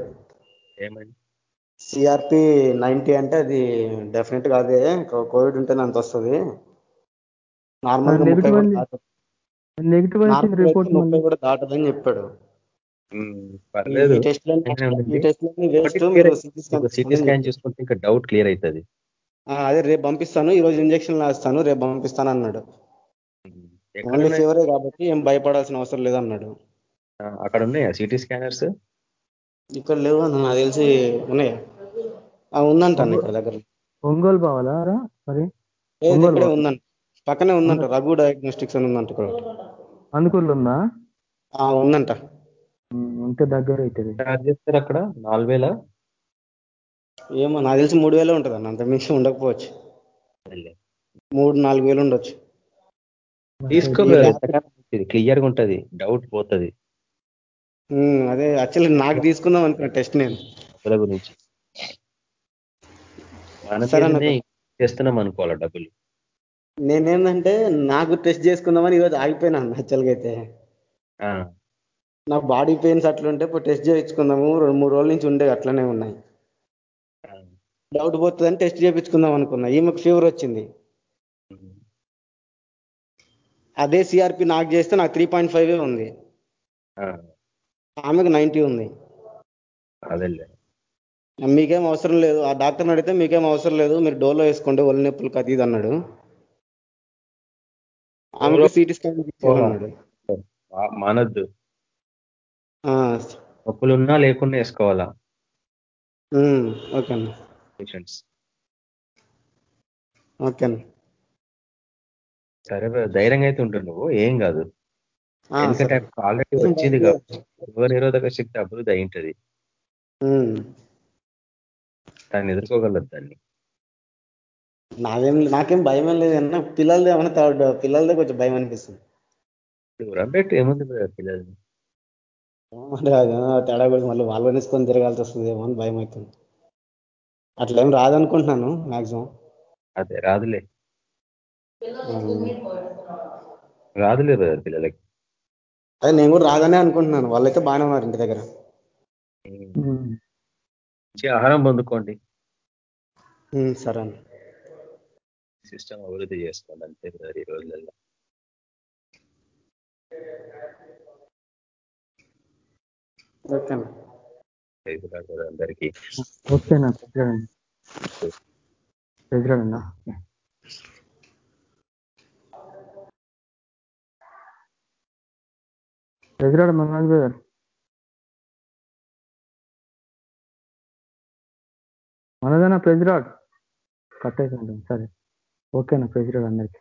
ఏమని సిఆర్పి నైన్టీ అంటే అది డెఫినెట్గా అదే కోవిడ్ ఉంటేనే అంత వస్తుంది. నార్మల్ నెగిటివ్ కూడా దాటదని చెప్పాడు. ఇంకా డౌట్ క్లియర్ అవుతుంది అదే రేపు పంపిస్తాను ఈ రోజు ఇంజక్షన్ వేస్తాను రేపు పంపిస్తాను అన్నాడు. ఓన్లీ? ఫీవరే కాబట్టి ఏం భయపడాల్సిన అవసరం లేదన్నాడు. అక్కడ ఉన్నాయా సిటీ స్కానర్స్? ఇక్కడ లేవు అన్న నాకు తెలిసి ఉన్నాయా? ఆ, ఉందంట ఇక్కడ దగ్గర. ఒంగోలు బావాలా మరి ఇక్కడే. ఉందంట. పక్కనే ఉందంట రఘు డయాగ్నోస్టిక్స్ అని ఉందంట ఇక్కడ. అందుకూరులో ఉందా? ఆ, ఉందంట. ఉంటే దగ్గర అవుతుంది ఛార్జ్ చేస్తారు అక్కడ? నాలుగు వేల? ఏమో నాకు తెలిసి మూడు వేలే ఉంటుంది అన్న అంత మించి ఉండకపోవచ్చు. మూడు నాలుగు వేలు ఉండొచ్చు. తీసుకో ఈ బ్రదర్ ల్యాబ్ ఎంతకన్నా మంచిది క్లియర్గా ఉంటది. డౌట్ పోతది. అదే యాక్చువల్లీ నాకు తీసుకుందాం అనుకున్నా టెస్ట్ నేను. డబ్బుల గురించి. చేస్తున్నాం అనుకోవాలి డబ్బులు? నేనేందంటే నాకు టెస్ట్ చేసుకుందామని ఈరోజు ఆగిపోయినా యాక్చువల్గా అయితే. నాకు బాడీ పెయిన్స్ అట్లుంటే ఇప్పుడు టెస్ట్ చేయించుకుందాము. రెండు మూడు రోజుల నుంచి ఉండే అట్లనే ఉన్నాయి. డౌట్ పోతుందని టెస్ట్ చేయించుకుందాం అనుకున్నా. ఈమెకు ఫీవర్ వచ్చింది. అదే సిఆర్పి నాకు చేస్తే నాకు త్రీ పాయింట్ ఫైవ్ ఉంది. ఆమెకు నైంటీ ఉంది. అదేలే. మీకేం అవసరం లేదు. ఆ డాక్టర్ని అడిగితే మీకేం అవసరం లేదు. మీరు డోలో వేసుకోండి ఒళ్ళు నొప్పులు ఇది అన్నాడు. ఆమెకు సిటీ స్కాన్ అన్నాడు మానొద్దు. ఆ, నొప్పులు ఉన్నా లేకుండా వేసుకోవాలా? ఓకే అన్న. పేషెంట్స్. ఓకే అన్న. సరే ధైర్యంగా అయితే ఉంటుండు నువ్వు ఏం కాదు. ఎందుకంటే. ఆల్రెడీ వచ్చింది కాబట్టి రోగ నిరోధక శక్తి అభివృద్ధి అయి ఉంటది ఉమ్. దాన్ని ఎదుర్కోగలదు దాన్ని. నాదేం నాకేం భయం ఏం లేదు అన్న. పిల్లలది ఏమన్నా థర్డ్ పిల్లలదే కొంచెం భయం అనిపిస్తుంది. రబ్బెట్టు ఏముంది brother పిల్లలు అంటే అది? ఏమన్నా తేడా కూడా మళ్ళీ వాళ్ళు వేసుకొని తిరగాల్సి వస్తుందేమో అని భయం అవుతుంది. అట్లా ఏం రాదనుకుంటున్నాను మాక్సిమం. అదే రాదులే. రాదులే పిల్లలకి. అదే నేను కూడా రాదనే అనుకుంటున్నాను. వాళ్ళైతే బాగానే ఉన్నారు ఇంటి దగ్గర. ఆహారం పొందుకోండి. సరే అన్న. సిస్టమ్ అభివృద్ధి చేసుకోండి అంతే brother ఈ రోజులలో అందరికీ. ఓకేనా ఎగిరాడు మనోజ్ బ్రదర్ మనదేనా ప్రెజరాడ్ కట్ అయిపోయింది సరే. ఓకేనా ప్రెజరాడ్ అందరికీ.